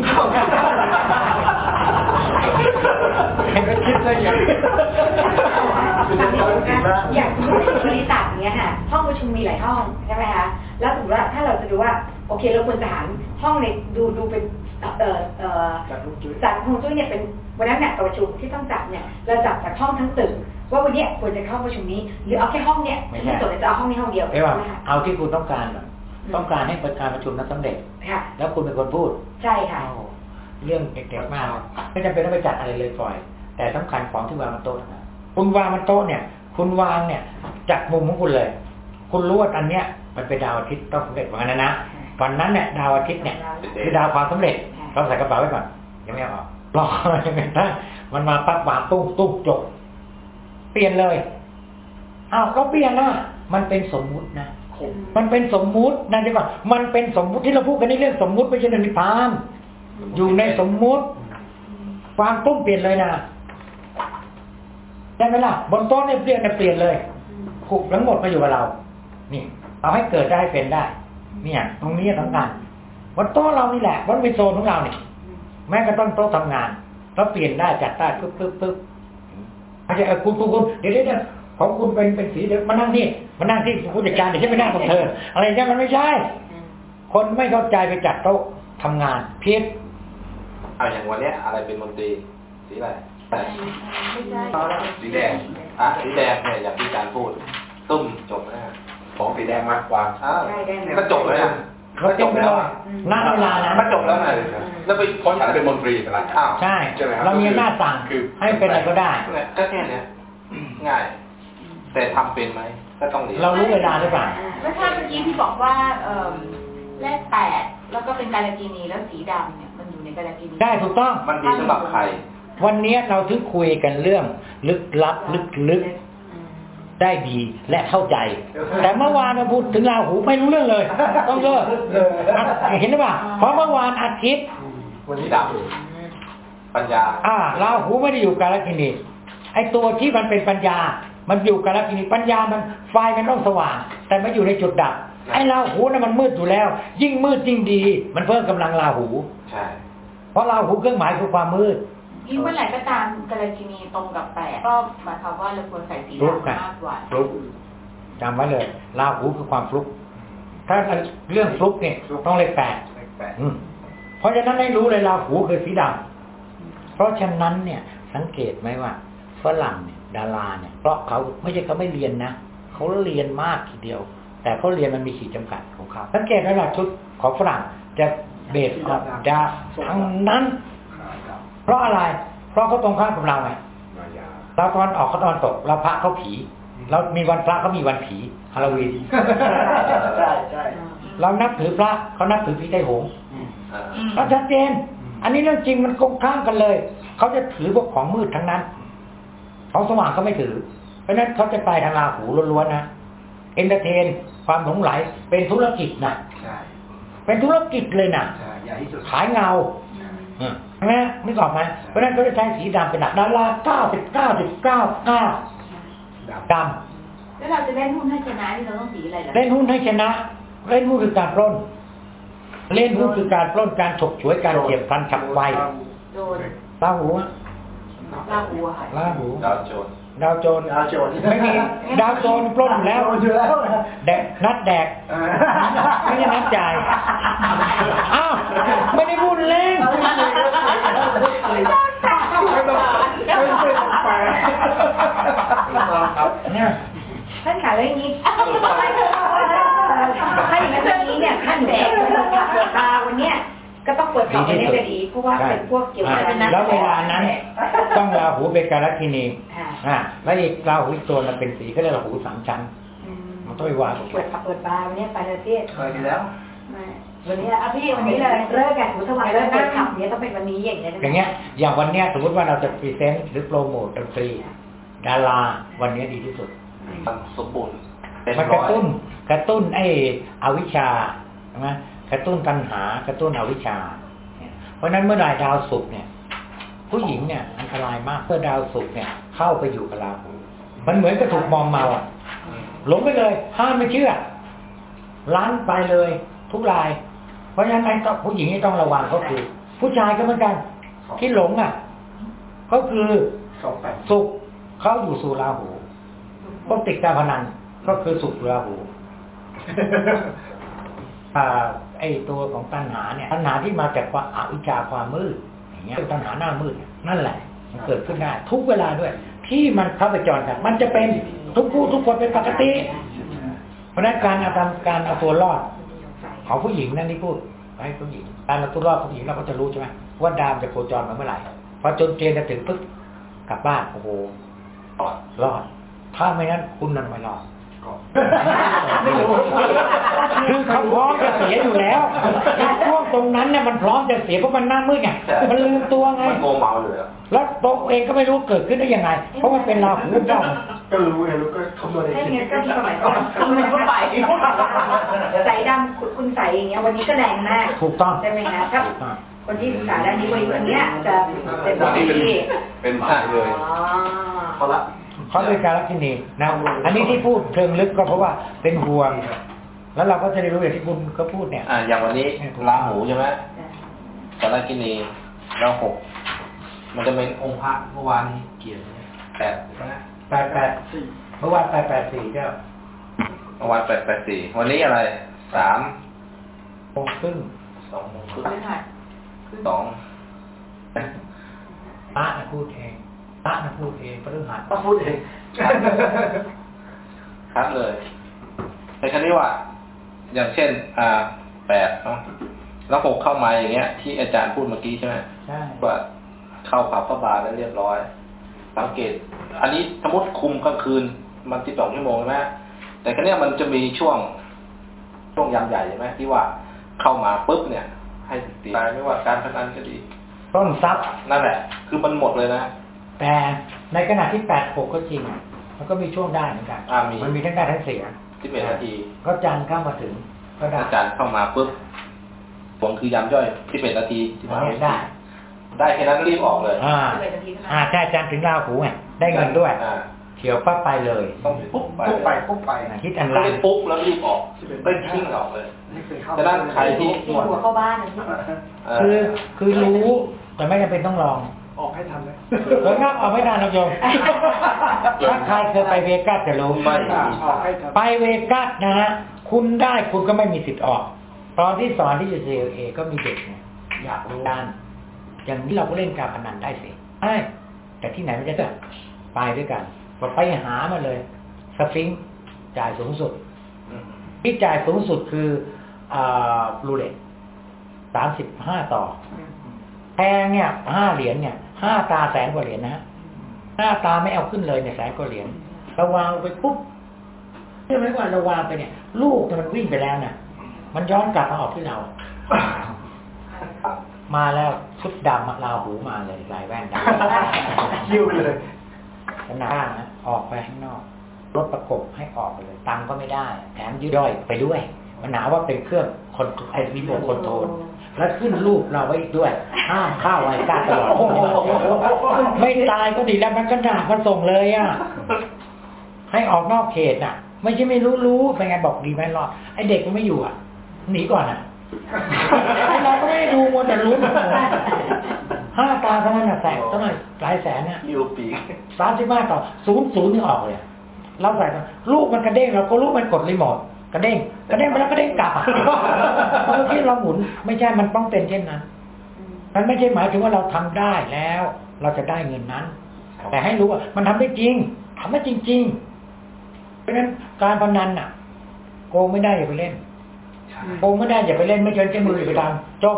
Speaker 2: เห็นก็คิดซะอย่าง
Speaker 3: อย่างสมมติบริษัทเนี้ยค่ะห้องประชุมมีหลายห้องใช่ไหมคะแล้วสมมติว่าถ้าเราจะดูว่าโอเคเราควรจะหันห้องในดูดูเป็นเอ่อเอ่อ
Speaker 4: จัดลูกจุ้ย
Speaker 3: จัดฮวงจุ้ยเนี่ยเป็น วันนั้นเนี่ยประชุมที่ต้องจัดเนี่ยเราจัดจากห้องทั้งตึกว่าวันเนี้ยควรจะเข้าประชุมนี้หรือเอาแค่ห้องเนี้ยที่สุดจะเอาห้องนี้ห้องเดียว
Speaker 2: เรียกว่า
Speaker 3: นะคะ
Speaker 2: เอาที่คุณต้องการก่อนต้องการให้ประการประชุมนั้นสำเร็จ
Speaker 3: ค่ะ
Speaker 2: แล้วคุณเป็นคนพูด
Speaker 3: ใช่ค่ะ
Speaker 2: เอาเรื่องเด็กๆมากไม่จำเป็นต้องไปจัดอะไรเลยปล่อย แต่สำคัญของที่วางบนโต๊ะนะคุณวางบนโต๊ะเนี่ย คุณวางเนี่ยจากมุมของคุณเลย คุณรู้ว่าอันเนี้ย มันเป็นดาวอาทิตย์ต้องสำเร็จวันนั้นนะวันนั้นเนี่ยดาวอาทิตย์เนี่ยคือดาวความสำเร็จเราใส่กระเป๋าไว้ก่อนยังไม่เอาออก รอจนกระทั่งมันมาปั๊บางตุ้งตุ้งจบ เปลี่ยนเลยอ้าวก็เปลี่ยนนะมันเป็นสมมุตินะมันเป็นสมมุตินะเดี๋ยวก่อนมันเป็นสมมุติที่เราพูดกันในเรื่องสมมุติไม่ใช่เรื่องนิพพาน อยู่ในสมมุติความตุ้มเปลี่ยนเลยนะได้ไหมล่ะบนโต๊ะเนี่ยเปลี่ยนเนี่ยเปลี่ยนเลยผูกทั้งหมดมาอยู่กับเรา นี่เอาให้เกิดได้เป็นได้ เนี่ย ตรงนี้สำคัญบนโต๊ะเรานี่แหละบนเป็นโซนของเราเนี่ย แม้กระทั่งโต๊ะทำงานเราเปลี่ยนได้จัดได้ปึ๊บปึ๊บปึ๊บไม่ใช่เออคุณคุณคุณเดี๋ยวเดี๋ยวเดี๋ยวของคุณเป็นเป็นสีเดี๋ยวมานั่งนี่มานั่งที่ผู้จัดการเดี๋ยวฉันไปนั่งกับเธอ อะไรอย่างเงี้ยมันไม่ใช่ คนไม่เข้าใจไปจัดโต๊ะทำงานเพี้ยน
Speaker 1: เอาอย่างวันเนี้ยอะไรเป็นมนตรีสีอะไร
Speaker 6: ไม่ใช่
Speaker 5: สีแดง
Speaker 1: อะสีแดงเนี่ยอย่างที่อาจารย์พูด ตุ้มจบแล้ว
Speaker 5: ของสีแดงมากกว่า
Speaker 1: อ้าว
Speaker 3: ใช่ได้เลย
Speaker 1: ก็จบแล้วนะ
Speaker 2: เขาจบแล้วณเวลานั้น
Speaker 1: มันจบแล้วนะแล้วไป
Speaker 5: เพราะฉันเป็นมนตรีไปละ
Speaker 1: อ้าว
Speaker 2: ใช่
Speaker 5: ใช่ไหมครับ
Speaker 2: เรามีอำนาจสั่ง
Speaker 5: คือ
Speaker 2: ให้เป็นอะไรก็ได้
Speaker 1: เนี่ยก็แค่เนี้ยง่าย แต่ทำเป็นไหมก็ต้องเรียน
Speaker 2: เรารู้เวลาหรือเปล่า
Speaker 6: แล้วถ้าเมื่อกี้ที่บอกว่าเอ่อเลขแปดแล้วก็เป็นการากินีแล้วสีดำเนี่ยมันอยู่ในการากินี
Speaker 2: ได้ถูกต้อง
Speaker 1: มันดีสำหรับใคร
Speaker 2: วันนี้เราถึงคุยกันเรื่อง ลึกลับลึกลึก ได้ดีและเข้าใจ แต่เมื่อวานเราพูดถึงราหูไม่รู้เรื่องเลย ต้องเลิกอะเห็นหรือเปล่าเพราะเมื่อวานอาทิตย์
Speaker 1: วันนี้ดำปัญญา
Speaker 2: อ่าราหูไม่ได้อยู่กาลกินีไอตัวที่มันเป็นปัญญา มันอยู่กาลกินีปัญญามันไฟมันต้องสว่าง แต่ไม่อยู่ในจุดดับไอราหูน่ะมันมืดอยู่แล้ว ยิ่งมืดยิ่งดี มันเพิ่มกำลังราหู
Speaker 1: ใช่
Speaker 2: เพราะราหูเครื่องหมายคือความมืด
Speaker 6: ยิ่งเมื่อไหร่ก็ตามการากินีตรงกับแปดก็หมายความว่าเราควรใส่สี
Speaker 2: ฟลุก
Speaker 6: ดำ
Speaker 2: อะ
Speaker 6: มากกว่า
Speaker 2: ฟลุกจำไว้เลยราหูคือความฟลุก ถ้าเรื่องฟลุกเนี่ยต้องเลขแปด
Speaker 4: เลขแปด
Speaker 2: อืมเพราะฉะนั้นให้รู้เลยราหูคือสีดำเพราะฉะนั้นเนี่ย สังเกตไหมว่าฝรั่งเนี่ยดาราเนี่ย เพราะเขาไม่ใช่เขาไม่เรียนนะเขาเรียนมากทีเดียว แต่เขาเรียนมันมีขีดจำกัดของเขาสังเกตไหมล่ะชุดของฝรั่งจะเบสออกดาทั้งนั้นเพ ราะอะไร เพราะเขาตรงข้ามกับเราไง
Speaker 5: มายา
Speaker 2: เราตอนออกเขาตอนตกเราพระเขาผีเรามีวันพระเขามีวันผีฮาโลวีน
Speaker 4: ใช่ใช่
Speaker 2: เรานับถือพระเขานับถือผีไต้หง
Speaker 1: เออ
Speaker 6: อืม
Speaker 2: เราชัดเจน อันนี้เรื่องจริงมันตรงข้ามกันเลยเขาจะถือพวกของมืดทั้งนั้นของสว่างเขาไม่ถือ เพราะฉะนั้นเขาจะไปทางราหูล้วนๆนะ entertain ความหลงใหลเป็นธุรกิจนะ
Speaker 4: ใช่
Speaker 2: เป็นธุรกิจเลยนะ
Speaker 4: ใช่ใหญ่ที่สุด
Speaker 2: ขายเงาอืม ใช่ไหมไม่ตอบไหมเพราะฉะนั้นเขาจะใช้สีดำเป็นหลักดาราเก้าสิบเก้าสิบเก้าเก้า
Speaker 4: ดำ
Speaker 2: ด
Speaker 6: แล้วเราจะเล่นหุ้นให้ชนะนี่เราต้องสีอะไรล่ะำ
Speaker 2: เล่นหุ้นให้ชนะ เล่นหุ้นคือการปล้น เล่นหุ้นคือการปล้นการฉกฉวยการเก็บพันฉับไว
Speaker 6: โดน
Speaker 2: ลาหูอะ
Speaker 6: ลาหัวค่ะ
Speaker 2: ลาหู
Speaker 1: ดาวโจร
Speaker 2: ดาวโจร
Speaker 4: ดาวโจร
Speaker 2: ไม่มีดาวโจรปล้นอยู่แล้ว
Speaker 4: โดนอยู่แล้วนะ
Speaker 2: แดกนัดแดกไม่ได้นัดจ่ายอ้าวไม่ได้พูดเล่น
Speaker 4: ไม่ต้องไม่ต้องแปล
Speaker 5: ครับ
Speaker 2: เนี่ย
Speaker 3: ท่านขาเรื่องนี้ถ้าอย่างนั้นเรื่องนี้เนี่ยถ้าหนูจะเปิดตาวันเนี้ย ก็ต้องเปิดต่อไปได้จะดีเพราะว่าเป็นพวกเกี่ยวกับ
Speaker 2: อะแล้วเวลานั้น ต้องราหูเป็นการลัคนี
Speaker 3: ค่ะ
Speaker 2: อ่าแล้วอีกราหูอีกตัวมันเป็นสีก็เรียกราหูสามชั้นมันต้องไปวาง
Speaker 3: เปิดเปิดบาร์วันนี้ไปประเทศ
Speaker 4: เคยดีแล้ว
Speaker 3: วันนี้อะพี่วันนี้เลยเลิกกันหูสว่างเลิกเปิดขับเนี้ยต้องเป็นวันนี้อย่างเงี้ย
Speaker 2: อย่างเงี้ยอย่างวันเนี้ยสมมติว่าเราจะพรีเซนต์หรือโปรโมทดนตรีดาราวันเนี้ยดีที่สุด
Speaker 1: สมบูรณ์เต็ม
Speaker 2: มันก
Speaker 1: ร้
Speaker 2: ระ
Speaker 1: อย
Speaker 2: ตุ้นกระตุ้นไอ้อวิชชาใช่ไหม กระตุ้นตัณหากระตุ้นอวิชชา เพราะนั้นเมื่อไหร่ดาวศุกร์เนี่ย ผู้หญิงเนี่ยอันตรายมากเมื่อดาวศุกร์เนี่ย เข้าไปอยู่กับราหูมันเหมือนกับถูกมอมเมาอะหลงไปเลย ห้ามไม่เชื่อล้านไปเลย ทุกราย เพราะฉะนั้นไอ้ต้องผู้หญิงที่ต้องระวังก็คือ ผู้ชายก็เหมือนกัน ที่หลงอะ ก็คือ
Speaker 4: สุ
Speaker 2: ขเข้าอยู่สู่ราหูพวกติดการพนันก็คือสุขราหูอ่า ไอตัวของตัณหาเนี่ยตัณหาที่มาจากความอวิชชาความมืดอย่างเงี้ยตัณหาหน้ามืดเนี่ยนั่นแหละมันเกิดขึ้นได้ทุกเวลาด้วย ที่มันเข้าไปจรกันมันจะเป็นทุกผู้ทุกคนเป็นปกติ เพราะฉะนั้นการเอาทำการเอาตัวรอดของผู้หญิงนั่นที่พูดให้ผู้หญิงการเอาตัวรอดของผู้หญิงเราก็จะรู้ใช่ไหมว่าดาวจะโคจรมาเมื่อไหร่พอจนเกณฑ์จะถึงปึ๊บกลับบ้านโอ้โหรอด ถ้าไม่นั้นคุณนั่นไม่รอด
Speaker 4: ไม่รู้
Speaker 2: คือเขาพร้อมจะเสียอยู่แล้วช่วง ตรงนั้นเนี่ยมันพร้อมจะเสียเพราะมันหน้ามืดไงมันลืมตัวไง
Speaker 1: มันโงเมาอยู่แล้ว
Speaker 2: แล้วตัวเองก็ไม่รู้เกิดขึ้นได้ยังไง เพราะมันเป็นราหูเจ้า
Speaker 4: ก็รู้ไงรู้ก็คำนวณเอง
Speaker 3: ถ้าอย่างนั้นก็ที่สมัยก่อนคุณก็ไปใส่ดำคุณคุณใส่อย่างเงี้ยวันนี้ก็แรงมาก
Speaker 2: ถูกต้อง
Speaker 3: ใช่ไหมคะถ้า
Speaker 2: ถูกต้อง
Speaker 3: คนที่ศึกษาด้านนี้วันนี้วันเนี้ยจะเป็น
Speaker 5: วันนี้เป็น
Speaker 3: ที่
Speaker 5: เป็นหมายเลย
Speaker 3: อ๋อ
Speaker 4: พอละ
Speaker 2: เขาเป็นการลักษณีนะอันนี้ที่พูดเชิงลึกก็เพราะว่าเป็นห่วง แล้วเราก็จะได้รู้อย่างที่คุณก็พูดเนี่ย
Speaker 1: อ่า อย่างวันนี้ราหูใช่ไหมสารกินีแล้วหกมันจะเป็นองค์พระเมื่อวานนี้เกี่ยวแปดใช่ไหม
Speaker 2: แปดแปดเมื่อวานแปดแปดสี่เจ้า
Speaker 1: เมื่อวานแปดแปดสี่วันนี้อะไรสาม
Speaker 2: โมงครึ่ง
Speaker 1: สองโมงครึ่ง
Speaker 6: พฤหัส
Speaker 1: สอง
Speaker 2: ตะนะพูดเองตะนะพูดเองพฤหัส
Speaker 4: ต้องพูดเอง
Speaker 1: ครับเลยในครั้นี้ว่า อย่างเช่นอ่าแปดเนาะแล้วหกเข้ามาอย่างเงี้ย ที่อาจารย์พูดเมื่อกี้ใช่ไหม
Speaker 2: ใช่
Speaker 1: ว่าเข้าผับพระบาร์แล้วเรียบร้อย สังเกต อันนี้สมมติคุมกลางคืน มันสิบสองชั่วโมงใช่ไหมแต่ครั้นี้มันจะมีช่วงช่วงยามใหญ่ใช่ไหมที่ว่าเข้ามาปุ๊บเนี่ย ให้ตีตายไม่ว่าการพนันก็ดี
Speaker 2: ต้นทรัพย์
Speaker 1: นั่นแหละ คือมันหมดเลยนะ
Speaker 2: แต่ในขณะที่แปดหกก็จริงอะมันก็มีช่วงได้เหมือนกัน
Speaker 1: อ่ามี
Speaker 2: มันมีทั้งได้ทั้งเสีย
Speaker 1: สิบเอ็ดนาที
Speaker 2: ก็จันทร์เข้ามาถึงก็ได้
Speaker 1: อาจารย์เข้ามาปุ๊บผมคือยามย่อยสิบเอ็ดนาทีที่มา
Speaker 2: ได้
Speaker 1: ได้แค่นั้นรีบออกเลย
Speaker 2: อ่า
Speaker 3: สิบเอ็ดนาทีเท่านั้น
Speaker 2: อ่าใช่จันทร์ถึงราหูไงได้เงินด้วย
Speaker 1: อ่า
Speaker 2: เขียวปั๊บไปเลย
Speaker 1: ต้องปุ๊บไป
Speaker 4: ปุ๊บไปปุ๊บไป
Speaker 2: คิดอัน
Speaker 1: ก็
Speaker 2: ไร
Speaker 1: เลยปุ๊บแล้วรีบออกได้ทิ้งออกเลย
Speaker 4: นี่คือเข้า
Speaker 1: ฉะนั้นใครที่
Speaker 3: ที่หัวเข้าบ้านนะที่
Speaker 1: เอ
Speaker 2: คือ
Speaker 1: อ
Speaker 2: คือรู้แต่ไม่จำเป็นต้องลอง
Speaker 4: ออกให้ทันเลย
Speaker 2: เกิดนักเอาไม่ได้นะโยมถ้าใครเคยไปเวกัสจะรู้
Speaker 1: ไม่
Speaker 4: ออกให้ทัน
Speaker 2: ไปเวกัสนะฮะคุณได้คุณก็ไม่มีสิทธิ์ออก ตอนที่สอนที่ UCLA ก็มีเด็กเนี่ยอยากรู้ด้าน อย่างนี้เราก็เล่นการพนันได้สิใช่แต่ที่ไหนไม่ได้ไปด้วยกันพอไปหามาเลย สฟิงค์จ่ายสูงสุด
Speaker 1: อืม
Speaker 2: ที่จ่ายสูงสุดคืออ่ารูเล็ตสามสิบห้าต่อแพงเนี่ยห้าเหรียญเนี่ย ห้าตาแสนกว่าเหรียญนะฮะห้าตาไม่เอาขึ้นเลยเนี่ยแสนกว่าเหรียญเราวางลงไปปุ๊บเชื่อไหมว่าเราวางไปเนี่ย ลูกเนี่ยมันวิ่งไปแล้วเนี่ยมันย้อนกลับมาออกที่เรา มาแล้วชุดดำอะลาหูมาเลยลายแว่นดำ
Speaker 4: คิวเลย
Speaker 2: ขนาดนะออกไปข้างนอกรถประกบให้ออกไปเลยตังค์ก็ไม่ได้ แถมยืดย่อยไปด้วย มันหนาว่าเป็นเครื่องคนไอ้รีโมทคอนโทรล แล้วขึ้นรูปเราไว้อีกด้วยห้ามเข้าไอ้กล้าตลอดไม่ตายก็ดีแล้วมันก็หนามาส่งเลยอะให้ออกนอกเขตน่ะ ไม่ใช่ไม่รู้รู้เป็นไงบอกดีไหมรอดไอเด็กมันไม่อยู่อะหนีก่อนอะไอเราก็ไม่ได้ดูมัวแต่รู้ห้าตาเท่านั้นน่ะแสนเท่าไหร่หลายแสนเนี่ย
Speaker 4: อยู่ปีก
Speaker 2: สามสิบห้าต่อศูนย์ศูนย์นี่ออกเลยอะเราใส่กันลูกมันกระเด้งเราก็รู้มันกดรีโมท กระเด้งกระเด้งไปแล้วกระเด้งกลับอะเพราะที่เราหมุนไม่ใช่มันต้องเป็นเช่นนั้นมันไม่ใช่หมายถึงว่าเราทำได้แล้ว เราจะได้เงินนั้น แต่ให้รู้ว่ามันทำได้จริงทำได้จริง ๆ เพราะฉะนั้นการพนันน่ะ โกงไม่ได้อย่าไปเล่นโกงไม่ได้อย่าไปเล่นไม่เชิญเจ้ามืออย่าไปทำจบ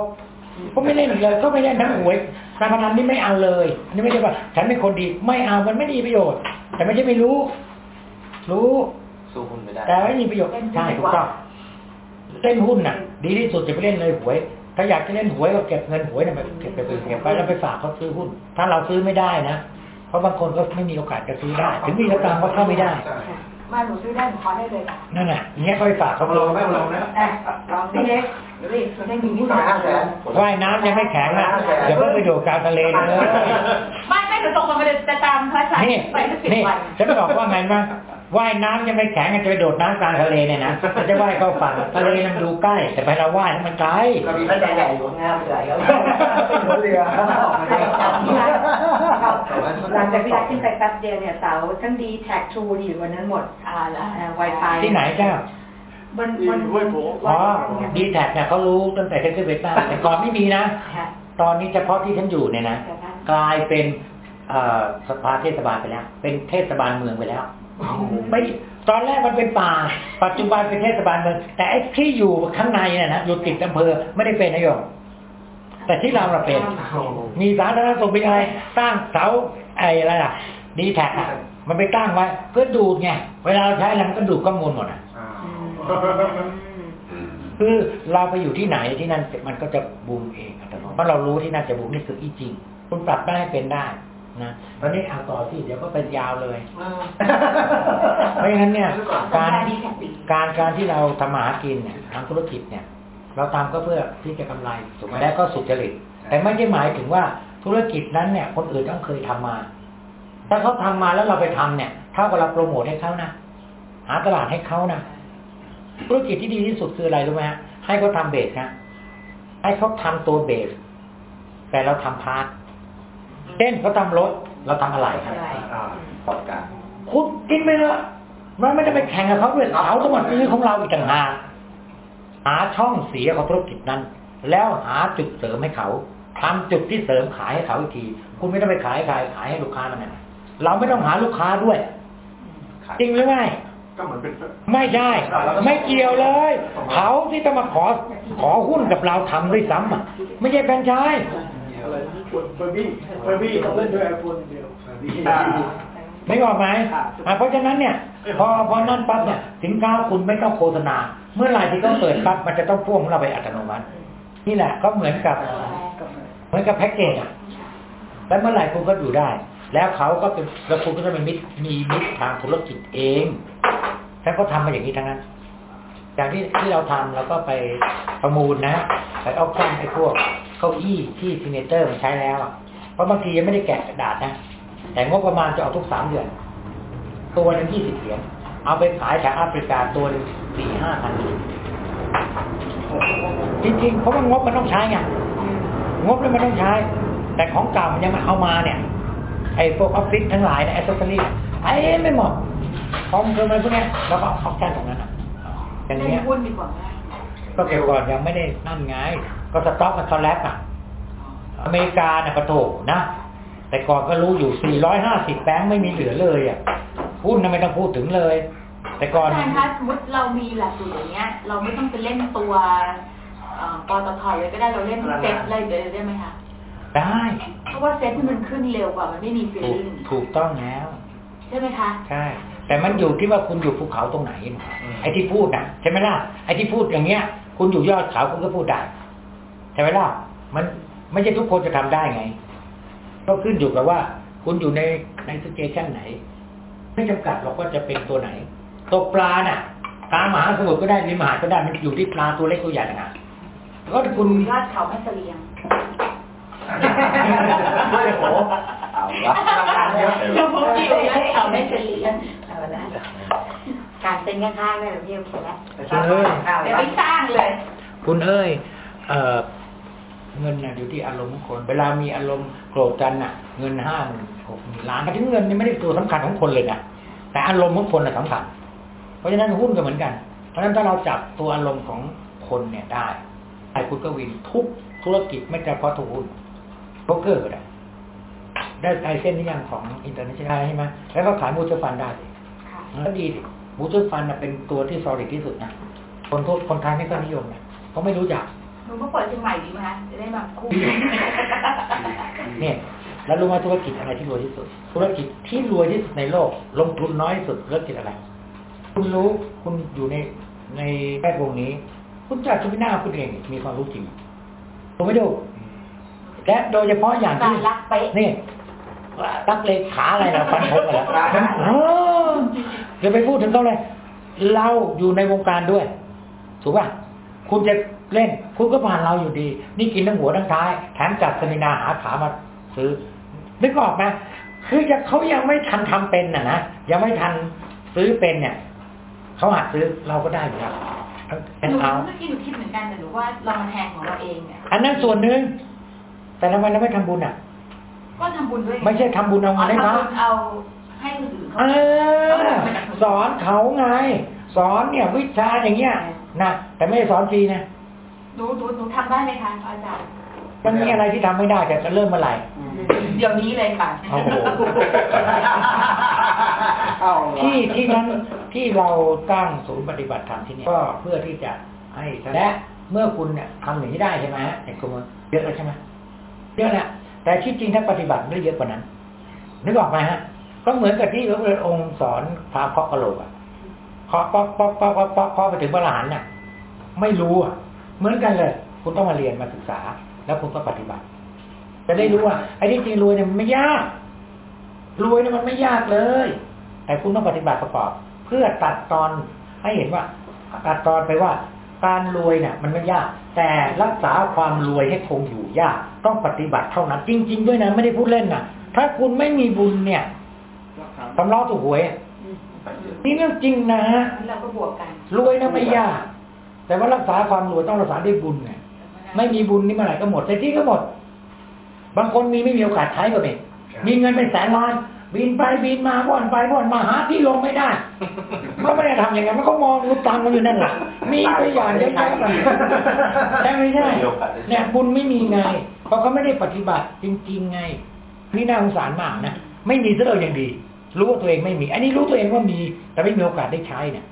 Speaker 2: ก็ไม่เล่นอีกเลยก็ไม่เล่นทั้งหวยการพนันนี่ไม่เอาเลยอันนี้ไม่ใช่ว่า ฉันเป็นคนดีไม่เอามันไม่ดีประโยชน์ แต่ไม่ใช่ไม่รู้ รู้
Speaker 1: สู้หุ้นไม่ได้
Speaker 2: แต่ไม่มีประโยชน์ใช่ถูกต้องเล่นหุ้นน่ะ ดีที่สุดจะไปเล่นเลยหวย ถ้าอยากจะเล่นหวยก็เก็บเงินหวยน่ะไปเก็บไปเก็บไปแล้วไปฝากเขาซื้อหุ้น ถ้าเราซื้อไม่ได้นะเพราะบางคนก็ไม่มีโอกาสจะซื้อได้ ถึงมีสตางค์ก็เข้าไม่ได้
Speaker 6: มาหนูซื้อได้หนูขอได้เลยค่ะ
Speaker 2: นั่นน่ะอย่างเงี้ยก็ไปฝากเขา
Speaker 4: ลองไม่ลองนะ
Speaker 3: อะลองพี่เล็ก
Speaker 6: รีบได้มี
Speaker 4: นี่หน่อยห้าแสน
Speaker 2: ว่ายน้ำยังไม่แข็งอะอย่าเพิ่งไปโดดกลางทะเลเลย
Speaker 6: ไม่ไม่หนูตกลงมาเลยจะตามพระอาจาร
Speaker 2: นี่
Speaker 6: ย์ไปสักสิบ
Speaker 2: นี่
Speaker 6: วัน
Speaker 2: ฉันบอกว่าไงมั้ง ว่ายน้ำยังไม่แข็งจะไปโดดน้ำกลางทะเลเนี่ยนะมันจะว่ายเข้าฝั่งทะเลมันดูใกล้ แต่ไปเราว่ายนั้นมันไกล
Speaker 4: เรามีพระใจใหญ่อยู่งามใหญ่ครับเป็นหัวเรือออกมาได้จับ
Speaker 3: หลังจากพี่รักขึ้นไปแป๊บเดียวเนี่ยเสาทั้งดีแท็กทูดีอยู่บนนั้นหมด
Speaker 6: อ่าแล้ว
Speaker 3: ไวไฟ
Speaker 2: ที่ไหนเจ้า
Speaker 3: บนบนห้วยโผ
Speaker 2: อ๋อดีแท็กเนี่ยเขารู้ตั้งแต่เทศบาลแต่ก่อนไม่มีนะ
Speaker 3: ค่ะ
Speaker 2: ตอนนี้เฉพาะที่ฉันอยู่เนี่ยนะ
Speaker 3: แต่ท่าน
Speaker 2: กลายเป็นเอ่อสภาเทศบาลไปแล้ว เป็นเทศบาลเมืองไปแล้ว ไม่ตอนแรกมันเป็นป่า ปัจจุบันเป็นเทศบาลเมืองแต่ไอ้ที่อยู่ข้างในเนี่ยนะอยู่ติดอำเภอไม่ได้เป็นนายกแต่ที่เราเราเป็น มีสาธารณสุขเป็นอะไรสร้างเสาไอ้อะไรล่ะดีแท็กมันไปตั้งไว้เพื่อดูดไงเวลาเราใช้แล้วมันก็ดูดข้อมูลหมดอะคือเราไปอยู่ที่ไหนที่นั่นมันก็จะบูมเองอัตโนมัติเพราะเรารู้ที่นั่นจะบูมนี่คืออีจริง คุณปรับได้ให้เป็นได้ นะตอนนี้เอาต่อที่เดี๋ยวก็เป็นยาวเลยเพราะฉะนั้นเนี่ย การ
Speaker 6: ดีแท็กดี
Speaker 2: การการที่เราทำมาหากินเนี่ยทำธุรกิจเนี่ย เราทำก็เพื่อที่จะกำไรถูกไหมและก็สุจริต แต่ไม่ได้หมายถึงว่าธุรกิจนั้นเนี่ย คนอื่นต้องเคยทำมา ถ้าเขาทำมาแล้วเราไปทำเนี่ยเท่ากับเราโปรโมทให้เขานะหาตลาดให้เขานะธุรกิจที่ดีที่สุดคืออะไรรู้ไหมฮะให้เขาทำเบสนะให้เขาทำตัวเบส แต่เราทำพาร์ท เช่นเขาทำรถเราทำอะไรครับ
Speaker 1: ต่อการ
Speaker 2: คุณกินไปเถอะมันไม่ได้ไปแข่งกับเขาด้วยเขาต้องมาซื้อของเราอีกต่างหากหาช่องเสียของธุรกิจนั้น แล้วหาจุดเสริมให้เขาทำจุดที่เสริมขายให้เขาอีกที คุณไม่ต้องไปขายขายขายให้ลูกค้ามันนะเราไม่ต้องหาลูกค้าด้วย
Speaker 1: ขาย
Speaker 2: จริงหรือไม่
Speaker 4: ก็เหมือนเป็น
Speaker 2: ไม่ใช่ไม่เกี่ยวเลย เขาที่จะมาขอขอหุ้นกับเราทำด้วยซ้ำอะ ไม่ใช่แฟรนไชส์
Speaker 4: อะไรเฟอร์บี้เฟอร์บี้ต้องเล่นด้วยไอโฟนเดียวเฟอร์บี้
Speaker 2: ไม่ออกไหมอะเพราะฉะนั้นเนี่ย พอพอนั่นปั๊บเนี่ยสินค้าคุณไม่ต้องโฆษณา เมื่อไหร่ที่เขาเปิดปั๊บมันจะต้องพ่วงเราไปอัตโนมัติ นี่แหละก็เหมือนกับ เหมือนกับแพ็กเกจอะแล้วเมื่อไหร่คุณก็อยู่ได้ แล้วเขาก็เป็นแล้วคุณก็จะเป็นมิตรมีมิตรทางธุรกิจเองแล้วก็ทำมาอย่างนี้ทั้งนั้น อย่างที่ที่เราทำเราก็ไปประมูลนะไปเอาข้ามไอ้พวกเก้าอี้ที่ senator มันใช้แล้วเพราะบางทียังไม่ได้แกะกระดาษนะ แต่งบประมาณจะเอาทุกสามเดือน ตัวหนึ่งยี่สิบเหรียญเอาไปขายแถวแอฟริกาตัวหนึ่งสี่ห้าพันเหรียญจริงๆเพราะว่างบมันต้องใช้ไงงบเลยมันต้องใช้ แต่ของเก่ามันยังไมาเอามาเนี่ยไอ้พวกออฟฟิศทั้งหลายนี่ยแอสเซสซอรี่ไอ้ไม่หมดคอมเกินอะไรพวกนี้ยเราก็เอาแค่ตรงนั้นอะ อย่าง
Speaker 6: เล่
Speaker 2: เงี้
Speaker 6: น
Speaker 2: ย
Speaker 6: หุ้นดีกว่าไหม
Speaker 2: ก็เกี่ยวก่อนยังไม่ได้นั่นไง ก็สต็อกมัน collapse อะ อเมริกาเนี่ยกระโถนะ แต่ก่อนก็รู้อยู่ 450 แบงค์ไม่มีเหลือเลยอะหุ้นน่ะไม่ต้องพูดถึงเลย แต่ก่อน
Speaker 6: อาจารย์คะสมมติเรามีหลักสูตรอย่างเงี้ย เราไม่ต้องไปเล่นตัวเอ่อปตทเลยก็ได้เราเล่นเซ็ตเลยได้ไหมคะ
Speaker 2: ได้
Speaker 6: เพราะว่าเซ็ตที่มันขึ้นเร็วกว่ามันไม่มี feel
Speaker 2: ถูก
Speaker 6: ลิ่ง
Speaker 2: ถูกต้องแล้ว
Speaker 6: ใช่ไหมคะ
Speaker 2: ใช่ แต่มันอยู่ที่ว่าคุณอยู่ภูเขาตรงไหน ไอ้ที่พูดน่ะใช่ไหมล่ะไอ้ที่พูดอย่างเงี้ย คุณอยู่ยอดเขาคุณก็พูดได้ใช่ไหมล่ะมันไม่ใช่ทุกคนจะทำได้ไง ก็ขึ้นอยู่กับว่า คุณอยู่ในในสเตชันไหน ไม่จำกัดหรอกว่าจะเป็นตัวไหนตกปลาน่ะกลางมหาสมุทรก็ได้ริมหาดก็ได้มันอยู่ที่ปลาตัวเล็กตัวใหญ่ต่างหากก็คุณ
Speaker 6: ยอดเขาแม่เสลียง
Speaker 4: ไม่โห
Speaker 1: เอาละ
Speaker 4: ทำงานเยอะ
Speaker 6: เราพบอยู่ยอดเขาแม่เสลียง
Speaker 3: เอาละการเซ็นข้างๆนั่นแหละพี่โอเคแล้ว
Speaker 4: แต่สร้างบ้านข้าวเล
Speaker 6: เดี๋ย
Speaker 4: ยว
Speaker 6: ไปสร้างเลย
Speaker 2: คุณเอ้ยเอ่อเงินน่ะอยู่ที่อารมณ์ของคน เวลามีอารมณ์โกรธกันน่ะ เงินห้าหมื่นหกหมื่นล้านถึงเงินนี่ไม่ได้ตัวสำคัญของคนเลยนะแต่อารมณ์ของคนน่ะสำคัญเพราะฉะนั้นหุ้นก็เหมือนกัน เพราะฉะนั้นถ้าเราจับตัวอารมณ์ของคนเนี่ยได้ไอ้คุณก็วินทุกธุรกิจไม่เฉพาะทุกหุ้นโบรกเกอร์ก็ได้ได้ license นี้ยังของ international ใช่ไหมแล้วก็ขาย mutual fund ได้สิ
Speaker 6: ค่ะ
Speaker 2: ก็ดีดิ mutual fund น่ะเป็นตัวที่ solid ที่สุดนะคนทั่วคนไทยไม่ค่อยนิยมนะเขาไม่รู้จัก
Speaker 6: หนูก็เปิดเชียงใหม่ดีไหมคะจะได้มาคู่
Speaker 2: เนี่ยแล้วรู้ไหมธุรกิจอะไรที่รวยที่สุด ธุรกิจที่รวยที่สุดในโลก ลงทุนน้อยที่สุดธุรกิจอะไร คุณรู้คุณอยู่ในในแวดวงนี้ คุณจัดชุมหน้าคุณเองมีความรู้จริงผมไม่ดูและโดยเฉพาะอย่าง
Speaker 6: การ
Speaker 2: ที่
Speaker 6: รักเป๊ะ
Speaker 2: นี่ ตักเลขาอะไรเราฟันธงกันแล้วเอออย่าไปพูดถึงเขาเลย เราอยู่ในวงการด้วย ถูกป่ะคุณจะเล่น คุณก็ผ่านเราอยู่ดี นี่กินทั้งหัวทั้งท้ายแถมจัดสมินาหาขามาซื้อนึกออกไหมคือยังเขายังไม่ทันทำเป็นน่ะนะยังไม่ทันซื้อเป็นเนี่ยเขาหัดซื้อเราก็ได้อยู่ครับ
Speaker 6: ห
Speaker 2: เป็น
Speaker 6: นู
Speaker 2: เอา
Speaker 6: เมื่อกี้หนูคิดเหมือนกันแต่หนูว่าเรามาแทนของเราเองเนี่ย
Speaker 2: อันนั้นส่วนหนึ่งแต่ทำไมเราไม่ทำบุญอะ
Speaker 6: ก็ทำบุญด้วยง
Speaker 2: ไม่ใช่ทำบุญเอา
Speaker 6: อ๋
Speaker 2: เงิ
Speaker 6: อน
Speaker 2: ให้พระ
Speaker 6: ทำบุญเอาให้คนอื่นเขา
Speaker 2: เออสอนเขาไง สอนเนี่ย วิชาอย่างเงี้ยนะแต่ไม่ได้สอนฟรีนะ
Speaker 6: หนูหนูหนูทำได้ไหมคะอาจารย์
Speaker 2: มันมีอะไรที่ทำไม่ได้แต่จะเริ่มเมื่อไหร่
Speaker 6: เดี๋ยวนี้เลยค่ะ
Speaker 2: โอ้โห
Speaker 4: เอา
Speaker 2: ที่ที่นั้นที่เราตั้งศูนย์ปฏิบัติธรรมที่นี่ก็เพื่อที่จะให้และเมื่อคุณเนี่ยทำอย่างนี้ได้ใช่ไหมฮะไอ้คุณเยอะแล้วใช่ไหมเยอะแล้ว แต่ที่จริงถ้าปฏิบัติไม่ได้เยอะกว่านั้น นึกออกไหมฮะ ก็เหมือนกับที่พระพุทธองค์สอนพาเคาะกระโหลกอะเคาะป๊อกป๊อกป๊อกป๊อกป๊อกป๊อกไปถึงพระหลานน่ะ ไม่รู้อะ เหมือนกันเลย คุณต้องมาเรียนมาศึกษา แล้วคุณก็ปฏิบัติ จะได้รู้ว่าไอ้ที่จริงรวยเนี่ยมันไม่ยากรวยเนี่ยมันไม่ยากเลย แต่คุณต้องปฏิบัติประกอบ เพื่อตัดตอนให้เห็นว่าตัดตอนไปว่า การรวยเนี่ยมันไม่ยาก แต่รักษาความรวยให้คงอยู่ยาก ต้องปฏิบัติเท่านั้น จริง ๆ ด้วยนะไม่ได้พูดเล่นนะถ้าคุณไม่มีบุญเนี่ยสำล้อถูกหวยอะนี่เรื่องจริงนะฮะ
Speaker 6: เราก็บวกกัน
Speaker 2: รวยนะไม่ยาก แต่ว่ารักษาความรวยต้องรักษาด้วยบุญไงไม่มีบุญนี่เมื่อไหร่ก็หมดแต่ที่ก็หมด บางคนมีไม่มีโอกาสใช้ก็มีมีเงินเป็นแสนล้าน บินไปบินมาว่อนไปว่อนมาหาที่ลงไม่ได้ก็ไม่ได้ทำอย่างนั้นมันก็มองรูตังค์มันอยู่นั่นแหละมีตัวอย่างเยอะแยะไปใช่ไม่ใช่เนี่ยบุญไม่มีไง เพราะเขาไม่ได้ปฏิบัติจริงๆไง นี่น่าสงสารมากนะไม่มีซะเลยยังดี รู้ว่าตัวเองไม่มี อันนี้รู้ตัวเองว่ามี แต่ไม่มีโอกาสได้ใช้เนี่ย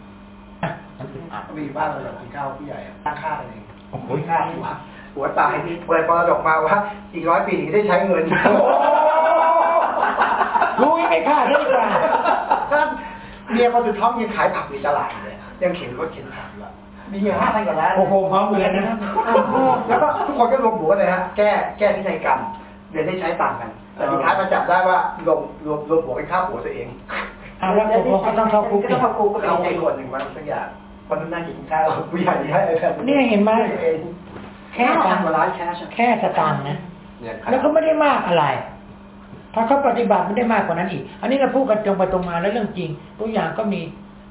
Speaker 2: อะมันอึดอัด
Speaker 4: มีบ้านเราแบบกินข้าวผู้ใหญ่อะตั้งค่ากันเอง
Speaker 2: โอ้โห
Speaker 4: ค่าหัวหัวตายเปิดปรดกมาว่าอีกร้อยปีถึงได้ใช้เงิน
Speaker 2: รู้ยังไม่ค่าได้ดีกว่า
Speaker 4: ก็เมียคนสุดท้องยังขายผักในตลาดอยู่เลยยังเข็นรถเข็นผักอยู่อะมีเงินห้าพันกว่าล้าน
Speaker 2: โอ้โหพร้อมกันเลยนะ
Speaker 4: แล้วก็ทุกคนก็รวมหัวกันเลยฮะแก้แก้พินัยกรรมเดี๋ยวได้ใช้ต่างกันแต่สุดท้ายมาจับได้ว่ารวมรวมรวมหัวกันฆ่าหัวตัวเอง
Speaker 2: อ่าแล้วตกลงก็ต้องเข้าคุก
Speaker 3: ก็
Speaker 2: เนี่
Speaker 3: ต้อยงเข้าคุกก็
Speaker 4: เขา
Speaker 3: ไป
Speaker 4: ไปคนหนึ่งวันสักอย่างวันนั้นนั่งกินข้าวผู้ใหญ่ให้อะไรแบบ
Speaker 2: เนี่ยเห็นไหม
Speaker 4: เอง
Speaker 2: แค่
Speaker 4: ห้า
Speaker 2: ตั
Speaker 4: พั
Speaker 2: ง
Speaker 4: น
Speaker 2: ค์
Speaker 4: กว่าล้านแคชอะ
Speaker 2: แค่สตางค์นะ
Speaker 1: เนี่ย
Speaker 2: แล้วก็ไม่ได้มากอะไร ถ้าเขาปฏิบัติไม่ได้มากกว่านั้นอีก อันนี้เราพูดกันตรงไปตรงมาแล้วเรื่องจริงตัวอย่างก็มี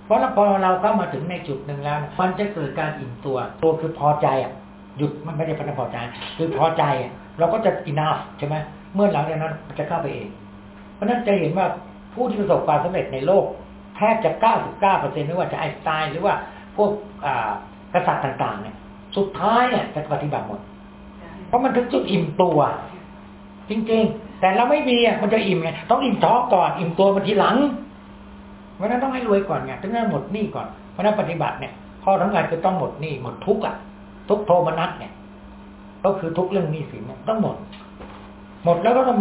Speaker 2: เพราะพอเราเข้ามาถึงในจุดหนึ่งแล้ว มันจะเกิดการอิ่มตัว ตัวคือพอใจอะหยุดมันไม่ได้พัฒนาพอใจ คือพอใจเราก็จะ enough ใช่ไหมเมื่อหลังจากนั้นมันจะเข้าไปเอง เพราะนั้นจะเห็นว่าผู้ที่ประสบความสำเร็จในโลกแทบจะ99%ไม่ว่าจะไอสไตน์หรือว่าพวกอ่ากษัตริย์ต่างๆเนี่ย สุดท้ายเนี่ยจะปฏิบัติหมด เพราะมันถึงจุดอิ่มตัว จริงๆ แต่เราไม่มีอะมันจะอิ่มไงต้องอิ่มท้องก่อนอิ่มตัวมาทีหลังเพราะนั้นต้องให้รวยก่อนไงต้องนั้นหมดหนี้ก่อนเพราะนั้นปฏิบัติเนี่ยข้อสำคัญคือต้องหมดหนี้หมดทุกอะ ทุกโทมนัสเนี่ย ก็คือทุกเรื่องหนี้สินเนี่ยต้องหมด หมดแล้วก็ต้อง